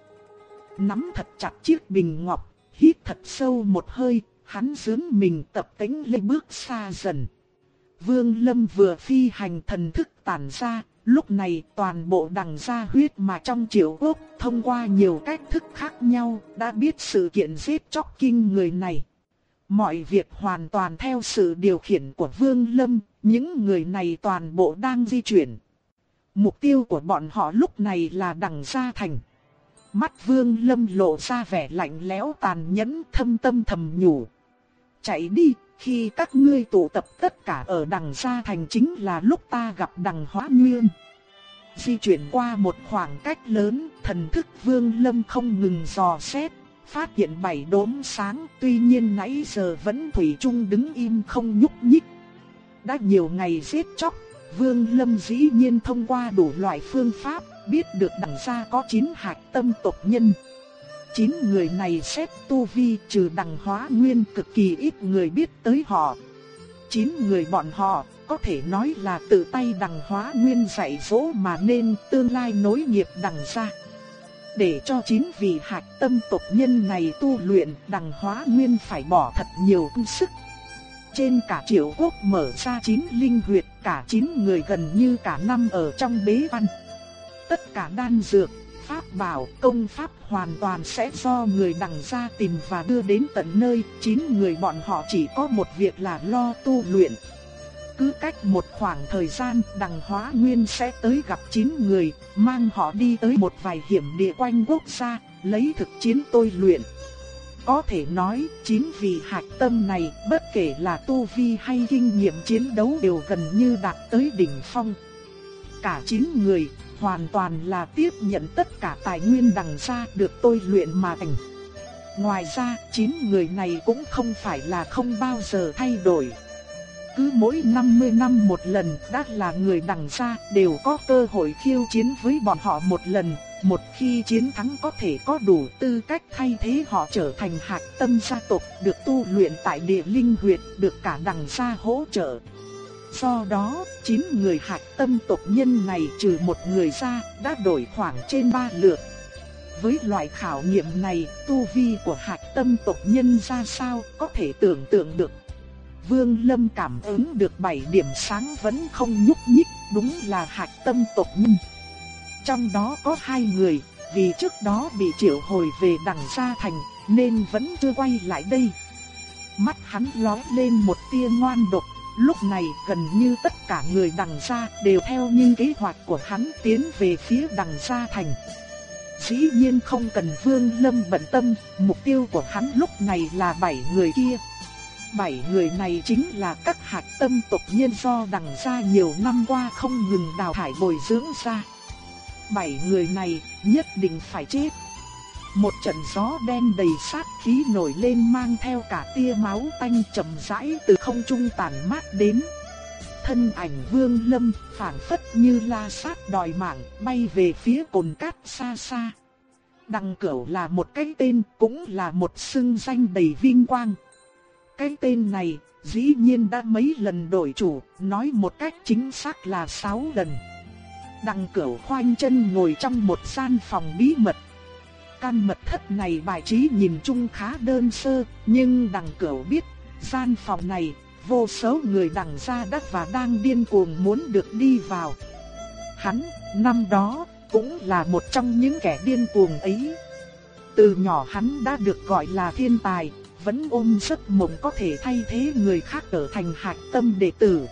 Nắm thật chặt chiếc bình ngọc, hít thật sâu một hơi, hắn dướn mình tập tính lên bước xa dần. Vương Lâm vừa phi hành thần thức tản ra, lúc này toàn bộ đằng gia huyết mà trong triệu quốc thông qua nhiều cách thức khác nhau đã biết sự kiện giết chóc kinh người này. Mọi việc hoàn toàn theo sự điều khiển của Vương Lâm, những người này toàn bộ đang di chuyển. Mục tiêu của bọn họ lúc này là đằng gia thành. Mắt Vương Lâm lộ ra vẻ lạnh lẽo tàn nhẫn thâm tâm thầm nhủ. Chạy đi, khi các ngươi tụ tập tất cả ở đằng xa thành chính là lúc ta gặp đằng hóa nguyên. Di chuyển qua một khoảng cách lớn, thần thức vương lâm không ngừng dò xét, phát hiện bảy đốm sáng, tuy nhiên nãy giờ vẫn thủy chung đứng im không nhúc nhích. Đã nhiều ngày giết chóc, vương lâm dĩ nhiên thông qua đủ loại phương pháp, biết được đằng xa có chín hạt tâm tộc nhân. Chín người này xét tu vi trừ đằng hóa nguyên cực kỳ ít người biết tới họ. Chín người bọn họ có thể nói là tự tay đằng hóa nguyên dạy dỗ mà nên tương lai nối nghiệp đằng ra. Để cho chín vị hạt tâm tộc nhân này tu luyện đằng hóa nguyên phải bỏ thật nhiều công sức. Trên cả triệu quốc mở ra chín linh huyệt, cả chín người gần như cả năm ở trong bế văn. Tất cả đan dược pháp bảo, công pháp hoàn toàn sẽ do người đằng ra tìm và đưa đến tận nơi, chín người bọn họ chỉ có một việc là lo tu luyện. Cứ cách một khoảng thời gian đằng hóa nguyên sẽ tới gặp chín người, mang họ đi tới một vài hiểm địa quanh quốc gia, lấy thực chiến tôi luyện. Có thể nói, chín vị hạt tâm này, bất kể là tu vi hay kinh nghiệm chiến đấu đều gần như đạt tới đỉnh phong. Cả chín người, hoàn toàn là tiếp nhận tất cả tài nguyên đằng ra được tôi luyện mà thành. Ngoài ra, 9 người này cũng không phải là không bao giờ thay đổi. Cứ mỗi 50 năm một lần, đã là người đằng gia đều có cơ hội khiêu chiến với bọn họ một lần. Một khi chiến thắng có thể có đủ tư cách thay thế họ trở thành hạt tâm gia tộc, được tu luyện tại địa linh huyệt, được cả đằng xa hỗ trợ. Do đó, 9 người hạt tâm tộc nhân này trừ một người ra, đã đổi khoảng trên 3 lượt. Với loại khảo nghiệm này, tu vi của hạt tâm tộc nhân ra sao có thể tưởng tượng được. Vương Lâm cảm ứng được 7 điểm sáng vẫn không nhúc nhích, đúng là hạt tâm tộc nhân. Trong đó có hai người, vì trước đó bị triệu hồi về đằng gia thành, nên vẫn chưa quay lại đây. Mắt hắn lóe lên một tia ngoan độc, lúc này gần như tất cả người đằng gia đều theo như kế hoạch của hắn tiến về phía đằng gia thành. Dĩ nhiên không cần Vương Lâm bận tâm, mục tiêu của hắn lúc này là bảy người kia. Bảy người này chính là các hạt tâm tộc nhân do đằng gia nhiều năm qua không ngừng đào thải bồi dưỡng ra. Bảy người này nhất định phải chết. Một trận gió đen đầy sát khí nổi lên mang theo cả tia máu tanh chậm rãi từ không trung tàn mát đến. Thân ảnh vương lâm phản phất như la sát đòi mạng bay về phía cồn cát xa xa. Đằng cửu là một cái tên cũng là một xưng danh đầy vinh quang. Cái tên này dĩ nhiên đã mấy lần đổi chủ, nói một cách chính xác là sáu lần. Đằng cửu khoanh chân ngồi trong một gian phòng bí mật. Căn mật thất này bài trí nhìn chung khá đơn sơ, nhưng đằng cửu biết, gian phòng này, vô số người đằng gia đất và đang điên cuồng muốn được đi vào. Hắn, năm đó, cũng là một trong những kẻ điên cuồng ấy. Từ nhỏ hắn đã được gọi là thiên tài, vẫn ôm giấc mộng có thể thay thế người khác trở thành hạt tâm đệ tử.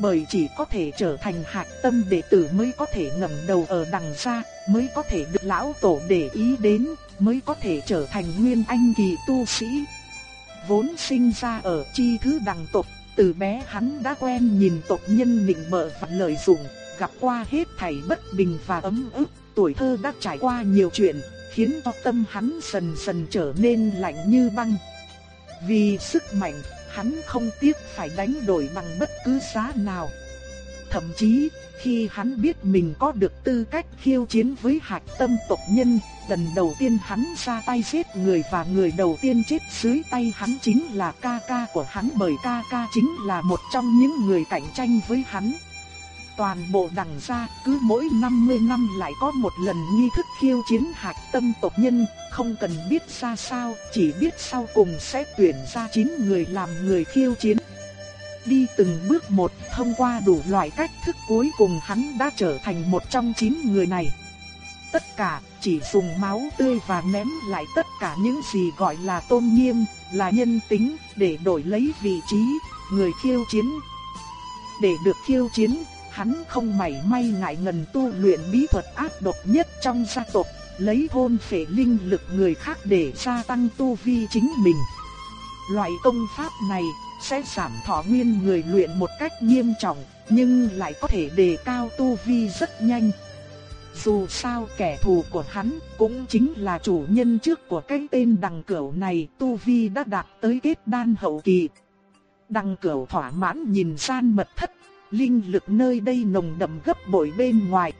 Bởi chỉ có thể trở thành hạt tâm đệ tử mới có thể ngẩng đầu ở đằng xa, mới có thể được lão tổ để ý đến, mới có thể trở thành nguyên anh kỳ tu sĩ. Vốn sinh ra ở chi thứ đằng tộc, từ bé hắn đã quen nhìn tộc nhân mình bợ và lợi dụng, gặp qua hết thảy bất bình và ấm ức, tuổi thơ đã trải qua nhiều chuyện, khiến cho tâm hắn dần dần trở nên lạnh như băng. Vì sức mạnh, hắn không tiếc phải đánh đổi bằng bất cứ giá nào. Thậm chí, khi hắn biết mình có được tư cách khiêu chiến với hạt tâm tộc nhân, lần đầu tiên hắn ra tay giết người và người đầu tiên chết dưới tay hắn chính là ca ca của hắn bởi ca ca chính là một trong những người cạnh tranh với hắn. Toàn bộ đằng gia cứ mỗi 50 năm lại có một lần nghi thức khiêu chiến hạt tâm tộc nhân, không cần biết ra sao, chỉ biết sau cùng sẽ tuyển ra 9 người làm người khiêu chiến. Đi từng bước một thông qua đủ loại cách thức cuối cùng hắn đã trở thành một trong chín người này. Tất cả chỉ dùng máu tươi và ném lại tất cả những gì gọi là tôn nghiêm, là nhân tính để đổi lấy vị trí, người khiêu chiến. Để được khiêu chiến, hắn không mảy may ngại ngần tu luyện bí thuật ác độc nhất trong gia tộc, lấy hôn phệ linh lực người khác để gia tăng tu vi chính mình. Loại công pháp này sẽ giảm thọ nguyên người luyện một cách nghiêm trọng, nhưng lại có thể đề cao tu vi rất nhanh. Dù sao kẻ thù của hắn cũng chính là chủ nhân trước của cái tên đằng cửu này, tu vi đã đạt tới kết đan hậu kỳ. Đằng cửu thỏa mãn nhìn san mật thất linh lực nơi đây nồng đậm gấp bội bên ngoài.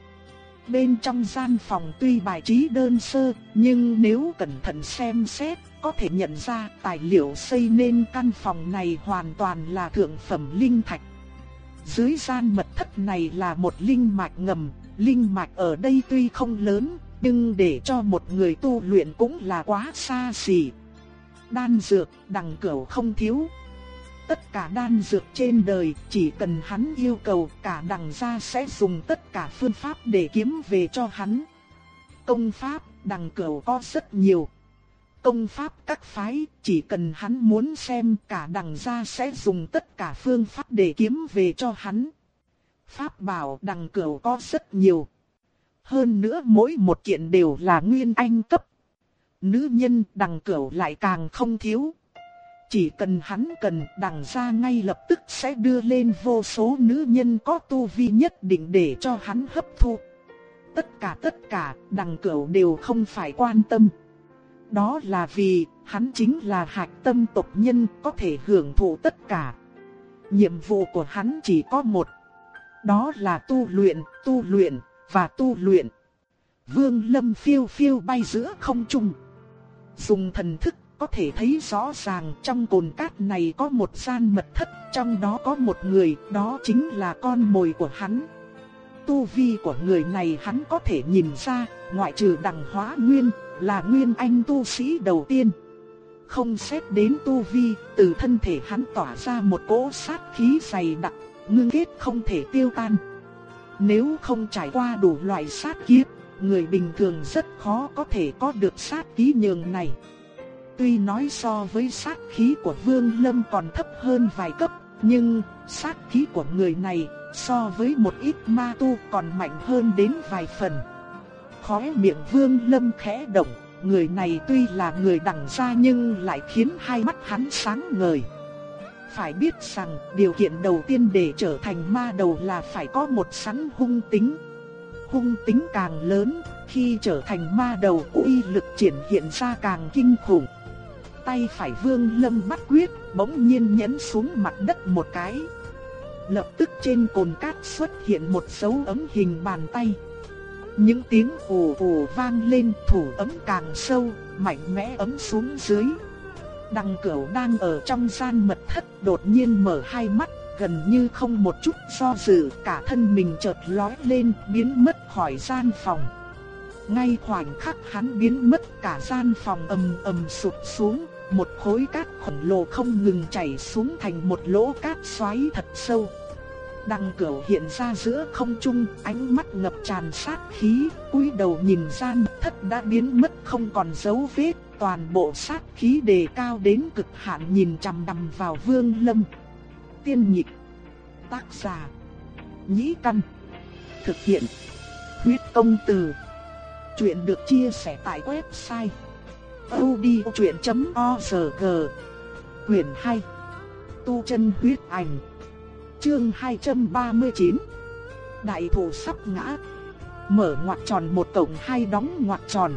Bên trong gian phòng tuy bài trí đơn sơ, nhưng nếu cẩn thận xem xét, có thể nhận ra tài liệu xây nên căn phòng này hoàn toàn là thượng phẩm linh thạch. Dưới gian mật thất này là một linh mạch ngầm, linh mạch ở đây tuy không lớn, nhưng để cho một người tu luyện cũng là quá xa xỉ. Đan dược, đằng cửu không thiếu, tất cả đan dược trên đời, chỉ cần hắn yêu cầu cả đằng gia sẽ dùng tất cả phương pháp để kiếm về cho hắn. Công pháp, đằng cửu có rất nhiều. Công pháp các phái, chỉ cần hắn muốn xem cả đằng gia sẽ dùng tất cả phương pháp để kiếm về cho hắn. Pháp bảo đằng cửu có rất nhiều. Hơn nữa mỗi một kiện đều là nguyên anh cấp. Nữ nhân đằng cửu lại càng không thiếu. Chỉ cần hắn cần đằng ra ngay lập tức sẽ đưa lên vô số nữ nhân có tu vi nhất định để cho hắn hấp thu. Tất cả tất cả đằng cửu đều không phải quan tâm. Đó là vì hắn chính là hạch tâm tộc nhân có thể hưởng thụ tất cả. Nhiệm vụ của hắn chỉ có một. Đó là tu luyện, tu luyện và tu luyện. Vương Lâm phiêu phiêu bay giữa không trung. Dùng thần thức có thể thấy rõ ràng trong cồn cát này có một gian mật thất, trong đó có một người, đó chính là con mồi của hắn. Tu vi của người này hắn có thể nhìn ra, ngoại trừ đằng hóa nguyên, là nguyên anh tu sĩ đầu tiên. Không xét đến tu vi, từ thân thể hắn tỏa ra một cỗ sát khí dày đặc, ngưng kết không thể tiêu tan. Nếu không trải qua đủ loại sát kiếp, người bình thường rất khó có thể có được sát khí nhường này. Tuy nói so với sát khí của Vương Lâm còn thấp hơn vài cấp, nhưng sát khí của người này so với một ít ma tu còn mạnh hơn đến vài phần. Khóe miệng Vương Lâm khẽ động, người này tuy là người đẳng gia nhưng lại khiến hai mắt hắn sáng ngời. Phải biết rằng điều kiện đầu tiên để trở thành ma đầu là phải có một sẵn hung tính. Hung tính càng lớn, khi trở thành ma đầu uy lực triển hiện ra càng kinh khủng. Tay phải vương lâm bắt quyết, bỗng nhiên nhấn xuống mặt đất một cái. Lập tức trên cồn cát xuất hiện một dấu ấm hình bàn tay. Những tiếng ồ ồ vang lên thủ ấm càng sâu, mạnh mẽ ấm xuống dưới. Đằng cửu đang ở trong gian mật thất đột nhiên mở hai mắt, gần như không một chút do dự, cả thân mình chợt lói lên, biến mất khỏi gian phòng. Ngay khoảnh khắc hắn biến mất cả gian phòng ầm ầm sụp xuống, một khối cát khổng lồ không ngừng chảy xuống thành một lỗ cát xoáy thật sâu. Đằng cửu hiện ra giữa không trung, ánh mắt ngập tràn sát khí, cúi đầu nhìn gian thất đã biến mất không còn dấu vết, toàn bộ sát khí đề cao đến cực hạn nhìn chằm đằm vào Vương Lâm. Tiên nhịp, tác giả, nhĩ căn, thực hiện, huyết công từ. Chuyện được chia sẻ tại website audiochuyện.org, quyển 2, tu chân huyết ảnh Chương 239 Đại thủ sắp ngã. Mở ngoặc tròn một cổng hai đóng ngoặc tròn.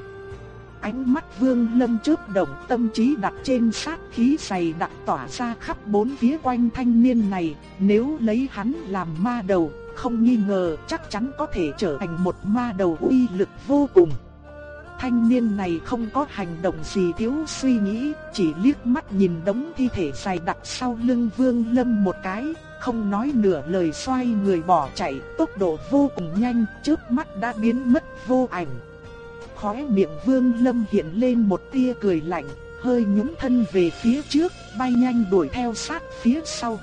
Ánh mắt vương lâm chớp động tâm trí đặt trên sát khí dày đặc tỏa ra khắp bốn phía quanh thanh niên này. Nếu lấy hắn làm ma đầu Không nghi ngờ chắc chắn có thể trở thành một ma đầu uy lực vô cùng. Thanh niên này không có hành động gì thiếu suy nghĩ, chỉ liếc mắt nhìn đống thi thể dài đặc sau lưng Vương Lâm một cái, không nói nửa lời xoay người bỏ chạy, tốc độ vô cùng nhanh, trước mắt đã biến mất vô ảnh. Khóe miệng Vương Lâm hiện lên một tia cười lạnh, hơi nhún thân về phía trước, bay nhanh đuổi theo sát phía sau.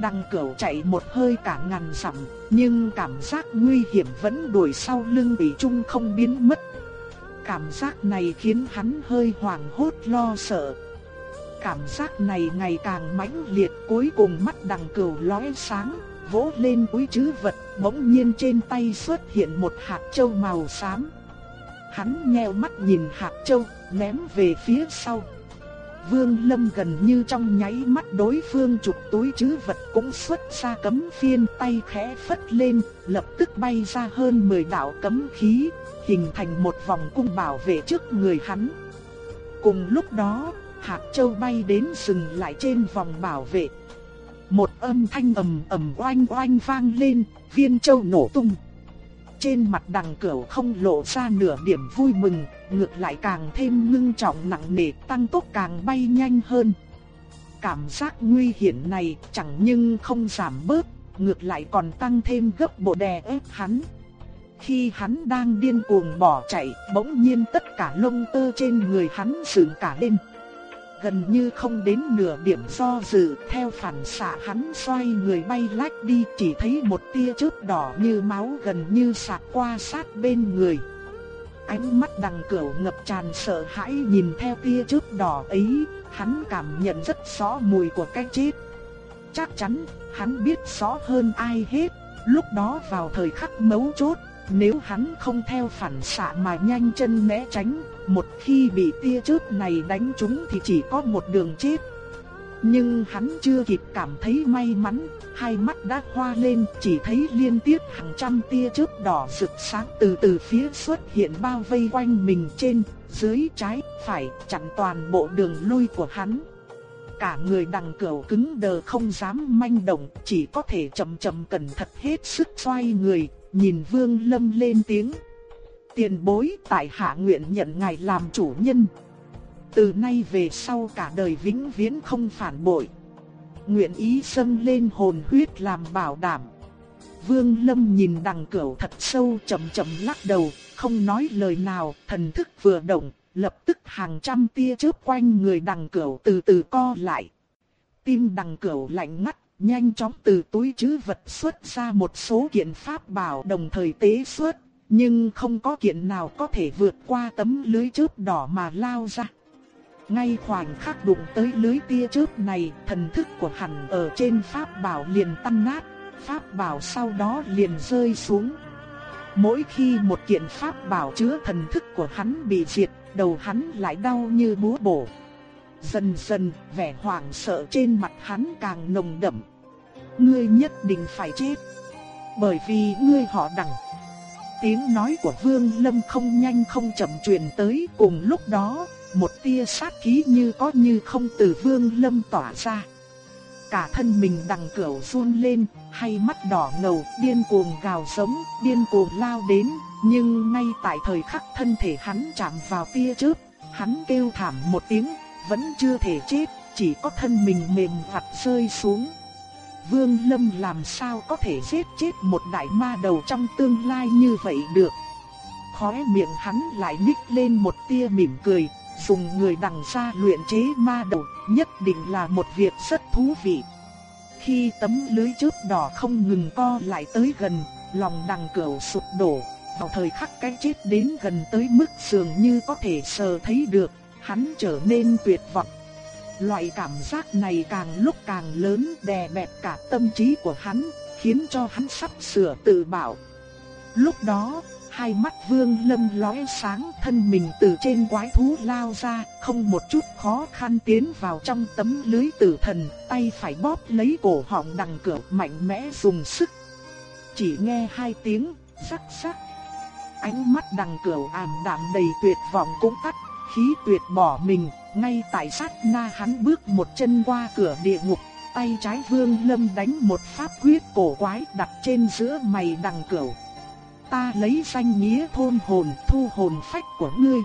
Đằng cửu chạy một hơi cả ngàn dặm, nhưng cảm giác nguy hiểm vẫn đuổi sau lưng bị trung không biến mất. Cảm giác này khiến hắn hơi hoảng hốt lo sợ. Cảm giác này ngày càng mãnh liệt cuối cùng mắt đằng cửu lóe sáng, vỗ lên túi chứ vật, bỗng nhiên trên tay xuất hiện một hạt châu màu xám. Hắn nheo mắt nhìn hạt châu, ném về phía sau. Vương Lâm gần như trong nháy mắt đối phương chụp túi chứ vật cũng xuất ra cấm phiên tay khẽ phất lên, lập tức bay ra hơn 10 đạo cấm khí, hình thành một vòng cung bảo vệ trước người hắn. Cùng lúc đó, hạt châu bay đến dừng lại trên vòng bảo vệ. Một âm thanh ầm ầm oanh oanh vang lên, viên châu nổ tung. Trên mặt đằng cửu không lộ ra nửa điểm vui mừng, ngược lại càng thêm ngưng trọng nặng nề tăng tốc càng bay nhanh hơn. Cảm giác nguy hiểm này chẳng nhưng không giảm bớt, ngược lại còn tăng thêm gấp bộ đè ép hắn. Khi hắn đang điên cuồng bỏ chạy, bỗng nhiên tất cả lông tơ trên người hắn sững cả lên. Gần như không đến nửa điểm do dự, theo phản xạ hắn xoay người bay lách đi, chỉ thấy một tia chớp đỏ như máu gần như sạt qua sát bên người. Ánh mắt đằng cửu ngập tràn sợ hãi nhìn theo tia chớp đỏ ấy, hắn cảm nhận rất rõ mùi của cái chết. Chắc chắn, hắn biết rõ hơn ai hết, lúc đó vào thời khắc mấu chốt, nếu hắn không theo phản xạ mà nhanh chân né tránh, một khi bị tia chớp này đánh trúng thì chỉ có một đường chết. Nhưng hắn chưa kịp cảm thấy may mắn, hai mắt đã hoa lên, chỉ thấy liên tiếp hàng trăm tia chớp đỏ rực sáng từ từ phía xuất hiện bao vây quanh mình trên, dưới, trái, phải, chặn toàn bộ đường lui của hắn. Cả người đằng cửu cứng đờ không dám manh động, chỉ có thể chậm chậm cẩn thận hết sức xoay người, nhìn Vương Lâm lên tiếng. Tiền bối tại hạ nguyện nhận ngài làm chủ nhân. Từ nay về sau cả đời vĩnh viễn không phản bội. Nguyện ý dâng lên hồn huyết làm bảo đảm. Vương Lâm nhìn đằng cửu thật sâu chậm chậm lắc đầu, không nói lời nào, thần thức vừa động, lập tức hàng trăm tia chớp quanh người đằng cửu từ từ co lại. Tim đằng cửu lạnh ngắt, nhanh chóng từ túi chứ vật xuất ra một số kiện pháp bảo đồng thời tế xuất, nhưng không có kiện nào có thể vượt qua tấm lưới chớp đỏ mà lao ra. Ngay khoảnh khắc đụng tới lưới tia chớp này, thần thức của hắn ở trên pháp bảo liền tan nát, pháp bảo sau đó liền rơi xuống. Mỗi khi một kiện pháp bảo chứa thần thức của hắn bị diệt, đầu hắn lại đau như búa bổ. Dần dần, vẻ hoảng sợ trên mặt hắn càng nồng đậm. Ngươi nhất định phải chết. Bởi vì ngươi họ đằng. Tiếng nói của Vương Lâm không nhanh không chậm truyền tới cùng lúc đó, một tia sát khí như có như không từ Vương Lâm tỏa ra. Cả thân mình đằng cửu run lên, hay mắt đỏ ngầu, điên cuồng gào giống, điên cuồng lao đến, nhưng ngay tại thời khắc thân thể hắn chạm vào tia chớp, hắn kêu thảm một tiếng, vẫn chưa thể chết, chỉ có thân mình mềm vặt rơi xuống. Vương Lâm làm sao có thể giết chết một đại ma đầu trong tương lai như vậy được. Khóe miệng hắn lại nhích lên một tia mỉm cười, dùng người đằng ra luyện chế ma đầu, nhất định là một việc rất thú vị. Khi tấm lưới chớp đỏ không ngừng co lại tới gần, lòng đằng cửu sụp đổ, vào thời khắc cái chết đến gần tới mức dường như có thể sờ thấy được, hắn trở nên tuyệt vọng. Loại cảm giác này càng lúc càng lớn đè bẹp cả tâm trí của hắn, khiến cho hắn sắp sửa tự bảo. Lúc đó, hai mắt vương lâm lóe sáng thân mình từ trên quái thú lao ra, không một chút khó khăn tiến vào trong tấm lưới tử thần, tay phải bóp lấy cổ họng đằng cửa mạnh mẽ dùng sức. Chỉ nghe hai tiếng, sắc sắc. Ánh mắt đằng cửa ảm đạm đầy tuyệt vọng cũng tắt, khí tuyệt bỏ mình, ngay tại sát na hắn bước một chân qua cửa địa ngục, tay trái vương lâm đánh một pháp quyết cổ quái đặt trên giữa mày đằng cửu ta lấy danh nghĩa thôn hồn thu hồn phách của ngươi.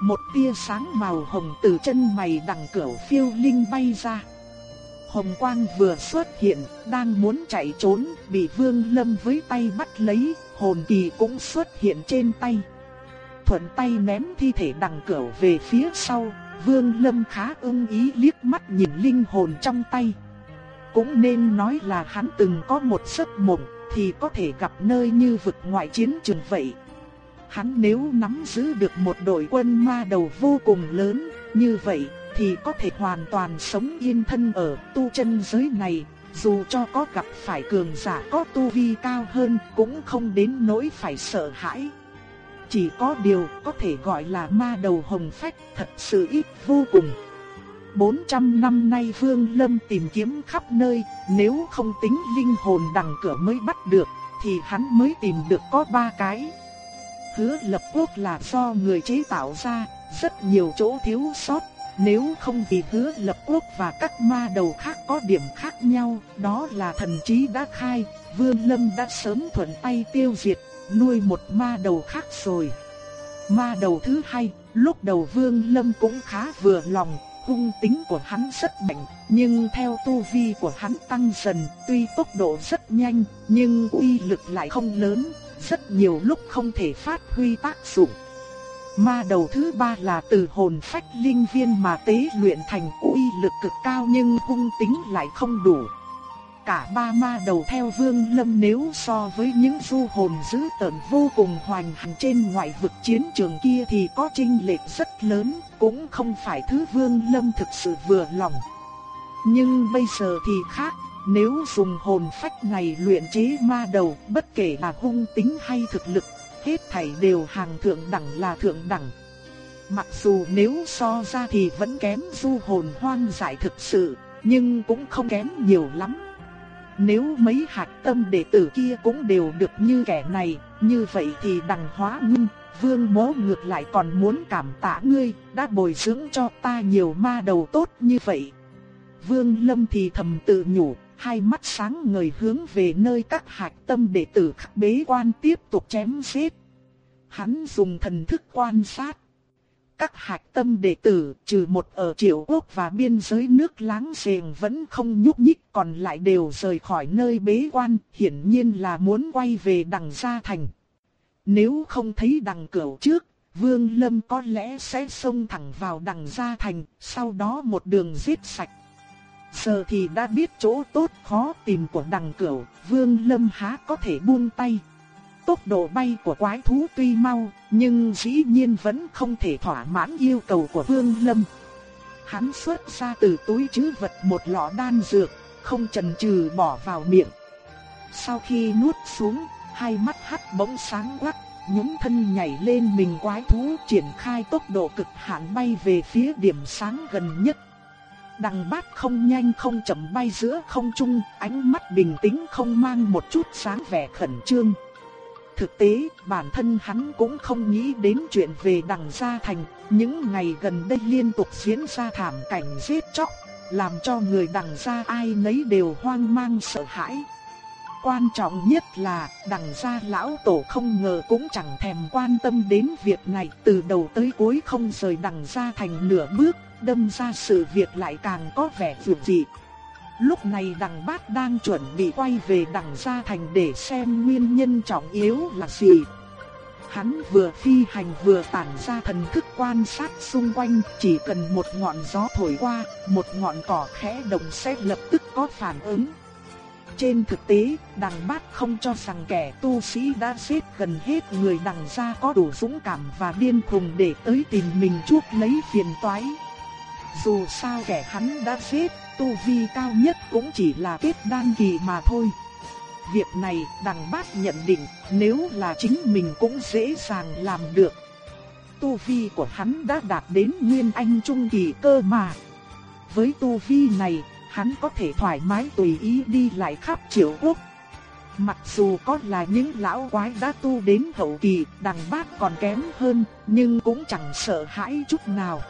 Một tia sáng màu hồng từ chân mày đằng cửu phiêu linh bay ra. Hồng quang vừa xuất hiện, đang muốn chạy trốn, bị Vương Lâm với tay bắt lấy, hồn kỳ cũng xuất hiện trên tay. Thuận tay ném thi thể đằng cửu về phía sau, Vương Lâm khá ưng ý liếc mắt nhìn linh hồn trong tay. Cũng nên nói là hắn từng có một giấc mộng, thì có thể gặp nơi như vực ngoại chiến trường vậy. Hắn nếu nắm giữ được một đội quân ma đầu vô cùng lớn, như vậy thì có thể hoàn toàn sống yên thân ở tu chân giới này, dù cho có gặp phải cường giả có tu vi cao hơn cũng không đến nỗi phải sợ hãi. Chỉ có điều có thể gọi là ma đầu hồng phách thật sự ít vô cùng. 400 năm nay Vương Lâm tìm kiếm khắp nơi, nếu không tính linh hồn đằng cửa mới bắt được, thì hắn mới tìm được có ba cái. Hứa lập quốc là do người chế tạo ra, rất nhiều chỗ thiếu sót, nếu không vì hứa lập quốc và các ma đầu khác có điểm khác nhau, đó là thần trí đã khai, Vương Lâm đã sớm thuận tay tiêu diệt, nuôi một ma đầu khác rồi. Ma đầu thứ hai, lúc đầu Vương Lâm cũng khá vừa lòng, hung tính của hắn rất mạnh, nhưng theo tu vi của hắn tăng dần, tuy tốc độ rất nhanh, nhưng uy lực lại không lớn, rất nhiều lúc không thể phát huy tác dụng. Ma đầu thứ ba là từ hồn phách linh viên mà tế luyện thành uy lực cực cao nhưng hung tính lại không đủ cả ba ma đầu theo Vương Lâm nếu so với những du hồn dữ tợn vô cùng hoành hành trên ngoại vực chiến trường kia thì có chênh lệch rất lớn, cũng không phải thứ Vương Lâm thực sự vừa lòng. Nhưng bây giờ thì khác, nếu dùng hồn phách này luyện chế ma đầu, bất kể là hung tính hay thực lực, hết thảy đều hàng thượng đẳng là thượng đẳng. Mặc dù nếu so ra thì vẫn kém du hồn hoang dại thực sự, nhưng cũng không kém nhiều lắm. Nếu mấy hạt tâm đệ tử kia cũng đều được như kẻ này, như vậy thì đằng hóa ngưng, vương mố ngược lại còn muốn cảm tạ ngươi, đã bồi dưỡng cho ta nhiều ma đầu tốt như vậy. Vương lâm thì thầm tự nhủ, hai mắt sáng ngời hướng về nơi các hạt tâm đệ tử khắc bế quan tiếp tục chém giết. Hắn dùng thần thức quan sát. Các hạch tâm đệ tử trừ một ở triệu quốc và biên giới nước láng giềng vẫn không nhúc nhích còn lại đều rời khỏi nơi bế quan, hiển nhiên là muốn quay về đằng gia thành. Nếu không thấy đằng cửu trước, Vương Lâm có lẽ sẽ xông thẳng vào đằng gia thành, sau đó một đường giết sạch. Giờ thì đã biết chỗ tốt khó tìm của đằng cửu, Vương Lâm há có thể buông tay. Tốc độ bay của quái thú tuy mau, nhưng dĩ nhiên vẫn không thể thỏa mãn yêu cầu của Vương Lâm. Hắn xuất ra từ túi trữ vật một lọ đan dược, không chần chừ bỏ vào miệng. Sau khi nuốt xuống, hai mắt hắt bỗng sáng quắc, nhún thân nhảy lên mình quái thú triển khai tốc độ cực hạn bay về phía điểm sáng gần nhất. Đằng bát không nhanh không chậm bay giữa không trung, ánh mắt bình tĩnh không mang một chút sáng vẻ khẩn trương. Thực tế, bản thân hắn cũng không nghĩ đến chuyện về đằng gia thành, những ngày gần đây liên tục diễn ra thảm cảnh giết chóc, làm cho người đằng gia ai nấy đều hoang mang sợ hãi. Quan trọng nhất là đằng gia lão tổ không ngờ cũng chẳng thèm quan tâm đến việc này từ đầu tới cuối không rời đằng gia thành nửa bước, đâm ra sự việc lại càng có vẻ vượt dị. Lúc này đằng bát đang chuẩn bị quay về đằng gia thành để xem nguyên nhân trọng yếu là gì. Hắn vừa phi hành vừa tản ra thần thức quan sát xung quanh, chỉ cần một ngọn gió thổi qua, một ngọn cỏ khẽ động sẽ lập tức có phản ứng. Trên thực tế, đằng bát không cho rằng kẻ tu sĩ đã giết gần hết người đằng gia có đủ dũng cảm và điên khùng để tới tìm mình chuốc lấy phiền toái. Dù sao kẻ hắn đã giết, tu vi cao nhất cũng chỉ là kết đan kỳ mà thôi. Việc này đằng bát nhận định nếu là chính mình cũng dễ dàng làm được. Tu vi của hắn đã đạt đến nguyên anh trung kỳ cơ mà. Với tu vi này, hắn có thể thoải mái tùy ý đi lại khắp triệu quốc. Mặc dù có là những lão quái đã tu đến hậu kỳ, đằng bát còn kém hơn, nhưng cũng chẳng sợ hãi chút nào.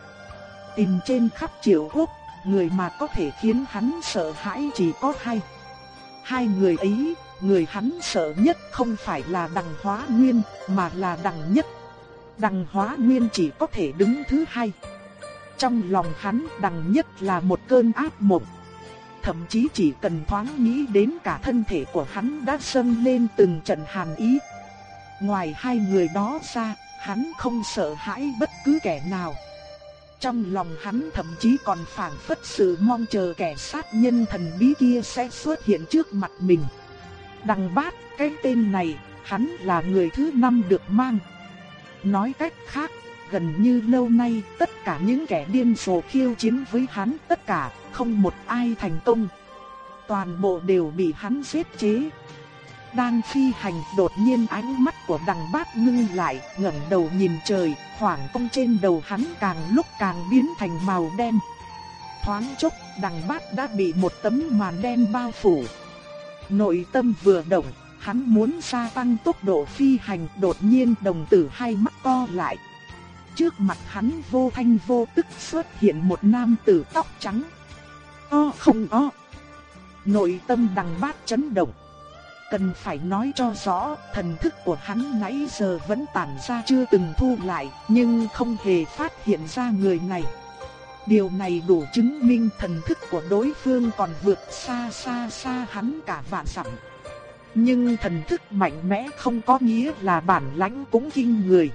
Tìm trên khắp triệu quốc, người mà có thể khiến hắn sợ hãi chỉ có hai. Hai người ấy, người hắn sợ nhất không phải là đằng hóa nguyên, mà là đằng nhất. Đằng hóa nguyên chỉ có thể đứng thứ hai. Trong lòng hắn đằng nhất là một cơn ác mộng. Thậm chí chỉ cần thoáng nghĩ đến cả thân thể của hắn đã dâng lên từng trận hàn ý. Ngoài hai người đó ra, hắn không sợ hãi bất cứ kẻ nào. Trong lòng hắn thậm chí còn phảng phất sự mong chờ kẻ sát nhân thần bí kia sẽ xuất hiện trước mặt mình. Đằng bát, cái tên này, hắn là người thứ năm được mang. Nói cách khác, gần như lâu nay tất cả những kẻ điên rồ khiêu chiến với hắn tất cả, không một ai thành công. Toàn bộ đều bị hắn giết chế. Đang phi hành đột nhiên ánh mắt của đằng bát ngưng lại, ngẩng đầu nhìn trời, khoảng không trên đầu hắn càng lúc càng biến thành màu đen. Thoáng chốc, đằng bát đã bị một tấm màn đen bao phủ. Nội tâm vừa động, hắn muốn gia tăng tốc độ phi hành đột nhiên đồng tử hai mắt co lại. Trước mặt hắn vô thanh vô tức xuất hiện một nam tử tóc trắng. O không o. Nội tâm đằng bát chấn động. Cần phải nói cho rõ, thần thức của hắn nãy giờ vẫn tản ra chưa từng thu lại, nhưng không hề phát hiện ra người này. Điều này đủ chứng minh thần thức của đối phương còn vượt xa xa xa hắn cả vạn dặm. Nhưng thần thức mạnh mẽ không có nghĩa là bản lãnh cũng kinh người.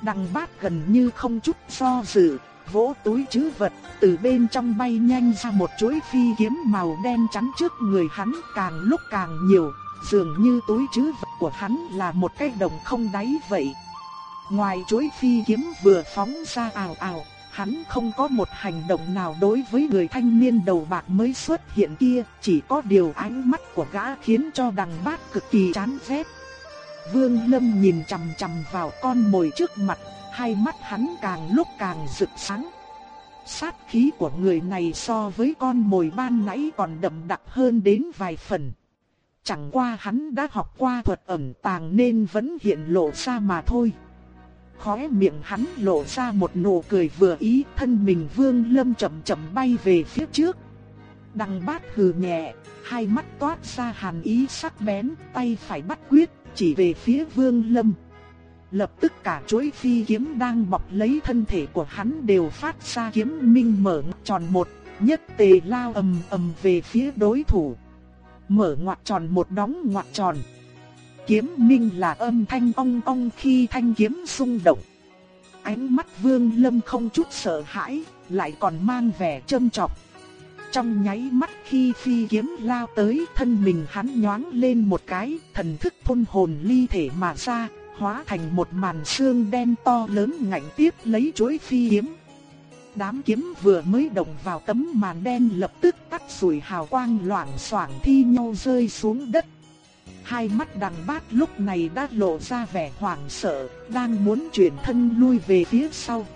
Đằng bát gần như không chút do dự, vỗ túi chứ vật, từ bên trong bay nhanh ra một chuỗi phi kiếm màu đen chắn trước người hắn càng lúc càng nhiều, dường như túi trữ vật của hắn là một cái đồng không đáy vậy. Ngoài chuỗi phi kiếm vừa phóng ra ào ào, hắn không có một hành động nào đối với người thanh niên đầu bạc mới xuất hiện kia, chỉ có điều ánh mắt của gã khiến cho đằng bát cực kỳ chán ghét. Vương Lâm nhìn chằm chằm vào con mồi trước mặt, hai mắt hắn càng lúc càng rực sáng. Sát khí của người này so với con mồi ban nãy còn đậm đặc hơn đến vài phần. Chẳng qua hắn đã học qua thuật ẩn tàng nên vẫn hiện lộ ra mà thôi. Khóe miệng hắn lộ ra một nụ cười vừa ý thân mình vương lâm chậm chậm bay về phía trước. Đằng bát hừ nhẹ, hai mắt toát ra hàn ý sắc bén, tay phải bắt quyết, chỉ về phía vương lâm. Lập tức cả chuỗi phi kiếm đang bọc lấy thân thể của hắn đều phát ra kiếm minh mở tròn một, nhất tề lao ầm ầm về phía đối thủ. Mở ngoặt tròn một đóng ngoặt tròn. Kiếm minh là âm thanh ong ong khi thanh kiếm rung động. Ánh mắt vương lâm không chút sợ hãi, lại còn mang vẻ châm chọc. Trong nháy mắt khi phi kiếm lao tới thân mình hắn nhoáng lên một cái, thần thức thôn hồn ly thể mà ra, hóa thành một màn xương đen to lớn ngạnh tiếp lấy chuỗi phi kiếm. Đám kiếm vừa mới động vào tấm màn đen lập tức tắt sủi hào quang loảng xoảng thi nhau rơi xuống đất. Hai mắt đằng bát lúc này đã lộ ra vẻ hoảng sợ, đang muốn chuyển thân lui về phía sau.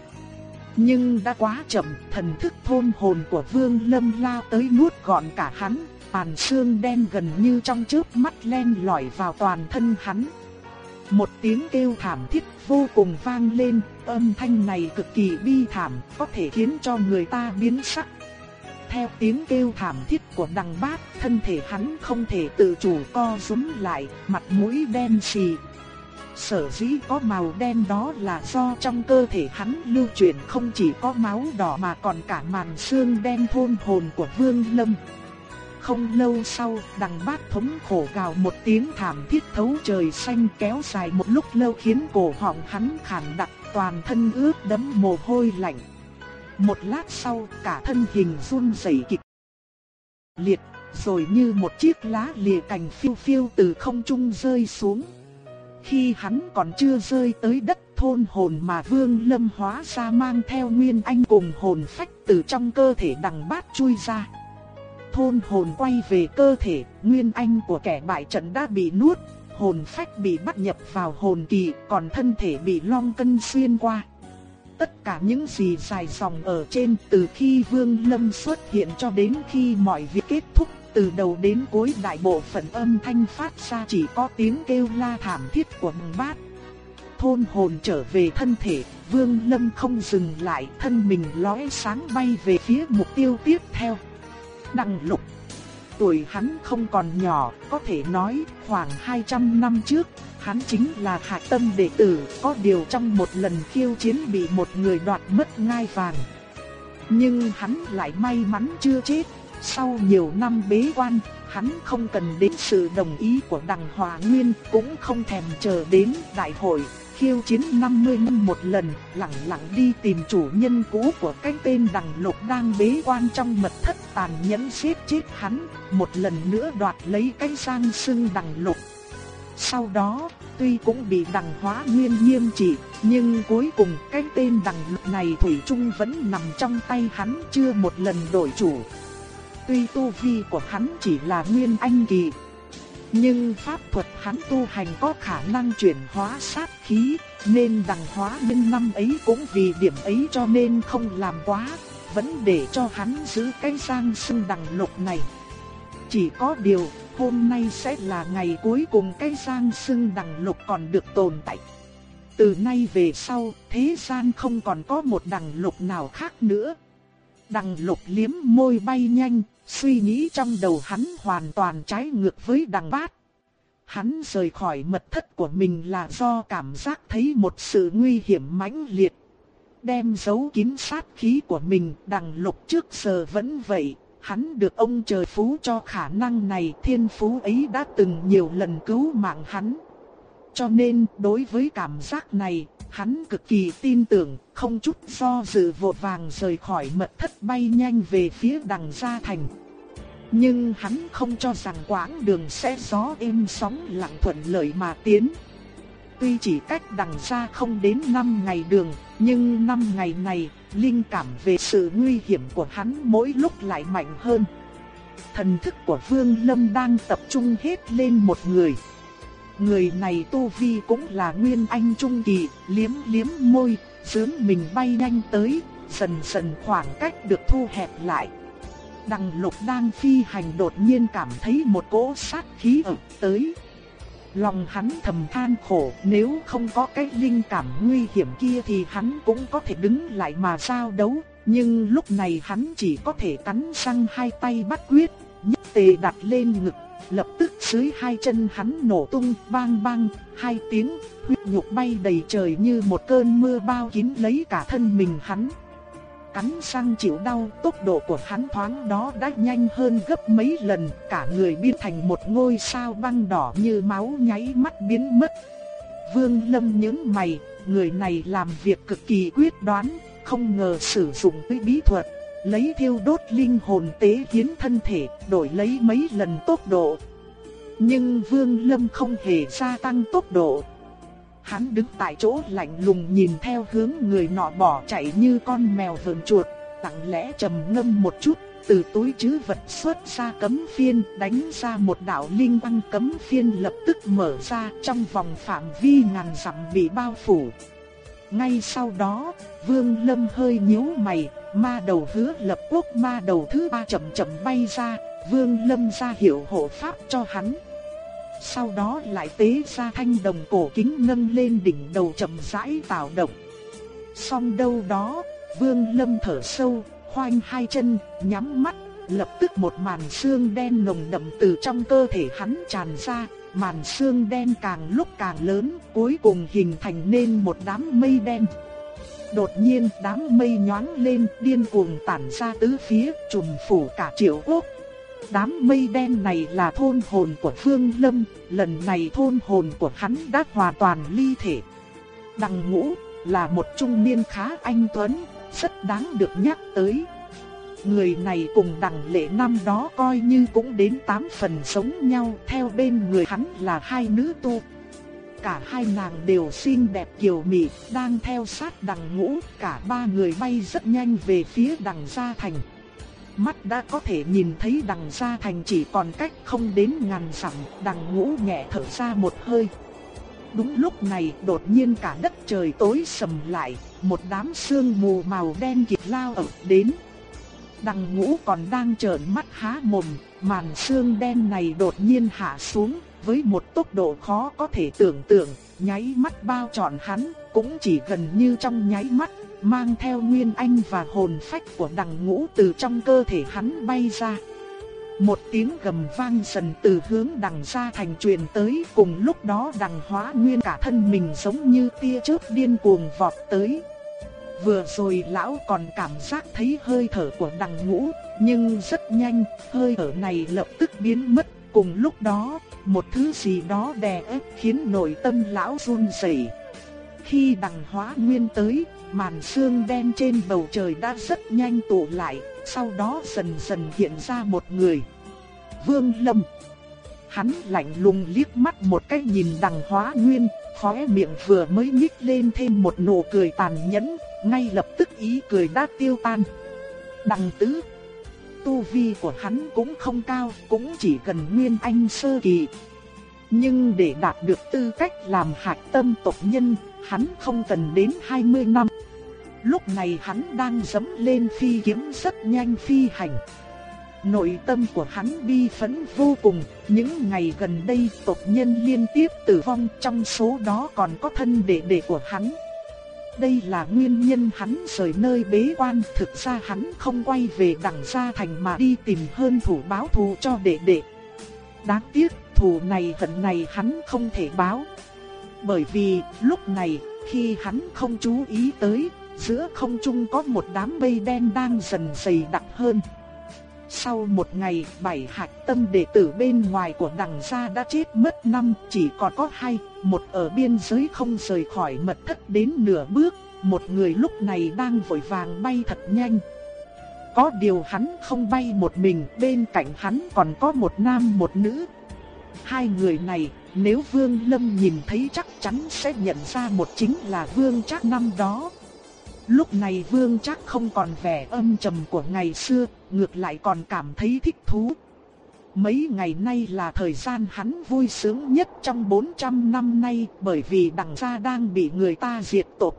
Nhưng đã quá chậm, thần thức thôn hồn của Vương Lâm lao tới nuốt gọn cả hắn, bàn xương đen gần như trong chớp mắt len lỏi vào toàn thân hắn. Một tiếng kêu thảm thiết vô cùng vang lên, âm thanh này cực kỳ bi thảm, có thể khiến cho người ta biến sắc. Theo tiếng kêu thảm thiết của đằng bát, thân thể hắn không thể tự chủ co rúm lại, mặt mũi đen xì. Sở dĩ có màu đen đó là do trong cơ thể hắn lưu chuyển không chỉ có máu đỏ mà còn cả màn xương đen thôn hồn của Vương Lâm. Không lâu sau, đằng bát thống khổ gào một tiếng thảm thiết thấu trời xanh kéo dài một lúc lâu khiến cổ họng hắn khản đặc toàn thân ướt đẫm mồ hôi lạnh. Một lát sau, cả thân hình run rẩy kịch liệt, rồi như một chiếc lá lìa cành phiêu phiêu từ không trung rơi xuống. Khi hắn còn chưa rơi tới đất thôn hồn mà Vương Lâm hóa ra mang theo Nguyên Anh cùng hồn phách từ trong cơ thể đằng bát chui ra thôn hồn quay về cơ thể, nguyên anh của kẻ bại trận đã bị nuốt, hồn phách bị bắt nhập vào hồn kỳ, còn thân thể bị long cân xuyên qua. Tất cả những gì dài dòng ở trên từ khi Vương Lâm xuất hiện cho đến khi mọi việc kết thúc, từ đầu đến cuối đại bộ phận âm thanh phát ra chỉ có tiếng kêu la thảm thiết của mừng bát. Thôn hồn trở về thân thể, Vương Lâm không dừng lại, thân mình lóe sáng bay về phía mục tiêu tiếp theo. Đăng lục. Tuổi hắn không còn nhỏ, có thể nói khoảng 200 năm trước, hắn chính là hạc tâm đệ tử, có điều trong một lần khiêu chiến bị một người đoạt mất ngai vàng. Nhưng hắn lại may mắn chưa chết, sau nhiều năm bế quan, hắn không cần đến sự đồng ý của đằng Hòa Nguyên, cũng không thèm chờ đến đại hội, khiêu chiến 50 năm một lần, lặng lặng đi tìm chủ nhân cũ của cái tên đằng lục đang bế quan trong mật thất tàn nhẫn giết chết hắn, một lần nữa đoạt lấy cái sang sưng đằng lục. Sau đó, tuy cũng bị đằng hóa nguyên nghiêm trị, nhưng cuối cùng cái tên đằng lục này Thủy chung vẫn nằm trong tay hắn chưa một lần đổi chủ. Tuy tu vi của hắn chỉ là nguyên anh kỳ, nhưng pháp thuật hắn tu hành có khả năng chuyển hóa sát khí, nên đằng hóa nhân năm ấy cũng vì điểm ấy cho nên không làm quá, vẫn để cho hắn giữ cái giang sưng đằng lục này. Chỉ có điều, hôm nay sẽ là ngày cuối cùng cái giang sưng đằng lục còn được tồn tại. Từ nay về sau, thế gian không còn có một đằng lục nào khác nữa. Đằng lục liếm môi bay nhanh, Suy nghĩ trong đầu hắn hoàn toàn trái ngược với đằng bát. Hắn rời khỏi mật thất của mình là do cảm giác thấy một sự nguy hiểm mãnh liệt. Đem giấu kín sát khí của mình đằng lục trước giờ vẫn vậy. Hắn được ông trời phú cho khả năng này, thiên phú ấy đã từng nhiều lần cứu mạng hắn. Cho nên đối với cảm giác này, hắn cực kỳ tin tưởng, không chút do dự vội vàng rời khỏi mật thất bay nhanh về phía đằng gia thành. Nhưng hắn không cho rằng quãng đường sẽ gió êm sóng lặng thuận lợi mà tiến. Tuy chỉ cách đằng xa không đến 5 ngày đường, nhưng 5 ngày này, linh cảm về sự nguy hiểm của hắn mỗi lúc lại mạnh hơn. Thần thức của Vương Lâm đang tập trung hết lên một người. Người này tu vi cũng là nguyên anh trung kỳ, liếm liếm môi, sướng mình bay nhanh tới, dần dần khoảng cách được thu hẹp lại. Đằng lục đang phi hành đột nhiên cảm thấy một cỗ sát khí ập tới. Lòng hắn thầm than khổ, nếu không có cái linh cảm nguy hiểm kia thì hắn cũng có thể đứng lại mà giao đấu. Nhưng lúc này hắn chỉ có thể cắn răng hai tay bắt quyết, nhất tề đặt lên ngực, lập tức dưới hai chân hắn nổ tung bang bang, hai tiếng, huyết nhục bay đầy trời như một cơn mưa bao kín lấy cả thân mình hắn cắn răng chịu đau, tốc độ của hắn thoáng đó đã nhanh hơn gấp mấy lần, cả người biến thành một ngôi sao băng đỏ như máu nháy mắt biến mất. Vương Lâm nhướng mày, người này làm việc cực kỳ quyết đoán, không ngờ sử dụng cái bí thuật, lấy thiêu đốt linh hồn tế hiến thân thể, đổi lấy mấy lần tốc độ. Nhưng Vương Lâm không hề gia tăng tốc độ, Hắn đứng tại chỗ lạnh lùng nhìn theo hướng người nọ bỏ chạy như con mèo vờn chuột, lặng lẽ trầm ngâm một chút, từ túi trữ vật xuất ra cấm phiên, đánh ra một đạo linh quang cấm phiên lập tức mở ra trong vòng phạm vi ngàn dặm bị bao phủ. Ngay sau đó, Vương Lâm hơi nhíu mày, ma đầu hứa lập quốc ma đầu thứ ba chậm chậm bay ra, Vương Lâm ra hiệu hộ pháp cho hắn sau đó lại tế ra thanh đồng cổ kính nâng lên đỉnh đầu chậm rãi tạo động. Xong đâu đó, Vương Lâm thở sâu, khoanh hai chân, nhắm mắt, lập tức một màn xương đen nồng đậm từ trong cơ thể hắn tràn ra, màn sương đen càng lúc càng lớn, cuối cùng hình thành nên một đám mây đen. Đột nhiên đám mây nhoáng lên, điên cuồng tản ra tứ phía, trùm phủ cả triệu quốc, Đám mây đen này là thôn hồn của Phương Lâm, lần này thôn hồn của hắn đã hoàn toàn ly thể. Đằng ngũ là một trung niên khá anh tuấn, rất đáng được nhắc tới. Người này cùng đằng lệ năm đó coi như cũng đến tám phần sống nhau, theo bên người hắn là hai nữ tu. Cả hai nàng đều xinh đẹp kiều mị, đang theo sát đằng ngũ, cả ba người bay rất nhanh về phía đằng gia thành mắt đã có thể nhìn thấy đằng gia thành chỉ còn cách không đến ngàn dặm, đằng ngũ nhẹ thở ra một hơi. Đúng lúc này đột nhiên cả đất trời tối sầm lại, một đám sương mù màu đen kịt lao ập đến. Đằng ngũ còn đang trợn mắt há mồm, màn sương đen này đột nhiên hạ xuống, với một tốc độ khó có thể tưởng tượng, nháy mắt bao trọn hắn, cũng chỉ gần như trong nháy mắt mang theo nguyên anh và hồn phách của đằng ngũ từ trong cơ thể hắn bay ra. Một tiếng gầm vang dần từ hướng đằng xa thành truyền tới cùng lúc đó đằng hóa nguyên cả thân mình giống như tia chớp điên cuồng vọt tới. Vừa rồi lão còn cảm giác thấy hơi thở của đằng ngũ, nhưng rất nhanh, hơi thở này lập tức biến mất. Cùng lúc đó, một thứ gì đó đè ép khiến nội tâm lão run rẩy. Khi đằng hóa nguyên tới, màn sương đen trên bầu trời đã rất nhanh tụ lại, sau đó dần dần hiện ra một người. Vương Lâm. Hắn lạnh lùng liếc mắt một cái nhìn đằng hóa nguyên, khóe miệng vừa mới nhích lên thêm một nụ cười tàn nhẫn, ngay lập tức ý cười đã tiêu tan. Đằng tứ. Tu vi của hắn cũng không cao, cũng chỉ cần nguyên anh sơ kỳ. Nhưng để đạt được tư cách làm hạt tâm tộc nhân, hắn không cần đến 20 năm. Lúc này hắn đang dấm lên phi kiếm rất nhanh phi hành. Nội tâm của hắn bi phẫn vô cùng, những ngày gần đây tộc nhân liên tiếp tử vong trong số đó còn có thân đệ đệ của hắn. Đây là nguyên nhân hắn rời nơi bế quan, thực ra hắn không quay về đằng gia thành mà đi tìm hơn thủ báo thù cho đệ đệ. Đáng tiếc, thù này hận này hắn không thể báo. Bởi vì, lúc này, khi hắn không chú ý tới, giữa không trung có một đám mây đen đang dần dày đặc hơn. Sau một ngày, bảy hạt tâm đệ tử bên ngoài của đằng gia đã chết mất năm, chỉ còn có hai, một ở biên giới không rời khỏi mật thất đến nửa bước, một người lúc này đang vội vàng bay thật nhanh. Có điều hắn không bay một mình, bên cạnh hắn còn có một nam một nữ. Hai người này, nếu Vương Lâm nhìn thấy chắc chắn sẽ nhận ra một chính là Vương Trác năm đó. Lúc này Vương trác không còn vẻ âm trầm của ngày xưa, ngược lại còn cảm thấy thích thú. Mấy ngày nay là thời gian hắn vui sướng nhất trong 400 năm nay bởi vì đằng gia đang bị người ta diệt tộc.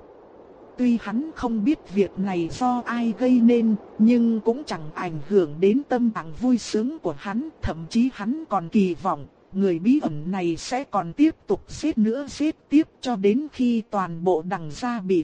Tuy hắn không biết việc này do ai gây nên, nhưng cũng chẳng ảnh hưởng đến tâm trạng vui sướng của hắn, thậm chí hắn còn kỳ vọng người bí ẩn này sẽ còn tiếp tục giết nữa giết tiếp cho đến khi toàn bộ đằng gia bị